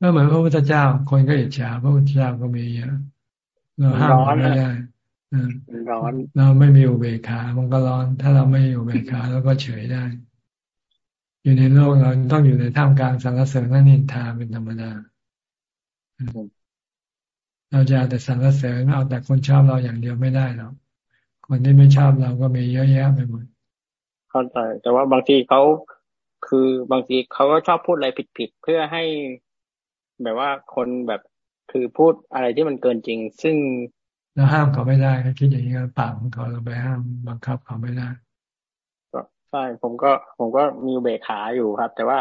ก็เหมือนพระพุทธเจ้าคนก็อิจฉาพระพุทธเจ้าก็มีเยอะเราห้ามไม่ได้
ร้อน
เราไม่มีอุเบกขา มันก็ร้อน ถ้าเราไม่อยู่อุเบกขาเราก็เฉยได้ อยู่ในโลกเราต้องอยู่ในท่ามกลางสรรเสริญและนินทาเป็นธรรมดาเราจะแต่สรรเสริญเอาแต่คนชอบเราอย่างเดียวไม่ได้หรอกคนที่ไม่ชอบเราก็มีเยอะแยะไปหมด
เข้าใจแต่ว่าบางทีเขาคือบางทีเขาก็ชอบพูดอะไรผิดๆเพื่อให้แบบว่าคนแบบคือพูดอะไรที่มันเกินจริง ซึ่ง
เราห้ามเขาไม่ได้คิดอย่างนี้ปากของเขาเราไปห้ามบังคับเขาไม่ได้
ก็ใช่ผมก็ผมก็มีเบขาอยู่ครับ แต่ว่า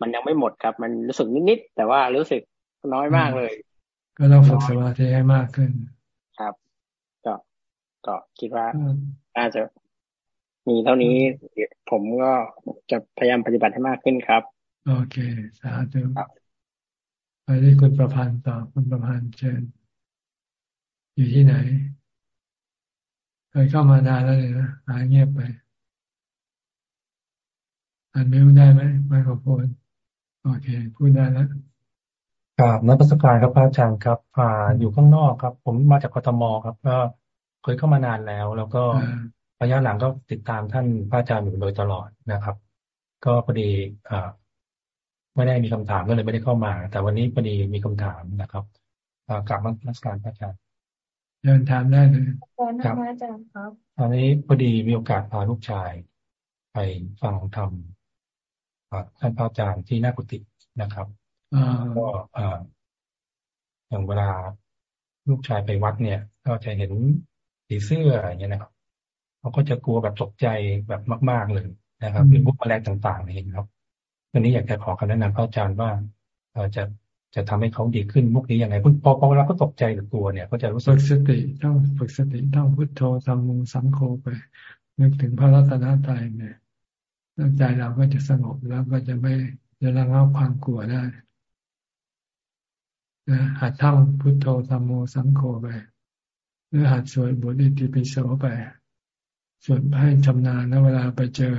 มันยังไม่หมดครับ มันรู้สึกนิดๆแต่ว่ารู้สึกน้อยมากเลย
ก็ต้องฝึกสมาธิให้มากขึ้น
ครับ ก็ก็คิดว่าน่าจะมีเท่านี้ผมก็จะพยายามปฏิบัติให้มากขึ้นครับ
โอเค สาธุไปที่คุณประพันธ์ต่อคุณประพันธ์เชิญ อยู่ที่ไหน เคยเข้ามานานแล้วเลยนะหายเงียบไปอ่านไม่ได้ไหมไมโครโฟนโอเค พูดได้แล้ว
กราบนักประสการครับพระอาจารย์ครับอ่าอยู่ข้างนอกครับ ผมมาจากกทมครับก็เคยเข้ามานานแล้ว แล้วก็ระยะหลังก็ติดตามท่านพระอาจารย์อยู่โดยตลอดนะครับ ก็พอดีอ่าไม่ได้มีคำถามก็เลยไม่ได้เข้ามา แต่วันนี้พอดีมีคำถามนะครับกลับมานักการพระอาจารย์
เดินทางได้เลย
ครับอาจารย์ครับตอนนี้พอดีมีโอกาสพาลูกชาย ไปฟังธรรมท่านพระอาจารย์ที่นากุตินะครับก็อย่างเวลาลูกชายไปวัดเนี่ย ก็จะเห็นสีเสื้ออย่างเงี้ยนะครับเขาก็จะกลัวแบบตกใจแบบมาก ๆเลยนะครับหรือพวกแมลงต่างๆนี่ครับวันนี้อยากจะขอคำแนะนำพระอาจารย์ว่าจะ จะทำให้เขาดีขึ้นมุกนี้ยังไงพอพอเวลาเขาตกใจหรือกลัวเนี่ยเขาจะรู้สึก
สติต้องฝึกสติต้องพุทโธทำมุสังโฆไป นึกถึงพระรัตนตรัยเนี่ยใจเราก็จะสงบแล้วก็จะไม่จะระงับความกลัวได้นะหัดท่องพุทโธธรรมโมสังโฆไปหรือหัดสวดบทอิติปิโสไปสวดให้ชำนาญแล้วเวลาไปเจอ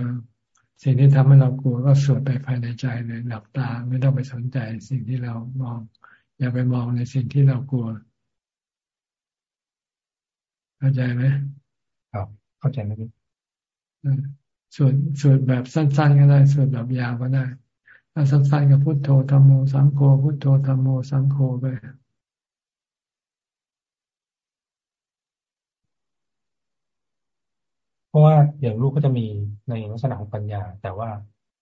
สิ่งที่ทำให้เรากลัวก็สวดไปภายในใจเลยหลับตาไม่ต้องไปสนใจ สิ่งที่เรามอง อย่าไปมองในสิ่งที่เรากลัวเข้าใจไหม
ครับเข้าใจไหมพี่
สวดสวดแบบสั้น ๆ ก็ได้สวดแบบยาวก็ได้ถ้าสั้นๆก็พุทโธธรรมโมสังโฆพุทโธธรรมโมสังโฆไป
ราะว่าอย่างลูกก็จะมีในลักษณะของปัญญา แต่ว่า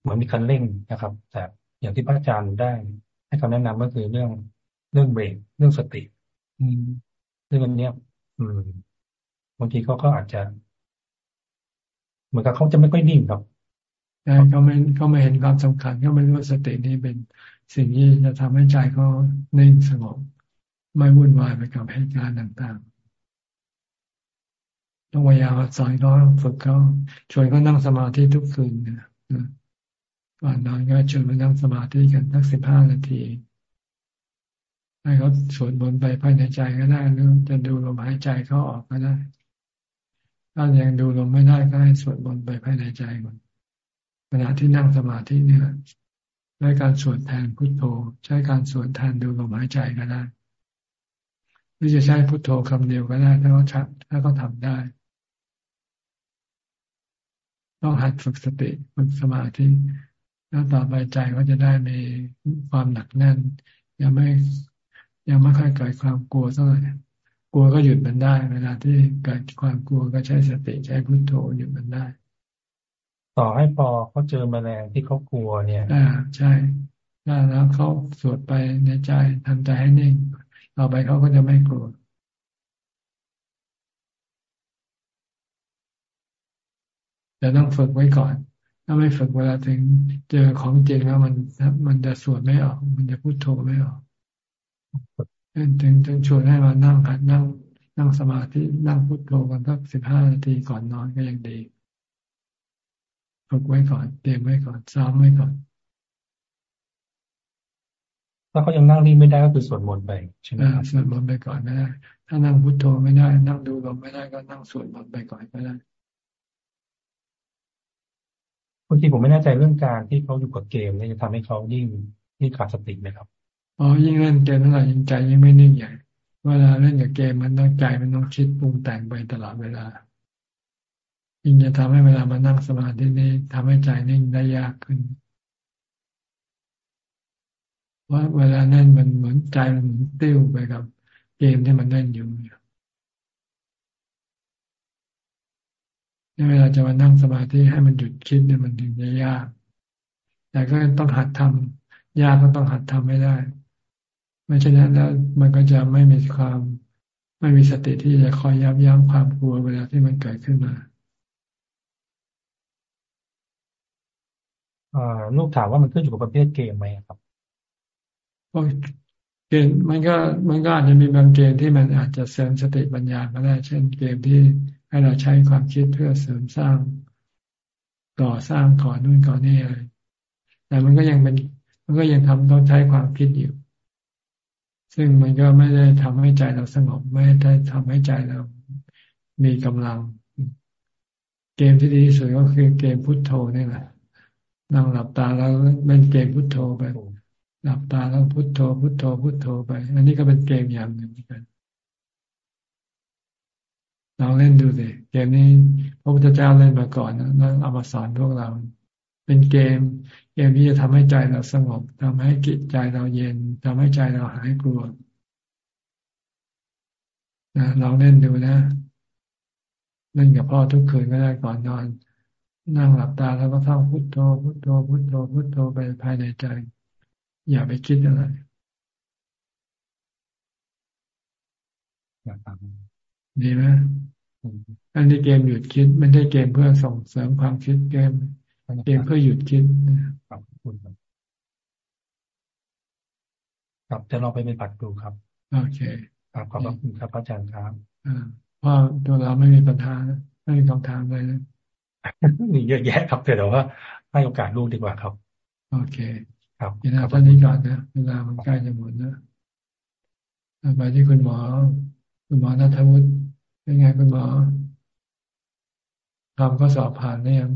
เหมือนมีคันเร่งนะครับ แต่อย่างที่พระอาจารย์ได้ ให้คำแนะนำก็คือเรื่องเรื่องเบรกเรื่องสติ อืมเรื่องนี้อืมบางทีเขาก็อาจจะ เหมือนกับเขาจะไม่ค่อยนิ่งครับ
ใช่เขาไม่เขาไม่เห็นความสำคัญเขาไม่รู้ว่าสตินี้เป็นสิ่งที่จะทำให้ใจเขานิ่งสงบไม่วุ่นวายไปกับเหตุการณ์ต่างๆ ต้องพยายามสอนเขาฝึกเขาชวนเขานั่งสมาธิทุกคืนนะก่อนนอนก็ชวนมานั่งสมาธิกันสักสิบห้านาทีให้เขาสวดมนต์ไปภายในใจก็ได้หรือจะดูลมหายใจเขาออกก็ได้ถ้ายังดูลมไม่ได้ก็ให้สวดมนต์ไปภายในใจก่อนขณะที่นั่งสมาธิเนี่ยใช้การสวดแทนพุทโธ ใช้การสวดแทนดูลมหายใจก็ได้หรือจะใช้พุทโธคำเดียวก็ได้ถ้าเขาถ้าเขาทำได้ ต้องหัดฝึกสติฝึกสมาธิแล้วต่อไปใจก็จะได้มีความหนักแน่น ยังไม่ยังไม่ค่อยเกิดความกลัวเท่าไหร่กลัวก็หยุดมันได้ เวลาที่เกิดความกลัวก็ใช้สติใช้พุทโธหยุดมันได้
ต่อให้พอเขาเจอแมลงที่เขากลัวเนี่ย
อ่าใช่แล้วเขาสวดไปในใจทำใจให้นิ่งต่อไปเขาก็จะไม่กลัว แต่ต้องฝึกไว้ก่อน ถ้าไม่ฝึกเวลาถึงเจอของจริงแล้วมันมันจะสวดไม่ออก มันจะพูดโทไม่ออกถึงถึงชวนให้มานั่งหัดนั่ง นั่งสมาธินั่งพุทโธกันสักสิบห้านาทีก่อนนอนก็ยังดีฝึกไว้ก่อนเตรียมไว้ก่อนซ้อมไว้ก่อน
ถ้าเขายังนั่งนิ่งไม่ได้ก็คือสวดมนต์ไปใช่ไหม
สวดมนต์ไปก่อนไม่ได้ ถ้านั่งพุทโธไม่ได้ นั่งดูลมไม่ได้ก็นั่งสวดมนต์ไปก่อนก็ได้
บางทีผมไม่แน่ใจเรื่องการที่เขาอยู่กับเกมเนี่ยจะทำให้เขายิ่งยิ่งขาดสติไหมครับ
อ๋อยิ่งเล่นเกมเท่าไหร่ยิ่งใจยิ่งไม่นิ่งใหญ่เวลาเล่นกับเกมมันต้องใจมันต้องคิดปรุงแต่งไปตลอดเวลายิ่งจะทำให้เวลามานั่งสมาธินี้ทำให้ใจนิ่งได้ยากขึ้นว่าเวลาเล่นมันเหมือนใจมันติ้วไปกับเกมที่มันเล่นอยู่ เวลาจะมานั่งสมาธิให้มันหยุดคิดเนี่ยมันถึงจะยาก แต่ก็ต้องหัดทำยากก็ต้องหัดทำไม่ได้ ไม่เช่นนั้นแล้วมันก็จะไม่มีความไม่มีสติที่จะคอยยับยั้งความกลัวเวลาที่มันเกิดขึ้นมา
ลูกถามว่ามันขึ้นอยู่กับประเภทเกมไหมครับ
เกมมันก็มันก็อาจจะมีบางเกมที่มันอาจจะเสริมสติปัญญาก็ได้ เช่นเกมที่ ให้เราใช้ความคิดเพื่อเสริมสร้างก่อสร้างก่อนนู่นก่อนนี่อะไรแต่มันก็ยังเป็น มันก็ยังทำต้องใช้ความคิดอยู่ ซึ่งมันก็ไม่ได้ทำให้ใจเราสงบ ไม่ได้ทำให้ใจเรามีกำลัง เกมที่ดีที่สุดก็คือเกมพุทโธนี่แหละนั่งหลับตาแล้วเล่นเกมพุทโธไป หลับตาแล้วพุทโธ พุทโธ พุทโธไป อันนี้ก็เป็นเกมอย่างหนึ่งเหมือนกัน เราเล่นดูสิเกมนี้พระพุทธเจ้าเล่นมาก่อนนะแล้วเอามาสอนพวกเรา เป็นเกม เกมที่จะทำให้ใจเราสงบทำให้จิตใจเราเย็นทำให้ใจเราหายกลัวนะลองเล่นดูนะเล่นกับพ่อทุกคืนก็ได้ก่อนนอน นั่งหลับตาแล้วก็ท่องพุทโธพุทโธพุทโธพุทโธไปภายในใจ อย่าไปคิดอะไร
อยากทำ
ดีไหม อันนี้เกมหยุดคิดไม่ได้เกมเพื่อส่งเสริมความคิดเกม เกมเพื่อหยุดคิด
ครับคุณครับจะลองไปเป็นปัดดูครับ
โอเค
ครับขอบคุณครับอาจารย์ครับ
อ่าเพราะตัวเราไม่มีปัญหาไม่มีคำถามเลยนะ
มีเยอะแยะครับแต่ว่าให้โอกาสลูกดีกว่าครับ
โอเค
ครับ
ยินดีท่านนี้ก่อนนะเวลามันใกล้จะหมดนะไปที่คุณหมอ คุณหมอนัทวุฒิ เป็นไงคุณหมอทำก็สอบผ่านได้ยัง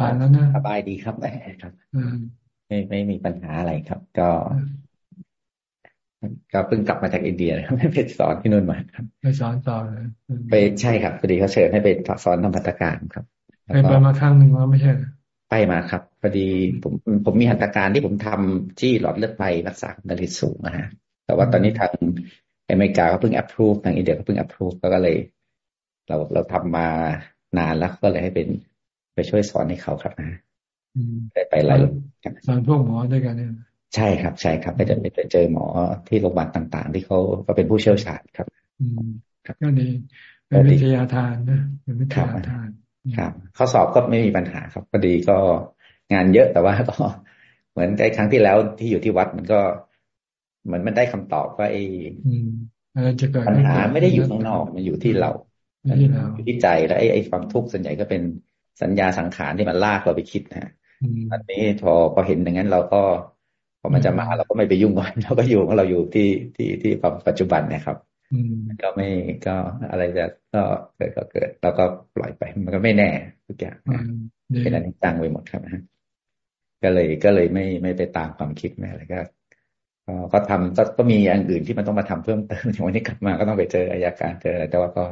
ผ่านแล้วนะ
สบายดีครับครับไม่ไม่มีปัญหาอะไรครับ ก็ก็เพิ่งกลับมาจากอินเดียไม่ไปสอนที่นู่นมาครับ
ไปสอนต่อเลย
ไปใช่ครับพอดีเขาเชิญให้ไปสอนทำพัฒการครับ
ไปไปมาครั้งหนึ่งแล้วไม่ใช่
ไปมาครับพอดีผมผมมีหัตถการที่ผมทำที่หลอดเลือดไปรักษาความดันสูงนะฮะแต่ว่าตอนนี้ทางอเมริกาก็เพิ่ง approve ทางอินเดียก็เพิ่ง approve ก็เลย เราเราทำมานานแล้วก็เลยให้เป็นไปช่วยสอนให้เขาครับนะไปไปหลาย
สอนพวกหมอด้วยกันเนี่ย
ใช่ครับ ใช่ครับไปจะไปเจอหมอที่โรงพยาบาลต่าง ๆ ที่เขาก็เป็นผู้เชี่ยวชาญครับ
อืมก็ดีเป็นวิทยาทานนะเป็นวิทยาทาน
ครับข้อสอบก็ไม่มีปัญหาครับพอดีก็งานเยอะแต่ว่าก็เหมือนในครั้งที่แล้วที่อยู่ที่วัดมันก็เหมือนมันได้คำตอบว่าไอ้ปัญหาไม่ได้อยู่ข้างนอกมันอยู่ที่เรา อยู่ที่ใจแล้วไอ้ไอ้ความทุกข์ส่วนใหญ่ก็เป็นสัญญาสังขารที่มันลากเราไปคิดนะอันนี้พอพอเห็นอย่างนั้นเราก็พอมันจะมาเราก็ไม่ไปยุ่งมันเราก็อยู่ของเราอยู่ที่ที่ที่ปัจจุบันนะครับก็ไม่ก็อะไรจะก็เกิดก็เกิดแล้วก็ปล่อยไป มันก็ไม่แน่ทุกอย่างเป็นอนิจจังไปหมดครับนะก็เลยก็เลยไม่ไม่ไปตามความคิดแม่อะไรก็ก็ทำก็ก็มีอย่างอื่นที่มันต้องมาทำเพิ่มเติมอย่างวันนี้กลับมาก็ต้องไปเจออายการเจออะไรแต่ว่าก็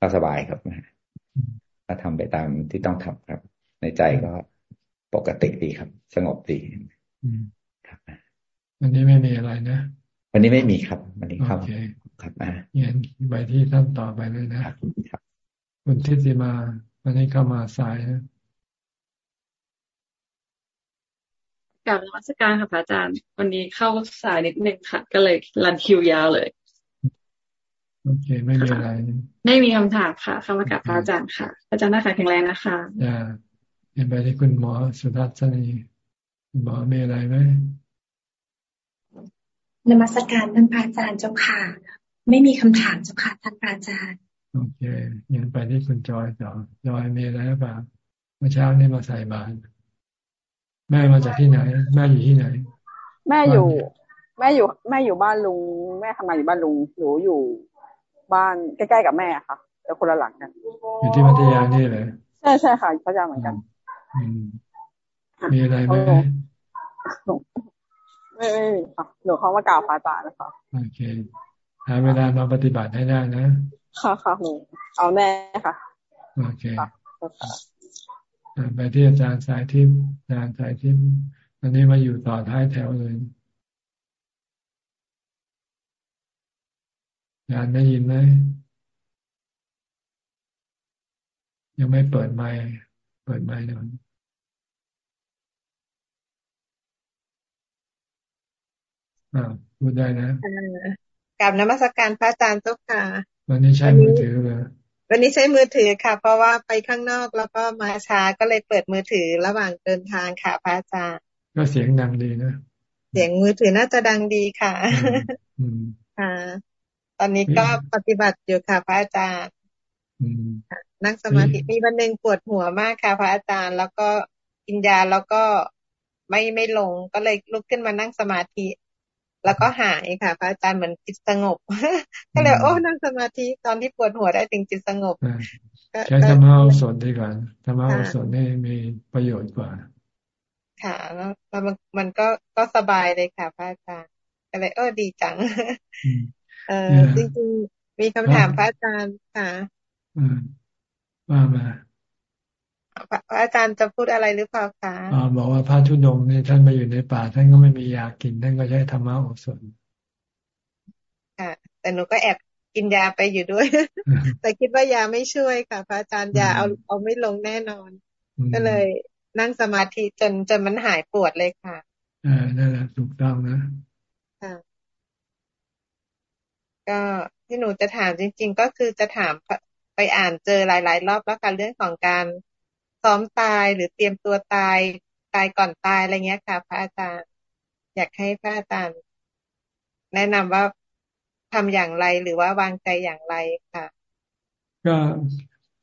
ก็สบายครับนะก็ทำไปตามที่ต้องทำครับ ในใจก็ปกติดีครับ สงบดี
ครับวันนี้ไม่มีอะไรนะ
วันนี้ไม่มีครับ วันนี้ครับ
ครับนะงั้นไปที่ท่านต่อไปเลยนะครับคุณทิติมาวันนี้เข้ามาสายนะ
กลับมาสการค่ะพระอาจารย์ วันนี้เข้าสายนิดนึงค่ะ ก็เลยรันคิวยาวเลย
โอเค ไม่มีอะไร
ไม่มีคำถามค่ะเข้ามากับพระอาจารย์ค่ะ อาจารย์น่าแข็งแรงนะคะ
อ่าเห็นไปที่คุณหมอสุทัศนีคุณหมอมีอะไรไหม
นมัสการท่านพระอาจารย์เจ้าค่ะ ไม่มีคำถามเจ้าค่ะท่านอาจารย์
โอเคยังไปที่คุณจอยต่อจอยมีอะไรหรือเปล่าเมื่อเช้านี่มาใส่บาตรแม่มาจากที่ไหน แม่อยู่ที่ไหน
แม่อยู่
แม่อยู่ แม่อยู่บ้านลุง แม่ทำงานอยู่บ้านลุงหนูอยู่ บ้านใกล้ๆกับแม่ค่ะแต่คนละหลังกัน
อยู่ที่พัทยานี่เลย
ใช่ใช่ค่ะพัทยาเหมือนกัน
มีอะไรไหม
ไม่ไม่มีค่ะหนูเขามากล่าวพระอาจารย์นะคะ
โอเคหาเวลามาปฏิบัติให้ได้นะ
ค่ะค่ะหนูเอาแน่ค่ะ
โอเคไปที่อาจารย์สายทิพย์อาจารย์สายทิพย์อันนี้มาอยู่ต่อท้ายแถวเลย งานได้ยินไหมยังไม่เปิดไมค์เปิดไมค์หน่อยอ่าพูดได้นะ
กับนมัสการพระอาจารย์เจ้าค่ะ
วันนี้ใช้มือถือเลย
วันนี้ใช้มือถือค่ะ เพราะว่าไปข้างนอกแล้วก็มาช้าก็เลยเปิดมือถือระหว่างเดินทางค่ะพระอาจารย์
ก็เสียงดังดีนะ
เสียงมือถือน่าจะดังดีค่ะ ค่ะ ตอนนี้ก็ปฏิบัติอยู่ค่ะพระอาจารย์นั่งสมาธิมีวันหนึ่งปวดหัวมากค่ะ พระอาจารย์ แล้วก็กินยาแล้วก็ไม่ไม่ลงก็เลยลุกขึ้นมานั่งสมาธิ แล้วก็หายค่ะ พระอาจารย์เหมือนจิตสงบก็เลยโอ้นั่งสมาธิตอนที่ปวดหัวได้ถึงจิตสงบ
ใช้ธรรมะสดดีกว่าธรรมะสดนี่มีประโยชน์กว่า
ค่ะแล้วมันมันก็ก็สบายเลยค่ะ พระอาจารย์ก็เลยเออดีจัง เออจริงๆมีคำถามพระอาจารย์ค่ะ
ว่ามา
พระอาจารย์จะพูดอะไรหรือเปล่าคะ
อ๋อบอกว่าพระทุดงเนี่ยท่านมาอยู่ในป่า ท่านก็ไม่มียากิน ท่านก็ใช้ธรรมะโอสถ
ค่ะ แต่หนูก็แอบกินยาไปอยู่ด้วย แต่คิดว่ายาไม่ช่วยค่ะ พระอาจารย์ยาเอาเอาไม่ลงแน่นอน ก็เลยนั่งสมาธิจนจนมันหายปวดเลยค่ะ
อ่านั่นแหละถูกต้องนะ
ค่ะ ก็ที่หนูจะถามจริง ๆ ก็คือจะถามไปอ่านเจอหลาย ๆ รอบแล้วค่ะเรื่องของการซ้อมตายหรือเตรียมตัวตายตายก่อนตายอะไรเงี้ยค่ะ พระอาจารย์ อยากให้พระอาจารย์ แนะนำว่าทำอย่างไรหรือว่าวางใจอย่างไรค่ะ
ก็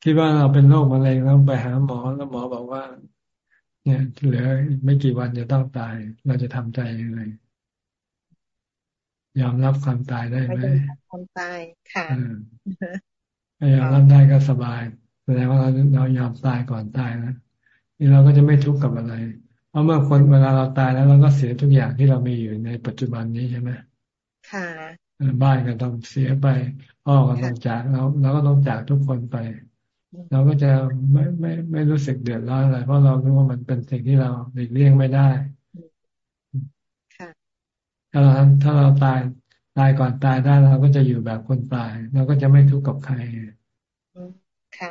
คิดว่าเราเป็นโรคมะเร็งแล้วไปหาหมอแล้วหมอบอกว่า เนี่ยเหลือไม่กี่วันจะต้องตาย เราจะทำใจยังไง ยอมรับความตายได้ไหม
ความตายค่ะ
ถ้ายอมรับได้ก็สบายแสดงว่าเราเรายอมตายก่อนตายนะนี่เราก็จะไม่ทุกข์กับอะไร เพราะเมื่อคนเวลาเราตายแล้วเราก็เสียทุกอย่างที่เรามีอยู่ในปัจจุบันนี้ใช่ไหม
ค่ะ
บ้านก็ต้องเสียไปพ่อก็ต้องจากเราเราก็ต้องจากทุกคนไป เราก็จะไม่ไม่ไม่รู้สึกเดือดร้อนอะไร เพราะเรารู้ว่ามันเป็นสิ่งที่เราหลีกเลี่ยงไม่ได้ ถ้าเราถ้าเราตายตายก่อนตายได้เราก็จะอยู่แบบคนตาย เราก็จะไม่ทุกข์กับใคร
ค่ะ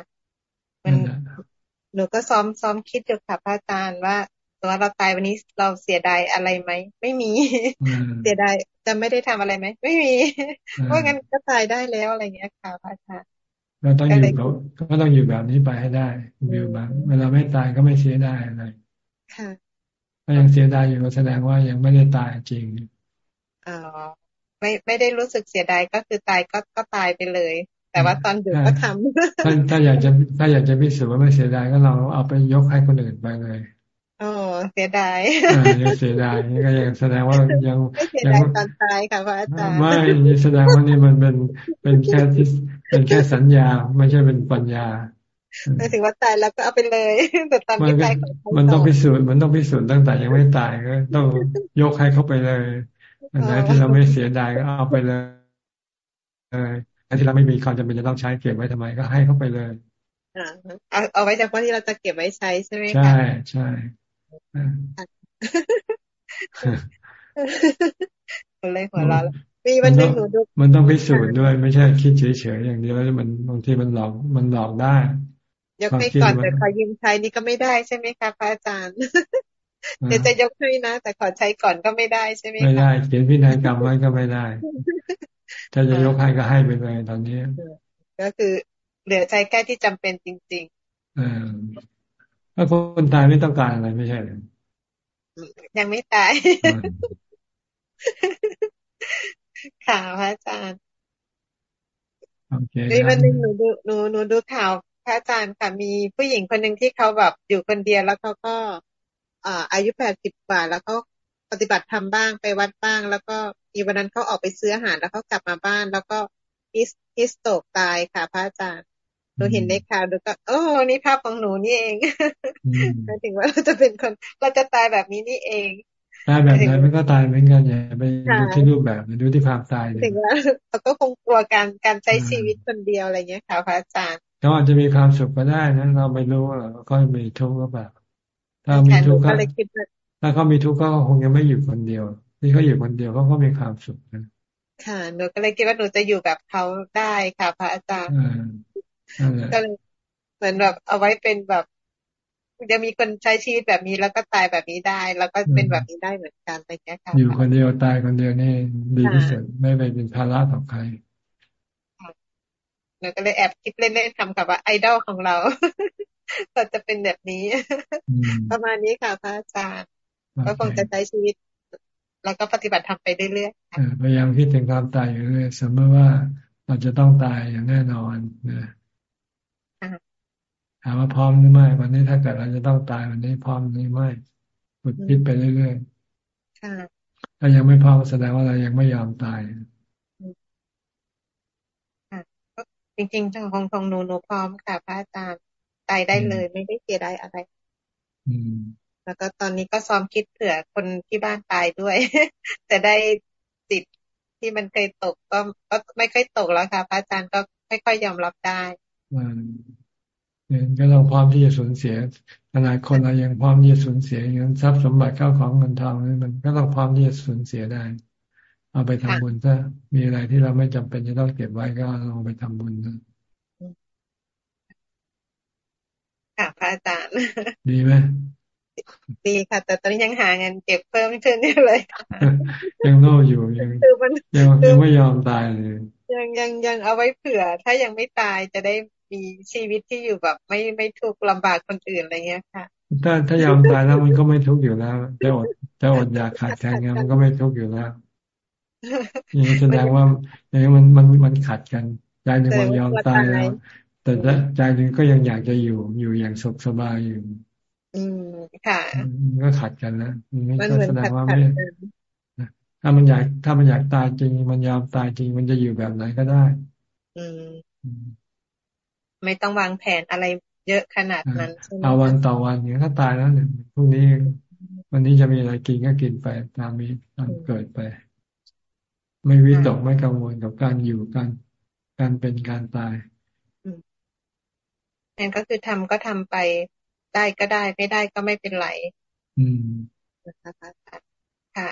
มันหนูก็ซ้อมซ้อมคิดอยู่ค่ะพระอาจารย์ว่าตัวเราตายวันนี้เราเสียดายอะไรไหมไม่มี เสียดายจะไม่ได้ทำอะไรไหมไม่มีเพราะงั้นก็ตายได้แล้วอะไรเงี้ยค่ะพระอาจารย์
เราต้องอยู่ก็ต้องอยู่แบบนี้ไปให้ได้อยู่แบบเวลาไม่ตายก็ไม่เสียดายอะไร
ค่ะ
ถ้ายังเสียดายอยู่ก็แสดงว่ายังไม่ได้ตายจริง
อ๋อ ไม่ไม่ได้รู้สึกเสียดายก็คือตายก็ก็ตายไปเลย แต่ว่าตอนอยู่ก็ทำ
ถ้าถ้าอยากจะถ้าอยากจะพิสูจน์ว่าไม่เสียดายก็เราเอาไปยกให้คนอื่นไปเลย
โอ้เสียดาย
ยังเสียดายนี่ก็ยังแสดงว่ายัง
ไม่เสียดายตอนตายค่ะพระอาจารย์ไม่
นี่แสดงว่านี่มันเป็นเป็นแค่ที่เป็นแค่สัญญา ไม่ใช่เป็นปัญญา
หมายถึงว่าตายแล้วก็เอาไปเลยแต่ตอนที่ตาย
มันต้องพิสูจน์มันต้องพิสูจน์ตั้งแต่ยังไม่ตายก็ต้องยกให้เขาไปเลย อันไหนที่เราไม่เสียดายก็เอาไปเลยอันที่เราไม่มีความจำเป็นจะต้องใช้เก็บไว้ทำไมก็ให้เขาไปเลย
เอาเอาไว้จากว่าที่เราจะเก็บไว้ใช้ใช่ไหม
คะใช่ใช่
เลยหัวเรามีวันหนึ่งหนูดู
มันต้องพิสูจน์ด้วย ไม่ใช่คิดเฉยๆอย่างเดียวแล้วมันบางทีมันหลอกมันหลอกได้
ยกให้ก่อนแต่ขอยืมใช้นี่ก็ไม่ได้ใช่ไหมคะพระอาจารย์ เดี๋ยวจะยกให้นะ แต่ขอใช้ก่อนก็ไม่ได้ใช่ไหม
ไม่ได้ เขียนพินัยกรรมไว้ก็ไม่ได้ ถ้าจะยกให้ก็ให้ไปเลยตอนนี้
ก็คือเหลือใช้แค่ที่จำเป็นจริง
ๆอถ้าคนตายไม่ต้องการอะไรไม่ใช่หรือ
ยังไม่ตายค่ะพระอาจารย์
มี
วันหนึ่งหนูดูหนูหนูดูข่าวพระอาจารย์ค่ะมีผู้หญิงคนหนึ่งที่เขาแบบอยู่คนเดียวแล้วเขาก็ อ่าอายุแปดสิบกว่า แล้วก็ปฏิบัติธรรมบ้างไปวัดบ้าง แล้วก็มีวันนั้นเขาออกไปซื้ออาหารแล้วเขากลับมาบ้าน แล้วก็ฮิสฮิสโตกตายค่ะ พระอาจารย์เราเห็นในข่าวดูก็โอ้นี่ภาพของหนูนี่เองหมายถึงว่าเราจะเป็นคนเราจะตายแบบนี้นี่เอง
ตายแบบไหนมันก็ตายเหมือนกันอย่าไปดูที่รูปแบบดูที่ความตาย
ถึงว่าเราก็คงกลัวการการใช้ชีวิตคนเดียวอะไรเงี้ยค่ะพระอาจารย์
เขาอาจจะมีความสุขก็ได้นะเราไม่รู้ว่าเขามีทุกข์หรือเปล่า ถ้ามีทุกข์ก็ถ้าเขามีทุกข์ก็คงยังไม่อยู่คนเดียว ที่เขาอยู่คนเดียวเขาก็มีความสุขนะ
ค่ะหนูก็เลยคิดว่าหนูจะอยู่แบบเขาได้ค่ะ พระอาจารย์ก็เลยเหมือนแบบเอาไว้เป็นแบบจะมีคนใช้ชีวิตแบบนี้แล้วก็ตายแบบนี้ได้ แล้วก็เป็นแบบนี้ได้เหมือนกันอะไรเงี้ยค่ะ
อยู่คนเดียวตายคนเดียวนี่ดีที่สุดไม่ไปเป็นภาระต่อใคร
เราก็เลยแอบคิดเล่นๆทำกับว่าไอดอลของเรา ก็จะเป็นแบบนี้ ประมาณนี้ค่ะพระอาจารย์ก็คงจะใช้ชีวิต แล้วก็ปฏิบัติทำไปเรื่อย
ๆพยายามคิดถึงความตายอยู่เรื่อยสมมติว่าเราจะต้องตายอย่างแน่นอนนะถามว่าพร้อมหรือไม่วันนี้ถ้าเกิดเราจะต้องตายวันนี้พร้อมหรือไม่ฝึกคิดไปเรื่อยๆถ้ายังไม่พร้อมแสดงว่าเรายังไม่ยอมตาย
จริงๆทางของของหนูหนูพร้อมค่ะพระอาจารย์ ตายได้เลย ไม่ได้เสียดายอะไร
อืม
แล้วก็ตอนนี้ก็ซ้อมคิดเผื่อคนที่บ้านตายด้วย จะได้ติดที่มันเคยตกก็ก็ไม่ค่อยตกแล้วค่ะ พระอาจารย์ก็ค่อยๆยอมรับได้
เนี่ยก็ต้องพร้อมที่จะสูญเสียขนาดคนเรายังพร้อมที่จะสูญเสียอย่างนั้นทรัพย์สมบัติเข้าของเงินทองนี่มันก็ต้องพร้อมที่จะสูญเสียได้ เอาไปทำบุญถ้ามีอะไรที่เราไม่จำเป็นจะต้องเก็บไว้ก็ลองไปทำบุญนะ
ค่ะพระอาจารย์
ดีไหม
ดีค่ะ แต่ตอนนี้ยังหาเงินเก็บเพิ่มขึ้นเลย
ยังโง่อยู่ยังยังยังไม่ยอมตายเลย
ยังยังยังเอาไว้เผื่อ ถ้ายังไม่ตายจะได้มีชีวิตที่อยู่แบบ ไม่ไม่ทุกข์ลำบากคนอื่นอะไรเงี้ยค่ะ
ถ้าถ้ายอมตายแล้วมันก็ไม่ทุกข์อยู่แล้วจะอดจะอดอยากขาดแคลนเงี้ยมันก็ไม่ทุกข์อยู่แล้วนี่แสดงว่าอย่างนี้มันมันมันขัดกันใจหนึ่งมันยอมตายแล้ว แต่ใจหนึ่งก็ยังอยากจะอยู่อยู่อย่างสุขสบายอยู่
อืมค่ะ
ก็ขัดกันนะมันก็แสดงว่าไม่ถ้ามันอยากถ้ามันอยากตายจริง มันยอมตายจริง มันจะอยู่แบบไหนก็ได้
อืมไม่ต้องวางแผนอะไรเยอะขนาดนั้นใช่ไหม
เอาวันต่อวันอย่างถ้าตายแล้วเนี่ยพรุ่งนี้วันนี้จะมีอะไรกินก็กินไปตามมีตามเกิดไป ไม่วิตกไม่กังวลกับการอยู่การการเป็นการตาย
นั่นก็คือทำก็ทำไปได้ก็ได้ไม่ได้ก็ไม่เป็นไร
อืม
นะคะค่ะ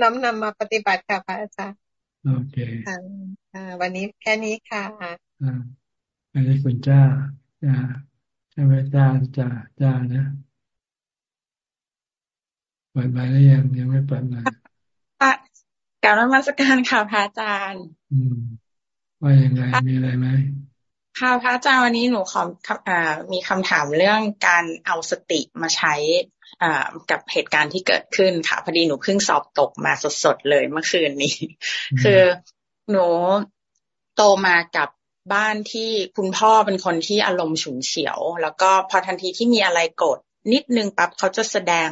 น้อมนำมาปฏิบัติค่ะพระอาจารย์
โอเค
ค่ะวันนี้แค่นี้ค่ะ
อ่าอันนี้คุณจ้าจ้าใช่ไหมจ้าจ้าจ้านะเปิดมาแล้วยังยังไม่เปิดมา
กล่าวนมัสการค่ะพระอาจารย์
อืมว่ายังไงมีอะไรไหม
ค่ะพระอาจารย์วันนี้หนูขอมีคำถามเรื่องการเอาสติมาใช้กับเหตุการณ์ที่เกิดขึ้นค่ะ พอดีหนูเพิ่งสอบตกมาสดๆเลยเมื่อคืนนี้ คือหนูโตมากับบ้านที่คุณพ่อเป็นคนที่อารมณ์ฉุนเฉียว แล้วก็พอทันทีที่มีอะไรโกรธนิดนึงปั๊บเขาจะแสดง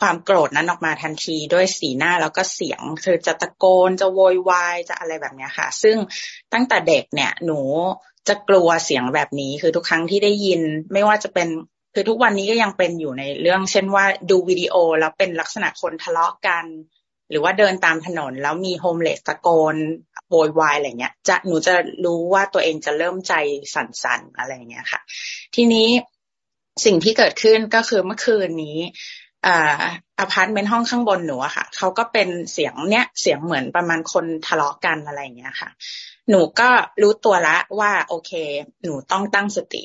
ความโกรธนั้นออกมาทันทีด้วยสีหน้าแล้วก็เสียงคือจะตะโกนจะโวยวายจะอะไรแบบนี้ค่ะ ซึ่งตั้งแต่เด็กเนี่ย หนู จะกลัวเสียงแบบนี้คือทุกครั้งที่ได้ยิน ไม่ว่าจะเป็นคือทุกวันนี้ก็ยังเป็นอยู่ในเรื่อง เช่นว่าดูวิดีโอแล้วเป็นลักษณะคนทะเลาะกัน หรือว่าเดินตามถนน แล้วมีโฮมเลสตะโกนโวยวายอะไรเงี้ย จะหนูจะรู้ว่าตัวเองจะเริ่มใจสั่นๆอะไรเงี้ยค่ะ ทีนี้สิ่งที่เกิดขึ้นก็คือเมื่อคืนนี้อ่าอพาร์ตเมนต์ห้องข้างบนหนูอะค่ะเขาก็เป็นเสียงเนี้ยเสียงเหมือนประมาณคนทะเลาะกันอะไรเงี้ยค่ะ หนูก็รู้ตัวละว่า โอเค หนูต้องตั้งสติ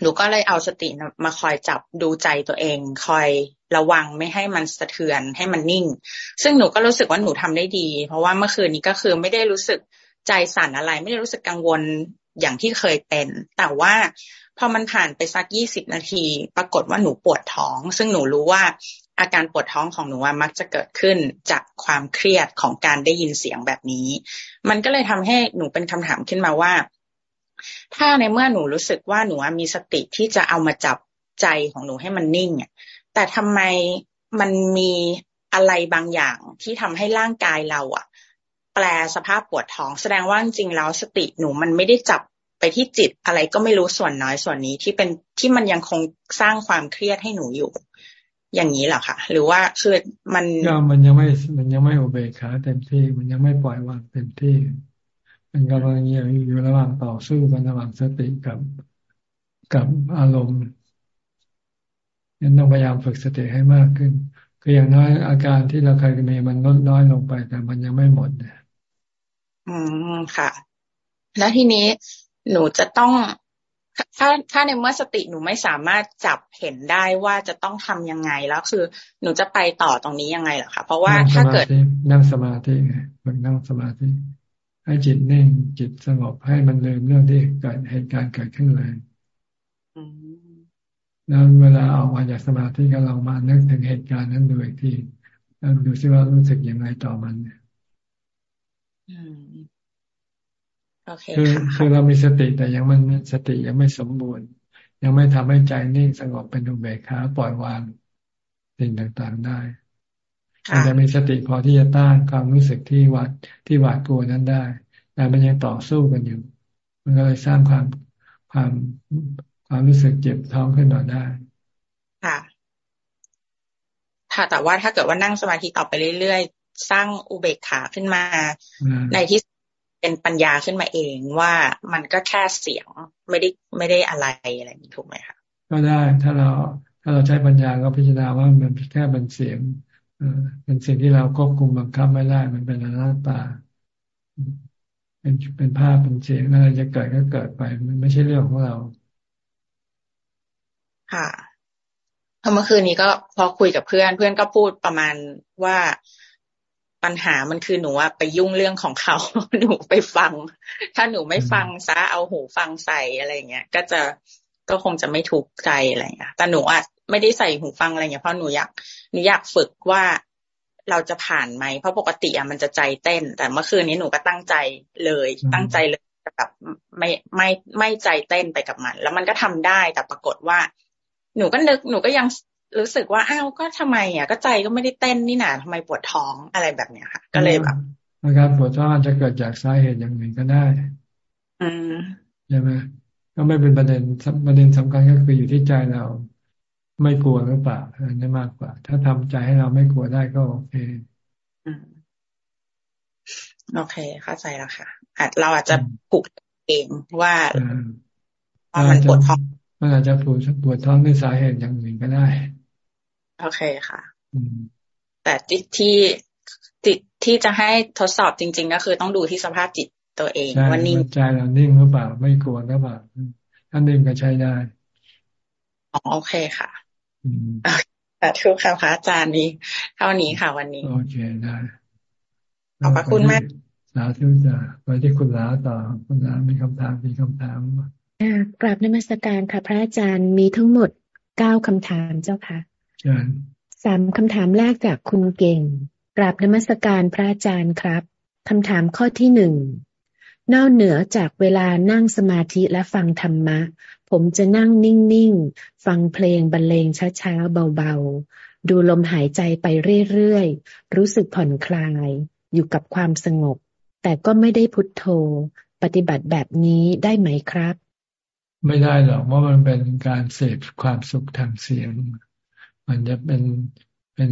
หนูก็เลยเอาสติมาคอยจับดูใจตัวเอง คอยระวังไม่ให้มันสะเทือนให้มันนิ่ง ซึ่งหนูก็รู้สึกว่าหนูทำได้ดี เพราะว่าเมื่อคืนนี้ก็คือไม่ได้รู้สึกใจสั่นอะไร ไม่ได้รู้สึกกังวลอย่างที่เคยเป็น แต่ว่าพอมันผ่านไปสักยี่สิบนาที ปรากฏว่าหนูปวดท้อง ซึ่งหนูรู้ว่า อาการปวดท้องของหนูมักจะเกิดขึ้นจากความเครียดของการได้ยินเสียงแบบนี้ มันก็เลยทำให้หนูเป็นคำถามขึ้นมาว่า ถ้าในเมื่อหนูรู้สึกว่าหนูมีสติที่จะเอามาจับใจของหนูให้มันนิ่งแต่ทำไมมันมีอะไรบางอย่างที่ทำให้ร่างกายเราอะแปลสภาพปวดท้อง แสดงว่าจริงแล้วสติหนูมันไม่ได้จับไปที่จิตอะไรก็ไม่รู้ส่วนน้อยส่วนนี้ที่เป็นที่มันยังคงสร้างความเครียดให้หนูอยู่ อย่างนี้เหรอคะหรือว่าคือมัน
ก็มันยังไม่มันยังไม่อุเบกขาเต็มที่มันยังไม่ปล่อยวางเต็มที่มันกำลังอยู่ระหว่างต่อสู้กันระหว่างสติกับกับอารมณ์ยังต้องพยายามฝึกสติให้มากขึ้น คืออย่างน้อยอาการที่เราเคยมีมันลดน้อยลงไป แต่มันยังไม่หมดเนี่ย
อืมค่ะ แล้วทีนี้หนูจะต้อง ถ้าถ้าในเมื่อสติหนูไม่สามารถจับเห็นได้ว่าจะต้องทำยังไงแล้วคือ หนูจะไปต่อตรงนี้ยังไงเหรอคะเพราะว่าถ้าเกิด
นั่งสมาธิไงมันนั่งสมาธิ ให้จิตนิ่งจิตสงบให้มันลืมเรื่องที่เกิดเหตุการณ์เกิดขึ้นเลยแล้วเวลาออกมาจากสมาธิก็ลองมานึกถึงเหตุการณ์นั้นดูอีกทีแล้วดูซิว่ารู้สึกยังไงต่อมันเนี่ย คือคือเรามีสติแต่ยังมันสติยังไม่สมบูรณ์ ยังไม่ทำให้ใจนิ่งสงบเป็นอุเบกขาปล่อยวางสิ่งต่างๆได้อาจจะมีสติพอที่จะต้านความรู้สึกที่หวาดที่หวาดกลัวนั้นได้ แต่มันยังต่อสู้กันอยู่ มันก็เลยสร้างความความความรู้สึกเจ็บท้องขึ้นมาได้
ค่ะ ค่ะแต่ว่าถ้าเกิดว่านั่งสมาธิต่อไปเรื่อยๆ สร้างอุเบกขาขึ้นมา ในที่ เป็นปัญญาขึ้นมาเองว่ามันก็แค่เสียงไม่ได้ไม่ได้อะไรอะไรนี้ถูกไหมคะ
ก็ได้ถ้าเราถ้าเราใช้ปัญญาก็พิจารณาว่ามันแค่เป็นเสียงเป็นสิ่งที่เราควบคุมบังคับไม่ได้ มันเป็นอนัตตา เป็นเป็นภาพเป็นเสียงอะไรจะเกิดก็เกิดไป มันไม่ใช่เรื่องของเรา
ค่ะเมื่อคืนนี้ก็พอคุยกับเพื่อน เพื่อนก็พูดประมาณว่า ปัญหามันคือหนูอะไปยุ่งเรื่องของเขา หนูไปฟัง ถ้าหนูไม่ฟังซะเอาหูฟังใส่อะไรเงี้ย ก็จะก็คงจะไม่ถูกใจอะไรเงี้ยแต่หนูอะไม่ได้ใส่หูฟังอะไรเงี้ยเพราะหนูอยากหนูอยากฝึกว่าเราจะผ่านไหม เพราะปกติอะมันจะใจเต้น แต่เมื่อคืนนี้หนูก็ตั้งใจเลย ตั้งใจเลยแบบไม่ไม่ไม่ใจเต้นไปกับมัน แล้วมันก็ทำได้แต่ปรากฏว่า หนูก็นึกหนูก็ยัง รู้สึกว่าอ้าวก็ทำไมอะก็ใจก็ไม่ได้เต้นนี่นาทำไมปวดท้องอะไรแบบเนี้ยค่ะ ก็เลยแบบ
อาการปวดท้องอาจจะเกิดจากสาเหตุอย่างหนึ่งก็ได้
อืม
ใช่ไหมก็ไม่เป็นประเด็นประเด็นสำคัญก็คืออยู่ที่ใจเรา ไม่กลัวหรือเปล่าอันนี้มากกว่า ถ้าทำใจให้เราไม่กลัวได้ก็โอเค
โอเค เข้าใจแล้วค่ะอาจเราอาจจะผูกเองว่าว่ามันปวดท้อง
มันอาจจะปวดปวดท้องด้วยสาเหตุอย่างหนึ่งก็ได้
โอเคค่ะแต่ที่ที่ที่ที่จะให้ทดสอบจริง ๆ ก็คือต้องดูที่สภาพจิตตัวเองว่านิ่ง
ใจเรานิ่งหรือเปล่า ไม่กลัวหรือเปล่าถ้านิ่งก็ใช้ได้
อ๋อโอเคค่ะแต่ทุกค่ะพระอาจารย์นี้ เท่านี้ค่ะ วันนี้
โอเคได้
ขอบพระคุณมาก
สาธุจ้ะไปที่คุณลาต่อคุณลามีคำถามมีคำถาม
กราบนมัสการค่ะ พระอาจารย์มีทั้งหมดเก้าคำถามเจ้าค่ะ สามคำถามแรกจากคุณเก่ง กราบนมัสการพระอาจารย์ครับ คำถามข้อที่หนึ่ง นอกเหนือจากเวลานั่งสมาธิและฟังธรรมะ ผมจะนั่งนิ่ง ๆ ฟังเพลงบรรเลงช้า ๆ เบา ๆ ดูลมหายใจไปเรื่อย ๆ รู้สึกผ่อนคลาย อยู่กับความสงบ แต่ก็ไม่ได้พุทโธ ปฏิบัติแบบนี้ได้ไหมครับ
ไม่ได้หรอกเพราะมันเป็นการเสพความสุขทางเสียง มันจะเป็นเป็น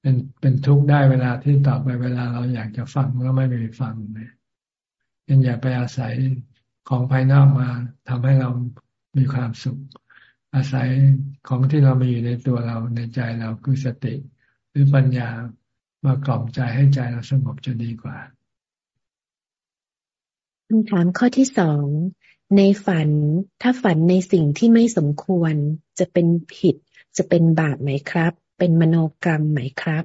เป็นเป็นทุกข์ได้เวลาที่ต่อไปเวลาเราอยากจะฟังแล้วไม่ไปฟังเนี่ยยังอย่าไปอาศัยของภายนอกมาทำให้เรามีความสุข อาศัยของที่เรามีอยู่ในตัวเราในใจเราคือสติ หรือปัญญามากล่อมใจให้ใจเราสงบจะดีกว่า
คำถามข้อที่สองในฝันถ้าฝันในสิ่งที่ไม่สมควรจะเป็นผิด จะเป็นบาปไหมครับ เป็นมโนกรรมไหมครับ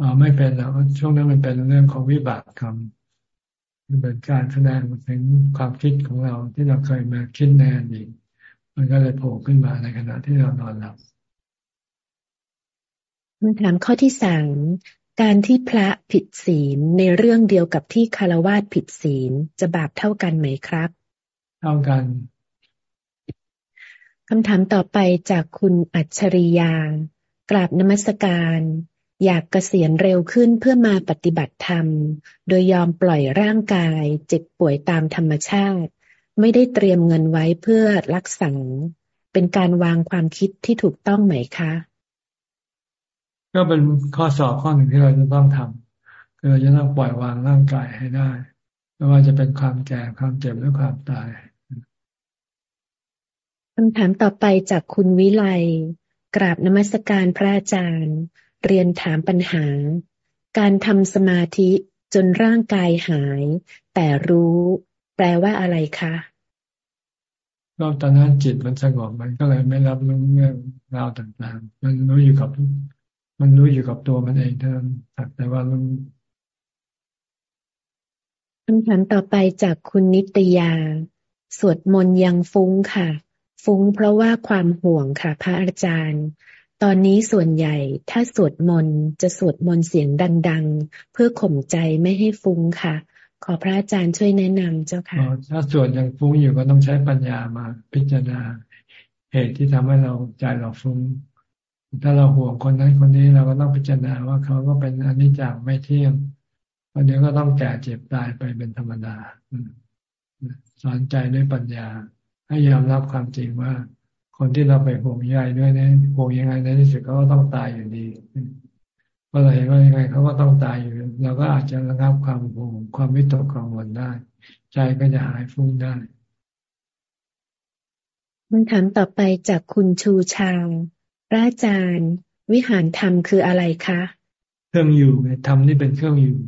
อ๋อไม่เป็นแล้วช่วงนั้นมันเป็นเรื่องของวิบากกรรมเป็นการแสดงถึงความคิดของเราที่เราเคยมาคิดแนอดีตมันก็เลยโผล่ขึ้นมาในขณะที่เรานอนหลับ
คำถามข้อที่สามการที่พระผิดศีลในเรื่องเดียวกับที่คารวาสผิดศีลจะบาปเท่ากันไหมครับ
เท่ากัน
คำถามต่อไปจากคุณอัจฉริยา กราบนมัสการ อยากเกษียณเร็วขึ้นเพื่อมาปฏิบัติธรรม โดยยอมปล่อยร่างกาย เจ็บป่วยตามธรรมชาติ ไม่ได้เตรียมเงินไว้เพื่อรักษาเป็นการวางความคิดที่ถูกต้องไหมคะ
ก็เป็นข้อสอบข้อหนึ่งที่เราจะต้องทำคือเราจะต้องปล่อยวางร่างกายให้ได้ ไม่ว่าจะเป็นความแก่ความเจ็บหรือความตายำ
ถามต่อไปจากคุณวิไลกราบนมัสการพระอาจารย์ เรียนถามปัญหา การทำสมาธิจนร่างกายหาย แต่รู้ แปลว่าอะไรคะ
ก็ตอนนั้นจิตมันสงบมันก็เลยไม่รับรู้เรื่องราวต่างๆ มันรู้อยู่กับ มันรู้อยู่กับตัวมันเองเท่านั้นแต่ว่ารู้
คำถามต่อไปจากคุณนิตยา สวดมนต์ยังฟุ้งค่ะ ฟุ้งเพราะว่าความห่วงค่ะ พระอาจารย์ ตอนนี้ส่วนใหญ่ถ้าสวดมนต์จะสวดมนต์เสียงดัง ๆ เพื่อข่มใจไม่ให้ฟุ้งค่ะ ขอพระอาจารย์ช่วยแนะนำเจ้าค่ะ
ถ้าสวดยังฟุ้งอยู่ก็ต้องใช้ปัญญามาพิจารณาเหตุที่ทำให้เราใจเราฟุ้ง ถ้าเราห่วงคนนั้นคนนี้เราก็ต้องพิจารณาว่าเขาก็เป็นอนิจจังไม่เที่ยงวันนี้ก็ต้องแก่เจ็บตายไปเป็นธรรมดาสอนใจด้วยปัญญา ให้ยอมรับความจริงว่า คนที่เราไปห่วงใยด้วยเนี่ยห่วงยังไงในที่สุดเขาก็ต้องตายอยู่ดีเพราะเราเห็นว่ายังไงเขาก็ต้องตายอยู่เราก็อาจจะระงับความห่วงความวิตกกังวลได้ ใจก็จะหายฟุ้งได้
คำถามต่อไปจากคุณชูชางพระอาจารย์ วิหารธรรมคืออะไรคะ
เครื่องอยู่ธรรมนี่เป็นเครื่องอยู่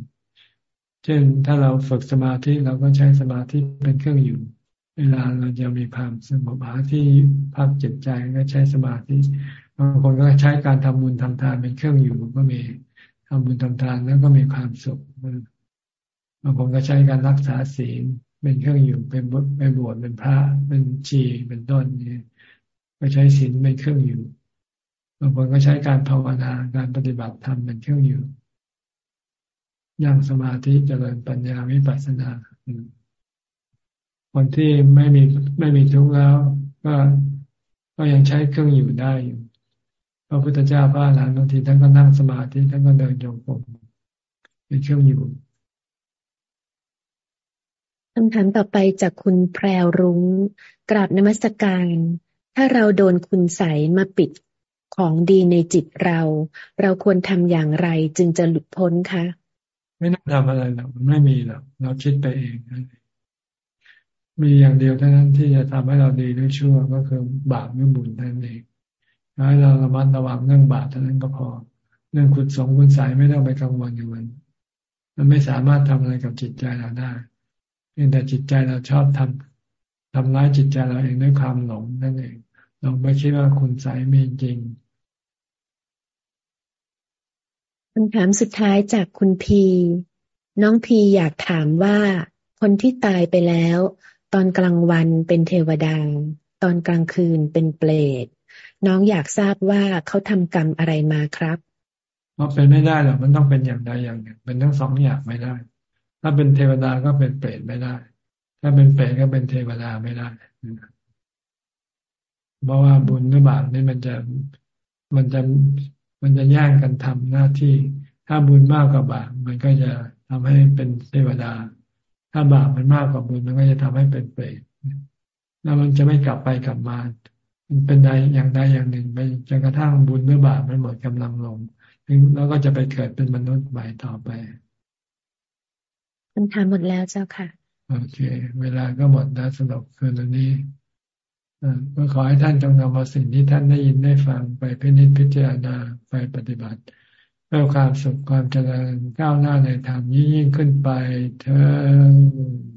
เช่นถ้าเราฝึกสมาธิเราก็ใช้สมาธิเป็นเครื่องอยู่ เวลาเราจะมีความสงบหาที่พักจิตใจก็ใช้สมาธิบางคนก็ใช้การทำบุญทำทานเป็นเครื่องอยู่ก็มีทำบุญทำทานแล้วก็มีความสุขบางคนก็ใช้การรักษาศีลเป็นเครื่องอยู่เป็นบทเป็นบวชเป็นพระเป็นชีเป็นต้นนี่ก็ใช้ศีลเป็นเครื่องอยู่บางคนก็ใช้การภาวนาการปฏิบัติธรรมเป็นเครื่องอยู่ย่างสมาธิเจริญปัญญาวิปัสสนา คนที่ไม่มีไม่มีทุกข์แล้ว ก็ก็ยังใช้เครื่องอยู่ได้อยู่พระพุทธเจ้าพระอรหันต์บางทีท่านก็นั่งสมาธิท่านก็เดินโยกผมเป็นเครื่องอยู่
คำถามต่อไปจากคุณแพรวรุง้งกราบนมัสการ ถ้าเราโดนคุณใสมาปิดของดีในจิตเรา เราควรทำอย่างไรจึงจะหลุดพ้นคะ
ไม่ต้องทำอะไรหรอกมันไม่มีหรอกเราคิดไปเอง มีอย่างเดียวเท่านั้นที่จะทำให้เราดีหรือชั่วก็คือบาปหรือบุญนั่นเองให้เราระมัดระวังเรื่องบาปเท่านั้นก็พอ เรื่องขุดสงคุณสายไม่ต้องไปกังวลอย่มันมันไม่สามารถทำอะไรกับจิตใจเราได้เพียงแต่จิตใจเราชอบทำทำร้ายจิตใจเราเองด้วยความหลงนั่นเองเราไม่คิดว่าคุณสายมีจริง
คำถามสุดท้ายจากคุณพี น้องพีอยากถามว่า คนที่ตายไปแล้ว ตอนกลางวันเป็นเทวดา ตอนกลางคืนเป็นเปรตน้องอยากทราบว่าเขาทำกรรมอะไรมาครับ
มันเป็นไม่ได้หรอกมันต้องเป็นอย่างใดอย่างหนึ่ง เป็นทั้งสองอย่างไม่ได้ ถ้าเป็นเทวดาก็เป็นเปรตไม่ได้ ถ้าเป็นเปรตก็เป็นเทวดาไม่ได้เพราะว่าบุญหรือบาปนี่มันจะมันจะมันจะแย่งกันทำหน้าที่ ถ้าบุญมากกว่าบาปมันก็จะทำให้เป็นเทวดา ถ้าบาปมันมากกว่าบุญมันก็จะทำให้เป็นเปรตแล้วมันจะไม่กลับไปกลับมา มันเป็นใดอย่างใดอย่างหนึ่งไปจนกระทั่งบุญหรือบาปมันหมดกำลังลงแล้วก็จะไปเกิดเป็นมนุษย์ใหม่ต่อไป
คำถามหมดแล้วเจ้าค่ะ
โอเค เวลาก็หมดแล้วสำหรับคืนนี้ก็ขอให้ท่านจงนำเอาสิ่งที่ท่านได้ยินได้ฟังไปพินิจพิจารณาไปปฏิบัติเพื่อความสุขความเจริญก้าวหน้าในธรรมยิ่งขึ้นไปเธอ